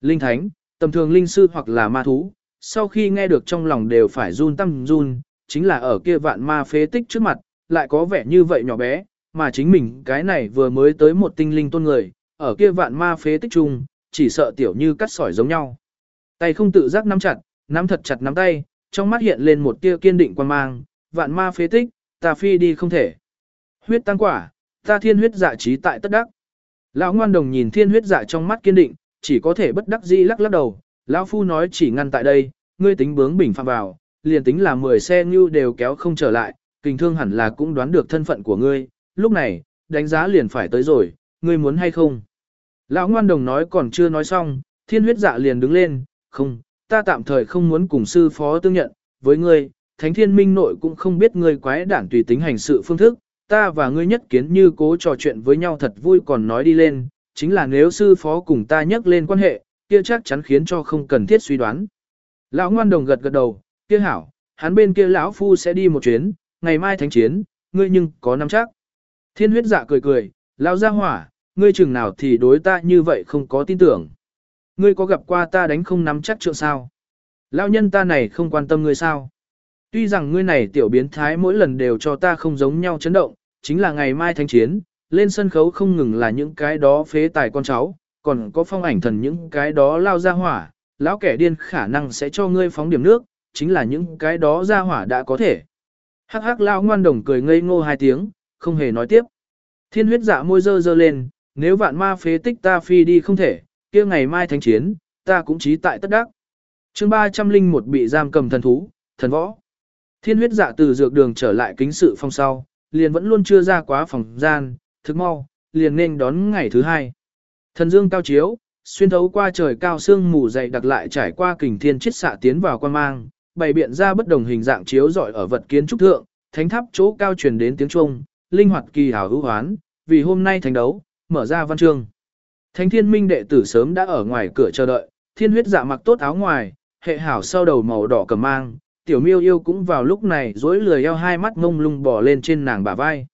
Linh thánh, tầm thường linh sư hoặc là ma thú, sau khi nghe được trong lòng đều phải run tâm run, chính là ở kia vạn ma phế tích trước mặt, lại có vẻ như vậy nhỏ bé, mà chính mình cái này vừa mới tới một tinh linh tôn người, ở kia vạn ma phế tích chung, chỉ sợ tiểu như cắt sỏi giống nhau. Tay không tự giác nắm chặt, nắm thật chặt nắm tay, trong mắt hiện lên một tia kiên định quan mang, vạn ma phế tích, ta phi đi không thể. Huyết tăng quả, ta thiên huyết dạ trí tại tất đắc. Lão ngoan đồng nhìn thiên huyết dạ trong mắt kiên định, chỉ có thể bất đắc dĩ lắc lắc đầu, lão phu nói chỉ ngăn tại đây, ngươi tính bướng bình phạm vào, liền tính là 10 xe như đều kéo không trở lại, kình thương hẳn là cũng đoán được thân phận của ngươi, lúc này, đánh giá liền phải tới rồi, ngươi muốn hay không? Lão ngoan đồng nói còn chưa nói xong, thiên huyết dạ liền đứng lên, không, ta tạm thời không muốn cùng sư phó tương nhận, với ngươi, thánh thiên minh nội cũng không biết ngươi quái đản tùy tính hành sự phương thức, ta và ngươi nhất kiến như cố trò chuyện với nhau thật vui còn nói đi lên, chính là nếu sư phó cùng ta nhắc lên quan hệ, kia chắc chắn khiến cho không cần thiết suy đoán. Lão ngoan đồng gật gật đầu, kia hảo, hắn bên kia lão phu sẽ đi một chuyến, ngày mai thánh chiến, ngươi nhưng có nắm chắc. Thiên huyết dạ cười cười, lão gia hỏa, ngươi chừng nào thì đối ta như vậy không có tin tưởng. Ngươi có gặp qua ta đánh không nắm chắc trượng sao? Lão nhân ta này không quan tâm ngươi sao? Tuy rằng ngươi này tiểu biến thái mỗi lần đều cho ta không giống nhau chấn động, chính là ngày mai thánh chiến, lên sân khấu không ngừng là những cái đó phế tài con cháu, còn có phong ảnh thần những cái đó lao ra hỏa, lão kẻ điên khả năng sẽ cho ngươi phóng điểm nước, chính là những cái đó ra hỏa đã có thể. Hắc hắc lao ngoan đồng cười ngây ngô hai tiếng, không hề nói tiếp. Thiên huyết dạ môi dơ dơ lên, nếu vạn ma phế tích ta phi đi không thể, kia ngày mai thánh chiến, ta cũng chí tại tất đắc. chương 301 bị giam cầm thần thú, thần võ. Thiên huyết dạ từ dược đường trở lại kính sự phong sau, liền vẫn luôn chưa ra quá phòng gian, thức mau, liền nên đón ngày thứ hai. Thần dương cao chiếu, xuyên thấu qua trời cao sương mù dày đặc lại trải qua kình thiên chiết xạ tiến vào quan mang, bày biện ra bất đồng hình dạng chiếu rọi ở vật kiến trúc thượng, thánh tháp chỗ cao truyền đến tiếng chuông, linh hoạt kỳ hào hữu hoán, vì hôm nay thánh đấu, mở ra văn chương. Thánh thiên minh đệ tử sớm đã ở ngoài cửa chờ đợi, thiên huyết dạ mặc tốt áo ngoài, hệ hảo sau đầu màu đỏ cầm mang, tiểu miêu yêu cũng vào lúc này dối lười eo hai mắt ngông lung bò lên trên nàng bả vai.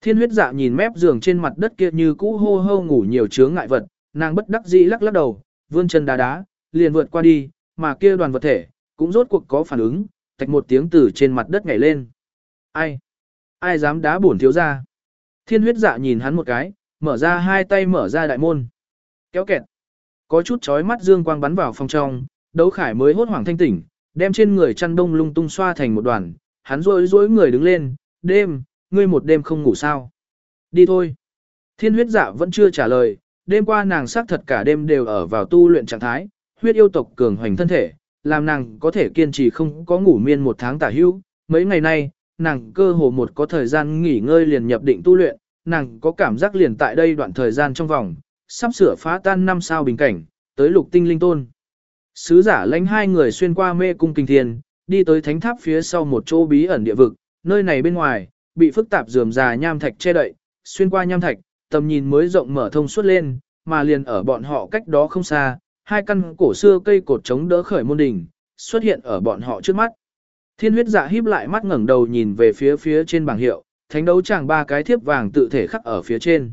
Thiên huyết dạ nhìn mép giường trên mặt đất kia như cũ hô hô ngủ nhiều chướng ngại vật, nàng bất đắc dĩ lắc lắc đầu, vươn chân đá đá, liền vượt qua đi, mà kia đoàn vật thể, cũng rốt cuộc có phản ứng, tạch một tiếng từ trên mặt đất nhảy lên. Ai? Ai dám đá bổn thiếu ra? Thiên huyết dạ nhìn hắn một cái, mở ra hai tay mở ra đại môn. Kéo kẹt. Có chút chói mắt dương quang bắn vào phòng trong, đấu khải mới hốt hoảng thanh tỉnh, đem trên người chăn đông lung tung xoa thành một đoàn, hắn rối rối người đứng lên, đêm, ngươi một đêm không ngủ sao. Đi thôi. Thiên huyết dạ vẫn chưa trả lời, đêm qua nàng xác thật cả đêm đều ở vào tu luyện trạng thái, huyết yêu tộc cường hoành thân thể, làm nàng có thể kiên trì không có ngủ miên một tháng tả hữu. Mấy ngày nay, nàng cơ hồ một có thời gian nghỉ ngơi liền nhập định tu luyện, nàng có cảm giác liền tại đây đoạn thời gian trong vòng, sắp sửa phá tan năm sao bình cảnh, tới lục tinh linh tôn. Sứ giả lãnh hai người xuyên qua mê cung kinh thiên, đi tới thánh tháp phía sau một chỗ bí ẩn địa vực, nơi này bên ngoài, bị phức tạp rườm rà nham thạch che đậy, xuyên qua nham thạch, tầm nhìn mới rộng mở thông suốt lên, mà liền ở bọn họ cách đó không xa, hai căn cổ xưa cây cột chống đỡ khởi môn đỉnh, xuất hiện ở bọn họ trước mắt. Thiên huyết dạ híp lại mắt ngẩng đầu nhìn về phía phía trên bảng hiệu, thánh đấu chàng ba cái thiếp vàng tự thể khắc ở phía trên.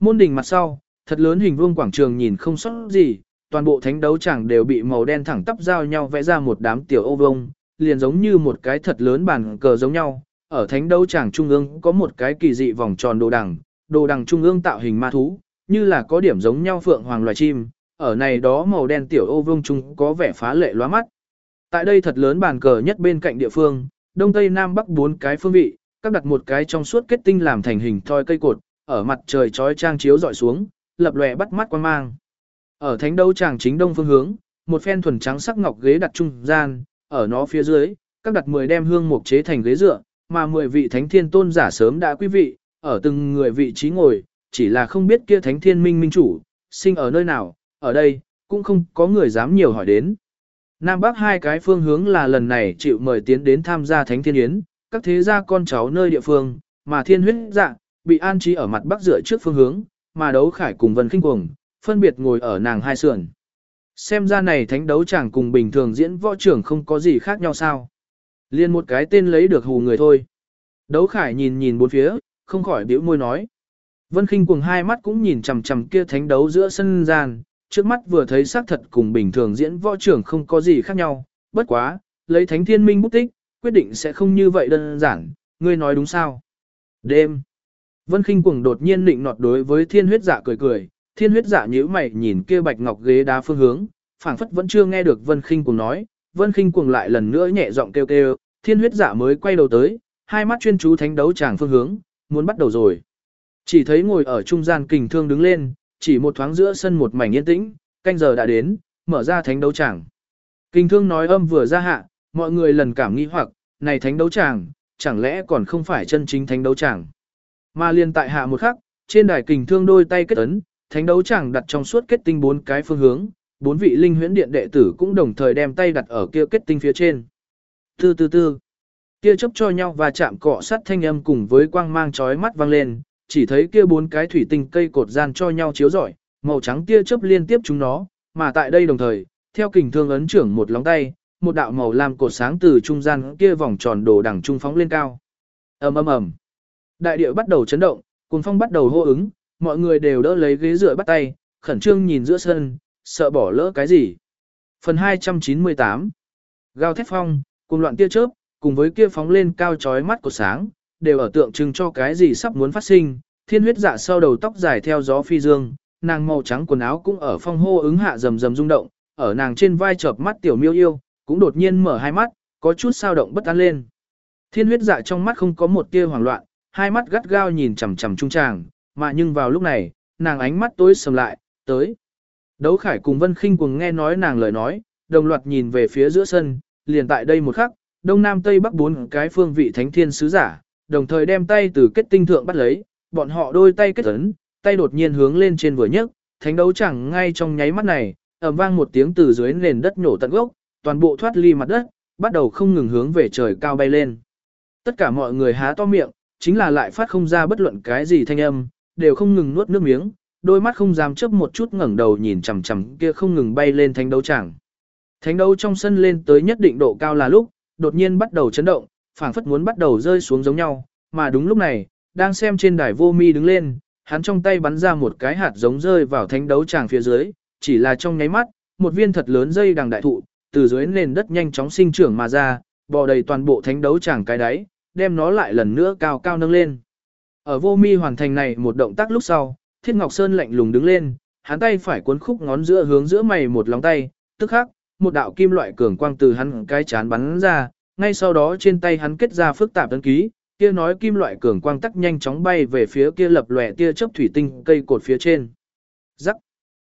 Môn đỉnh mặt sau, thật lớn hình vuông quảng trường nhìn không sót gì, toàn bộ thánh đấu chẳng đều bị màu đen thẳng tắp giao nhau vẽ ra một đám tiểu ô vông, liền giống như một cái thật lớn bàn cờ giống nhau. Ở thánh đấu chẳng trung ương có một cái kỳ dị vòng tròn đồ đằng, đồ đằng trung ương tạo hình ma thú, như là có điểm giống nhau phượng hoàng loài chim, ở này đó màu đen tiểu ô vương trung có vẻ phá lệ lóa mắt. Tại đây thật lớn bàn cờ nhất bên cạnh địa phương, đông tây nam bắc bốn cái phương vị, các đặt một cái trong suốt kết tinh làm thành hình thoi cây cột, ở mặt trời chói trang chiếu dọi xuống, lập lòe bắt mắt quan mang. Ở thánh đấu tràng chính đông phương hướng, một phen thuần trắng sắc ngọc ghế đặt trung gian, ở nó phía dưới, các đặt 10 đem hương mục chế thành ghế dựa, mà 10 vị thánh thiên tôn giả sớm đã quý vị, ở từng người vị trí ngồi, chỉ là không biết kia thánh thiên minh minh chủ, sinh ở nơi nào, ở đây, cũng không có người dám nhiều hỏi đến. Nam Bắc hai cái phương hướng là lần này chịu mời tiến đến tham gia thánh thiên yến, các thế gia con cháu nơi địa phương, mà thiên huyết dạ, bị an trí ở mặt Bắc dựa trước phương hướng, mà đấu khải cùng vân kinh cuồng, phân biệt ngồi ở nàng hai sườn. Xem ra này thánh đấu chẳng cùng bình thường diễn võ trưởng không có gì khác nhau sao. Liên một cái tên lấy được hù người thôi. Đấu khải nhìn nhìn bốn phía, không khỏi biểu môi nói. Vân khinh cuồng hai mắt cũng nhìn chằm chằm kia thánh đấu giữa sân gian, trước mắt vừa thấy xác thật cùng bình thường diễn võ trưởng không có gì khác nhau, bất quá, lấy thánh thiên minh bút tích, quyết định sẽ không như vậy đơn giản, ngươi nói đúng sao. Đêm, Vân khinh cuồng đột nhiên định nọt đối với thiên huyết dạ cười cười, thiên huyết dạ nhíu mày nhìn kia bạch ngọc ghế đá phương hướng, phảng phất vẫn chưa nghe được vân khinh cuồng nói, vân khinh cuồng lại lần nữa nhẹ giọng kêu kêu, thiên huyết dạ mới quay đầu tới, hai mắt chuyên chú thánh đấu tràng phương hướng, muốn bắt đầu rồi. Chỉ thấy ngồi ở trung gian kình thương đứng lên, chỉ một thoáng giữa sân một mảnh yên tĩnh, canh giờ đã đến, mở ra thánh đấu tràng. Kình thương nói âm vừa ra hạ, mọi người lần cảm nghi hoặc, này thánh đấu tràng, chẳng lẽ còn không phải chân chính thánh đấu tràng. Mà liền tại hạ một khắc, trên đài kình thương đôi tay kết ấn, thánh đấu chẳng đặt trong suốt kết tinh bốn cái phương hướng, bốn vị linh huyễn điện đệ tử cũng đồng thời đem tay đặt ở kia kết tinh phía trên. Tư tư tư, kia chấp cho nhau và chạm cọ sắt thanh âm cùng với quang mang chói mắt vang lên, chỉ thấy kia bốn cái thủy tinh cây cột gian cho nhau chiếu rọi, màu trắng tia chớp liên tiếp chúng nó, mà tại đây đồng thời, theo kình thương ấn trưởng một lóng tay, một đạo màu lam cột sáng từ trung gian kia vòng tròn đồ đằng trung phóng lên cao. ầm ầm ầm, đại địa bắt đầu chấn động, cuồng phong bắt đầu hô ứng, mọi người đều đỡ lấy ghế dựa bắt tay, khẩn trương nhìn giữa sân, sợ bỏ lỡ cái gì. Phần 298 Gào thét phong, cùng loạn tia chớp, cùng với kia phóng lên cao chói mắt của sáng, đều ở tượng trưng cho cái gì sắp muốn phát sinh. Thiên huyết dạ sau đầu tóc dài theo gió phi dương, nàng màu trắng quần áo cũng ở phong hô ứng hạ rầm rầm rung động, ở nàng trên vai chợp mắt tiểu miêu yêu, cũng đột nhiên mở hai mắt, có chút sao động bất an lên. Thiên huyết dạ trong mắt không có một tia hoảng loạn, hai mắt gắt gao nhìn chằm chằm trung tràng, mà nhưng vào lúc này, nàng ánh mắt tối sầm lại, tới. Đấu Khải cùng Vân Khinh cùng nghe nói nàng lời nói, đồng loạt nhìn về phía giữa sân, liền tại đây một khắc, đông nam tây bắc bốn cái phương vị thánh thiên sứ giả, đồng thời đem tay từ kết tinh thượng bắt lấy, bọn họ đôi tay kết ấn, tay đột nhiên hướng lên trên vừa nhấc, thánh đấu chẳng ngay trong nháy mắt này, ầm vang một tiếng từ dưới nền đất nhổ tận gốc, toàn bộ thoát ly mặt đất, bắt đầu không ngừng hướng về trời cao bay lên. Tất cả mọi người há to miệng, chính là lại phát không ra bất luận cái gì thanh âm, đều không ngừng nuốt nước miếng, đôi mắt không dám chớp một chút ngẩng đầu nhìn chằm chằm kia không ngừng bay lên thánh đấu tràng. Thánh đấu trong sân lên tới nhất định độ cao là lúc, đột nhiên bắt đầu chấn động, phảng phất muốn bắt đầu rơi xuống giống nhau, mà đúng lúc này, đang xem trên đài vô mi đứng lên, hắn trong tay bắn ra một cái hạt giống rơi vào thánh đấu tràng phía dưới, chỉ là trong nháy mắt, một viên thật lớn dây đằng đại thụ, từ dưới nền đất nhanh chóng sinh trưởng mà ra, bò đầy toàn bộ thánh đấu tràng cái đáy, đem nó lại lần nữa cao cao nâng lên. Ở vô mi hoàn thành này một động tác lúc sau, Thiết Ngọc Sơn lạnh lùng đứng lên, hắn tay phải cuốn khúc ngón giữa hướng giữa mày một lòng tay, tức khắc, một đạo kim loại cường quang từ hắn cái chán bắn ra, ngay sau đó trên tay hắn kết ra phức tạp ấn ký, kia nói kim loại cường quang tắc nhanh chóng bay về phía kia lập lòe tia chớp thủy tinh cây cột phía trên. Rắc.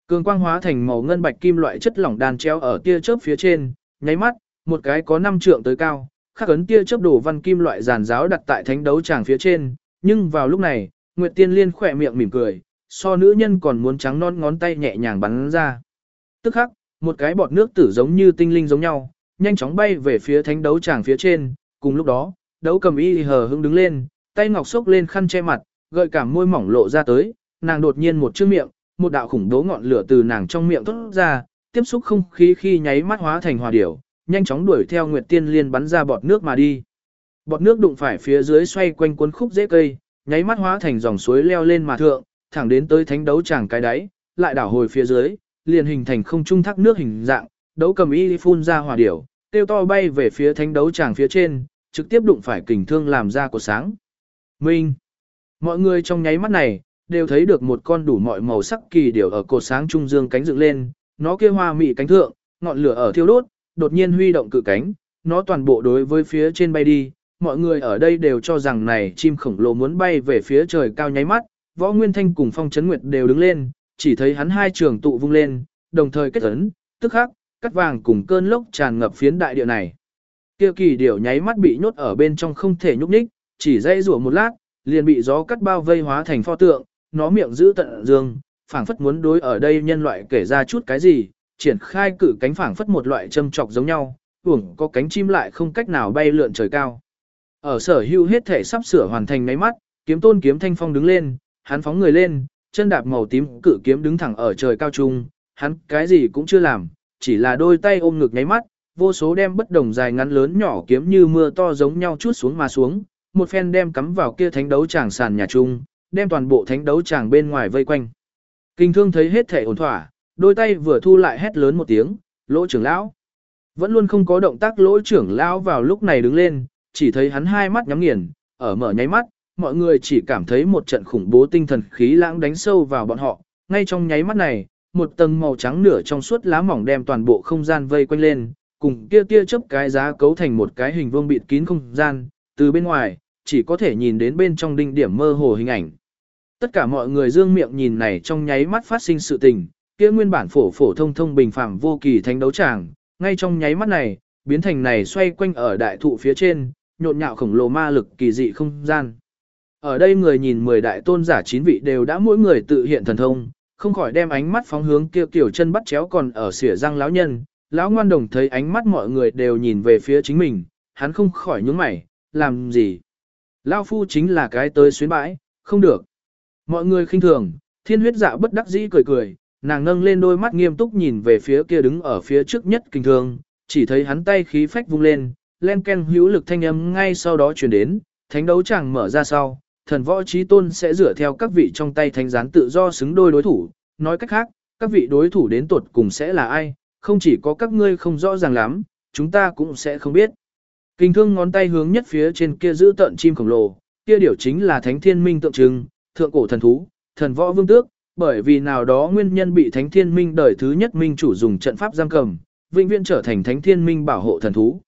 Cường quang hóa thành màu ngân bạch kim loại chất lỏng đàn treo ở tia chớp phía trên, nháy mắt, một cái có 5 trượng tới cao, khắc ấn tia chớp đổ văn kim loại giàn giáo đặt tại thánh đấu tràng phía trên, nhưng vào lúc này, Nguyệt Tiên Liên khỏe miệng mỉm cười, so nữ nhân còn muốn trắng non ngón tay nhẹ nhàng bắn ra. Tức khắc, một cái bọt nước tử giống như tinh linh giống nhau, nhanh chóng bay về phía thánh đấu tràng phía trên, cùng lúc đó, đấu cầm y hờ hững đứng lên, tay ngọc xốc lên khăn che mặt, gợi cảm môi mỏng lộ ra tới, nàng đột nhiên một chữ miệng, một đạo khủng bố ngọn lửa từ nàng trong miệng thoát ra, tiếp xúc không khí khi nháy mắt hóa thành hòa điểu, nhanh chóng đuổi theo Nguyệt Tiên Liên bắn ra bọt nước mà đi. Bọt nước đụng phải phía dưới xoay quanh cuốn khúc dễ cây, nháy mắt hóa thành dòng suối leo lên mà thượng, thẳng đến tới thánh đấu tràng cái đáy, lại đảo hồi phía dưới, liền hình thành không trung thác nước hình dạng, đấu cầm y phun ra hỏa điểu, tiêu to bay về phía thánh đấu tràng phía trên, trực tiếp đụng phải kình thương làm ra của sáng. Minh! Mọi người trong nháy mắt này, đều thấy được một con đủ mọi màu sắc kỳ điểu ở cột sáng trung dương cánh dựng lên, nó kia hoa mị cánh thượng, ngọn lửa ở thiêu đốt, đột nhiên huy động cự cánh, nó toàn bộ đối với phía trên bay đi, mọi người ở đây đều cho rằng này chim khổng lồ muốn bay về phía trời cao nháy mắt, võ nguyên thanh cùng phong chấn nguyệt đều đứng lên, chỉ thấy hắn hai trường tụ vung lên, đồng thời kết ấn, tức khắc, cắt vàng cùng cơn lốc tràn ngập phiến đại địa này. Kia kỳ điểu nháy mắt bị nhốt ở bên trong không thể nhúc nhích, chỉ dây rủa một lát, liền bị gió cắt bao vây hóa thành pho tượng, nó miệng giữ tận dương, phảng phất muốn đối ở đây nhân loại kể ra chút cái gì, triển khai cử cánh phảng phất một loại châm trọc giống nhau, uổng có cánh chim lại không cách nào bay lượn trời cao. Ở sở hưu hết thể sắp sửa hoàn thành ngáy mắt, kiếm tôn kiếm thanh phong đứng lên, hắn phóng người lên, chân đạp màu tím cự kiếm đứng thẳng ở trời cao trung, hắn cái gì cũng chưa làm, chỉ là đôi tay ôm ngực nháy mắt, vô số đem bất đồng dài ngắn lớn nhỏ kiếm như mưa to giống nhau chút xuống mà xuống, một phen đem cắm vào kia thánh đấu tràng sàn nhà trung, đem toàn bộ thánh đấu tràng bên ngoài vây quanh. Kinh thương thấy hết thể ổn thỏa, đôi tay vừa thu lại hét lớn một tiếng, lỗ trưởng lão. Vẫn luôn không có động tác lỗ trưởng lão vào lúc này đứng lên, chỉ thấy hắn hai mắt nhắm nghiền, ở mở nháy mắt, mọi người chỉ cảm thấy một trận khủng bố tinh thần khí lãng đánh sâu vào bọn họ, ngay trong nháy mắt này, một tầng màu trắng nửa trong suốt lá mỏng đem toàn bộ không gian vây quanh lên, cùng kia tia chớp cái giá cấu thành một cái hình vuông bịt kín không gian, từ bên ngoài, chỉ có thể nhìn đến bên trong đinh điểm mơ hồ hình ảnh. Tất cả mọi người dương miệng nhìn này trong nháy mắt phát sinh sự tình, kia nguyên bản phổ phổ thông thông bình phẳng vô kỳ thánh đấu tràng, ngay trong nháy mắt này, biến thành này xoay quanh ở đại thụ phía trên, nhộn nhạo khổng lồ ma lực kỳ dị không gian. Ở đây người nhìn 10 đại tôn giả chín vị đều đã mỗi người tự hiện thần thông, không khỏi đem ánh mắt phóng hướng kia kiểu chân bắt chéo còn ở xỉa răng lão nhân. Lão ngoan đồng thấy ánh mắt mọi người đều nhìn về phía chính mình, hắn không khỏi nhướng mày, làm gì? Lão phu chính là cái tới xuyến bãi, không được. Mọi người khinh thường, thiên huyết dạ bất đắc dĩ cười cười, nàng nâng lên đôi mắt nghiêm túc nhìn về phía kia đứng ở phía trước nhất kinh thường, chỉ thấy hắn tay khí phách vung lên, len ken hữu lực thanh âm ngay sau đó truyền đến, thánh đấu chẳng mở ra sau, thần võ trí tôn sẽ dựa theo các vị trong tay thánh gián tự do xứng đôi đối thủ, nói cách khác, các vị đối thủ đến tuột cùng sẽ là ai, không chỉ có các ngươi không rõ ràng lắm, chúng ta cũng sẽ không biết. Kinh thương ngón tay hướng nhất phía trên kia giữ tận chim khổng lồ, kia điều chính là thánh thiên minh tượng trưng, thượng cổ thần thú, thần võ vương tước, bởi vì nào đó nguyên nhân bị thánh thiên minh đời thứ nhất minh chủ dùng trận pháp giam cầm, vĩnh viễn trở thành thánh thiên minh bảo hộ thần thú.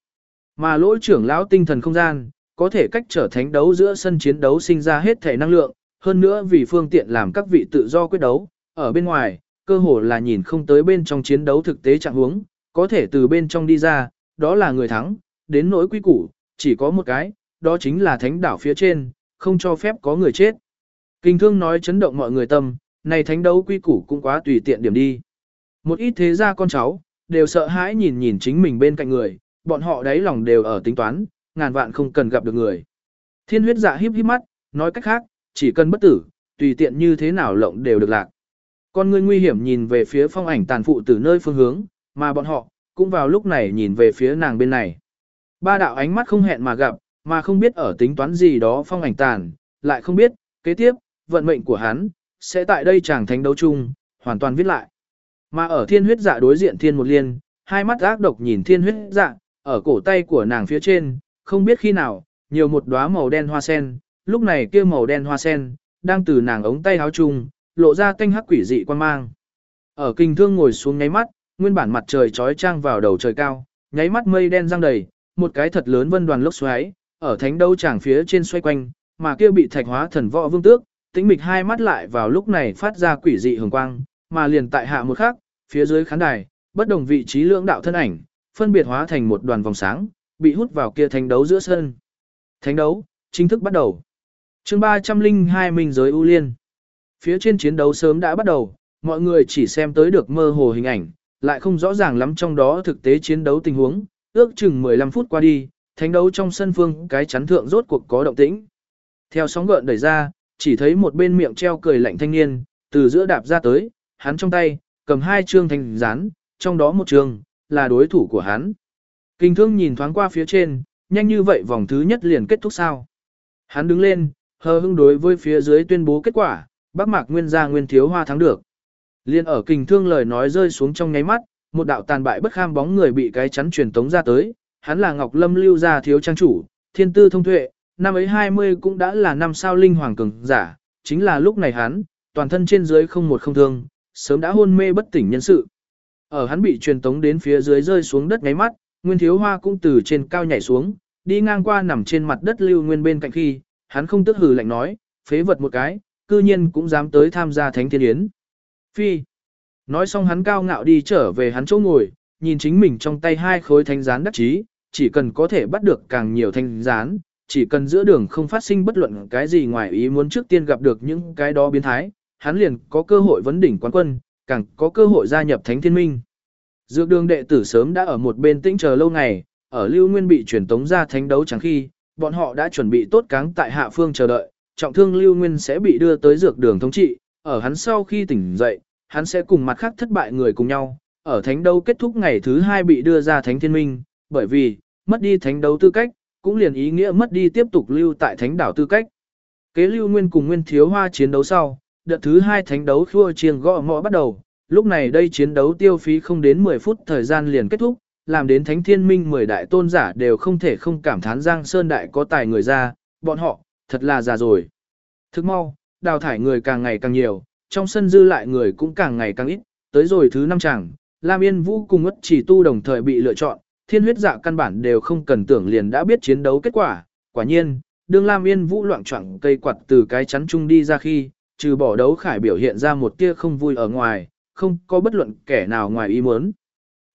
Mà lỗi trưởng lão tinh thần không gian, có thể cách trở thánh đấu giữa sân chiến đấu sinh ra hết thể năng lượng, hơn nữa vì phương tiện làm các vị tự do quyết đấu, ở bên ngoài, cơ hồ là nhìn không tới bên trong chiến đấu thực tế trạng huống, có thể từ bên trong đi ra, đó là người thắng, đến nỗi quy củ, chỉ có một cái, đó chính là thánh đảo phía trên, không cho phép có người chết. Kinh thương nói chấn động mọi người tâm, này thánh đấu quy củ cũng quá tùy tiện điểm đi. Một ít thế gia con cháu, đều sợ hãi nhìn nhìn chính mình bên cạnh người, bọn họ đáy lòng đều ở tính toán, ngàn vạn không cần gặp được người. Thiên huyết dạ híp híp mắt, nói cách khác, chỉ cần bất tử, tùy tiện như thế nào lộng đều được lạc. Con người nguy hiểm nhìn về phía phong ảnh tàn phụ từ nơi phương hướng, mà bọn họ, cũng vào lúc này nhìn về phía nàng bên này. Ba đạo ánh mắt không hẹn mà gặp, mà không biết ở tính toán gì đó phong ảnh tàn, lại không biết, kế tiếp, vận mệnh của hắn, sẽ tại đây chàng thánh đấu chung, hoàn toàn viết lại. Mà ở thiên huyết dạ đối diện thiên một liên, hai mắt ác độc nhìn thiên huyết dạ, ở cổ tay của nàng phía trên, không biết khi nào, nhiều một đóa màu đen hoa sen, lúc này kia màu đen hoa sen, đang từ nàng ống tay áo chung, lộ ra tanh hắc quỷ dị quan mang. Ở kinh thương ngồi xuống nháy mắt, nguyên bản mặt trời trói trang vào đầu trời cao, nháy mắt mây đen răng đầy, một cái thật lớn vân đoàn lốc xoáy, ở thánh đấu tràng phía trên xoay quanh, mà kia bị thạch hóa thần võ vương tước, tĩnh mịch hai mắt lại vào lúc này phát ra quỷ dị hường quang, mà liền tại hạ một khắc, phía dưới khán đài, bất đồng vị trí lưỡng đạo thân ảnh, phân biệt hóa thành một đoàn vòng sáng, bị hút vào kia thánh đấu giữa sân. Thánh đấu, chính thức bắt đầu. chương 302 Minh giới ưu liên. Phía trên chiến đấu sớm đã bắt đầu, mọi người chỉ xem tới được mơ hồ hình ảnh, lại không rõ ràng lắm trong đó thực tế chiến đấu tình huống, ước chừng 15 phút qua đi, thánh đấu trong sân phương cái chắn thượng rốt cuộc có động tĩnh. Theo sóng gợn đẩy ra, chỉ thấy một bên miệng treo cười lạnh thanh niên, từ giữa đạp ra tới, hắn trong tay, cầm hai chương thành rán, trong đó một chương, là đối thủ của hắn. Kinh thương nhìn thoáng qua phía trên, nhanh như vậy vòng thứ nhất liền kết thúc sao. Hắn đứng lên, hờ hững đối với phía dưới tuyên bố kết quả, bác mạc nguyên gia nguyên thiếu hoa thắng được. Liên ở kinh thương lời nói rơi xuống trong nháy mắt, một đạo tàn bại bất kham bóng người bị cái chắn truyền tống ra tới, hắn là Ngọc Lâm lưu gia thiếu trang chủ, thiên tư thông tuệ, năm ấy 20 cũng đã là năm sao linh hoàng cường giả, chính là lúc này hắn, toàn thân trên dưới không một không thương, sớm đã hôn mê bất tỉnh nhân sự. Ở hắn bị truyền tống đến phía dưới rơi xuống đất ngáy mắt, Nguyên Thiếu Hoa cũng từ trên cao nhảy xuống, đi ngang qua nằm trên mặt đất lưu nguyên bên cạnh khi, hắn không tức hừ lạnh nói, phế vật một cái, cư nhiên cũng dám tới tham gia thánh thiên yến. Phi. Nói xong hắn cao ngạo đi trở về hắn chỗ ngồi, nhìn chính mình trong tay hai khối thanh gián đắc chí, chỉ cần có thể bắt được càng nhiều thanh gián, chỉ cần giữa đường không phát sinh bất luận cái gì ngoài ý muốn trước tiên gặp được những cái đó biến thái, hắn liền có cơ hội vấn đỉnh quán quân, càng có cơ hội gia nhập thánh thiên minh. Dược đường đệ tử sớm đã ở một bên tĩnh chờ lâu ngày, ở Lưu Nguyên bị truyền tống ra thánh đấu chẳng khi, bọn họ đã chuẩn bị tốt cáng tại hạ phương chờ đợi, trọng thương Lưu Nguyên sẽ bị đưa tới dược đường thống trị, ở hắn sau khi tỉnh dậy, hắn sẽ cùng mặt khác thất bại người cùng nhau, ở thánh đấu kết thúc ngày thứ hai bị đưa ra thánh thiên minh, bởi vì, mất đi thánh đấu tư cách, cũng liền ý nghĩa mất đi tiếp tục lưu tại thánh đảo tư cách. Kế Lưu Nguyên cùng Nguyên Thiếu Hoa chiến đấu sau, đợt thứ hai thánh đấu khua chiêng gõ mõ bắt đầu, lúc này đây chiến đấu tiêu phí không đến 10 phút thời gian liền kết thúc, làm đến thánh thiên minh 10 đại tôn giả đều không thể không cảm thán Giang Sơn Đại có tài người ra, bọn họ, thật là già rồi. Thức mau, đào thải người càng ngày càng nhiều, trong sân dư lại người cũng càng ngày càng ít, tới rồi thứ năm chẳng, Lam Yên Vũ cùng ất chỉ tu đồng thời bị lựa chọn, thiên huyết dạ căn bản đều không cần tưởng liền đã biết chiến đấu kết quả, quả nhiên, đương Lam Yên Vũ loạn choạng cây quạt từ cái chắn chung đi ra khi, trừ bỏ đấu khải biểu hiện ra một tia không vui ở ngoài, không có bất luận kẻ nào ngoài ý muốn.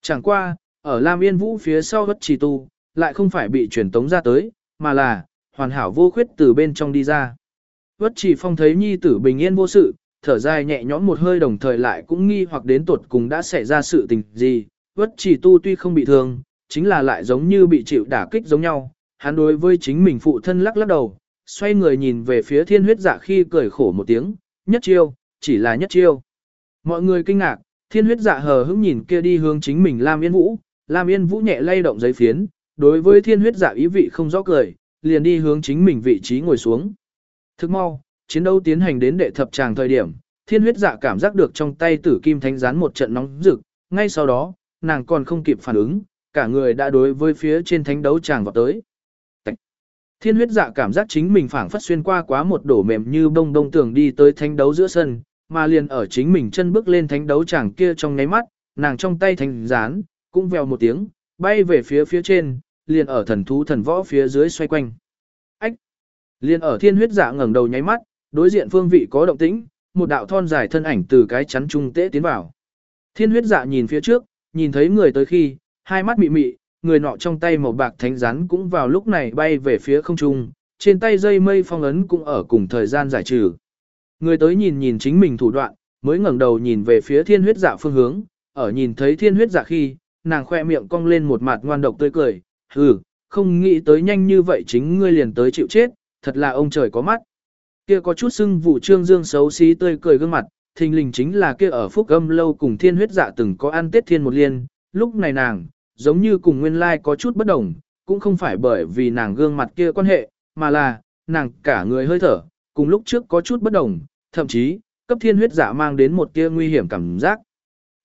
Chẳng qua, ở Lam Yên Vũ phía sau bất trì tu, lại không phải bị truyền tống ra tới, mà là, hoàn hảo vô khuyết từ bên trong đi ra. vất trì phong thấy nhi tử bình yên vô sự, thở dài nhẹ nhõm một hơi đồng thời lại cũng nghi hoặc đến tột cùng đã xảy ra sự tình gì. vất trì tu tuy không bị thương, chính là lại giống như bị chịu đả kích giống nhau. Hắn đối với chính mình phụ thân lắc lắc đầu, xoay người nhìn về phía thiên huyết dạ khi cười khổ một tiếng, nhất chiêu, chỉ là nhất chiêu. Mọi người kinh ngạc, thiên huyết dạ hờ hững nhìn kia đi hướng chính mình Lam Yên Vũ, Lam Yên Vũ nhẹ lay động giấy phiến, đối với thiên huyết dạ ý vị không rõ cười, liền đi hướng chính mình vị trí ngồi xuống. Thức mau, chiến đấu tiến hành đến đệ thập tràng thời điểm, thiên huyết dạ cảm giác được trong tay tử kim thánh gián một trận nóng rực, ngay sau đó, nàng còn không kịp phản ứng, cả người đã đối với phía trên thánh đấu tràng vào tới. Thiên huyết dạ cảm giác chính mình phảng phất xuyên qua quá một đổ mềm như bông bông tường đi tới thánh đấu giữa sân, mà liền ở chính mình chân bước lên thánh đấu tràng kia trong nháy mắt, nàng trong tay thành gián, cũng vèo một tiếng, bay về phía phía trên, liền ở thần thú thần võ phía dưới xoay quanh. Ách! Liền ở thiên huyết dạ ngẩng đầu nháy mắt, đối diện phương vị có động tĩnh, một đạo thon dài thân ảnh từ cái chắn trung tế tiến vào. Thiên huyết dạ nhìn phía trước, nhìn thấy người tới khi, hai mắt mị mị, người nọ trong tay màu bạc thánh rắn cũng vào lúc này bay về phía không trung, trên tay dây mây phong ấn cũng ở cùng thời gian giải trừ. Người tới nhìn nhìn chính mình thủ đoạn, mới ngẩng đầu nhìn về phía thiên huyết dạ phương hướng, ở nhìn thấy thiên huyết dạ khi, nàng khoe miệng cong lên một mặt ngoan độc tươi cười, hừ, không nghĩ tới nhanh như vậy chính ngươi liền tới chịu chết, thật là ông trời có mắt. Kia có chút sưng vụ trương dương xấu xí tươi cười gương mặt, thình lình chính là kia ở phúc âm lâu cùng thiên huyết dạ từng có ăn tết thiên một liên, lúc này nàng, giống như cùng nguyên lai like có chút bất đồng, cũng không phải bởi vì nàng gương mặt kia quan hệ, mà là, nàng cả người hơi thở, cùng lúc trước có chút bất đồng, thậm chí, cấp thiên huyết giả mang đến một tia nguy hiểm cảm giác.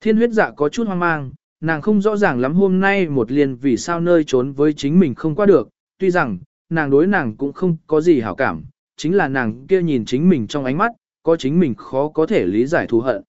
Thiên huyết giả có chút hoang mang, nàng không rõ ràng lắm hôm nay một liền vì sao nơi trốn với chính mình không qua được, tuy rằng, nàng đối nàng cũng không có gì hảo cảm, chính là nàng kia nhìn chính mình trong ánh mắt, có chính mình khó có thể lý giải thù hận.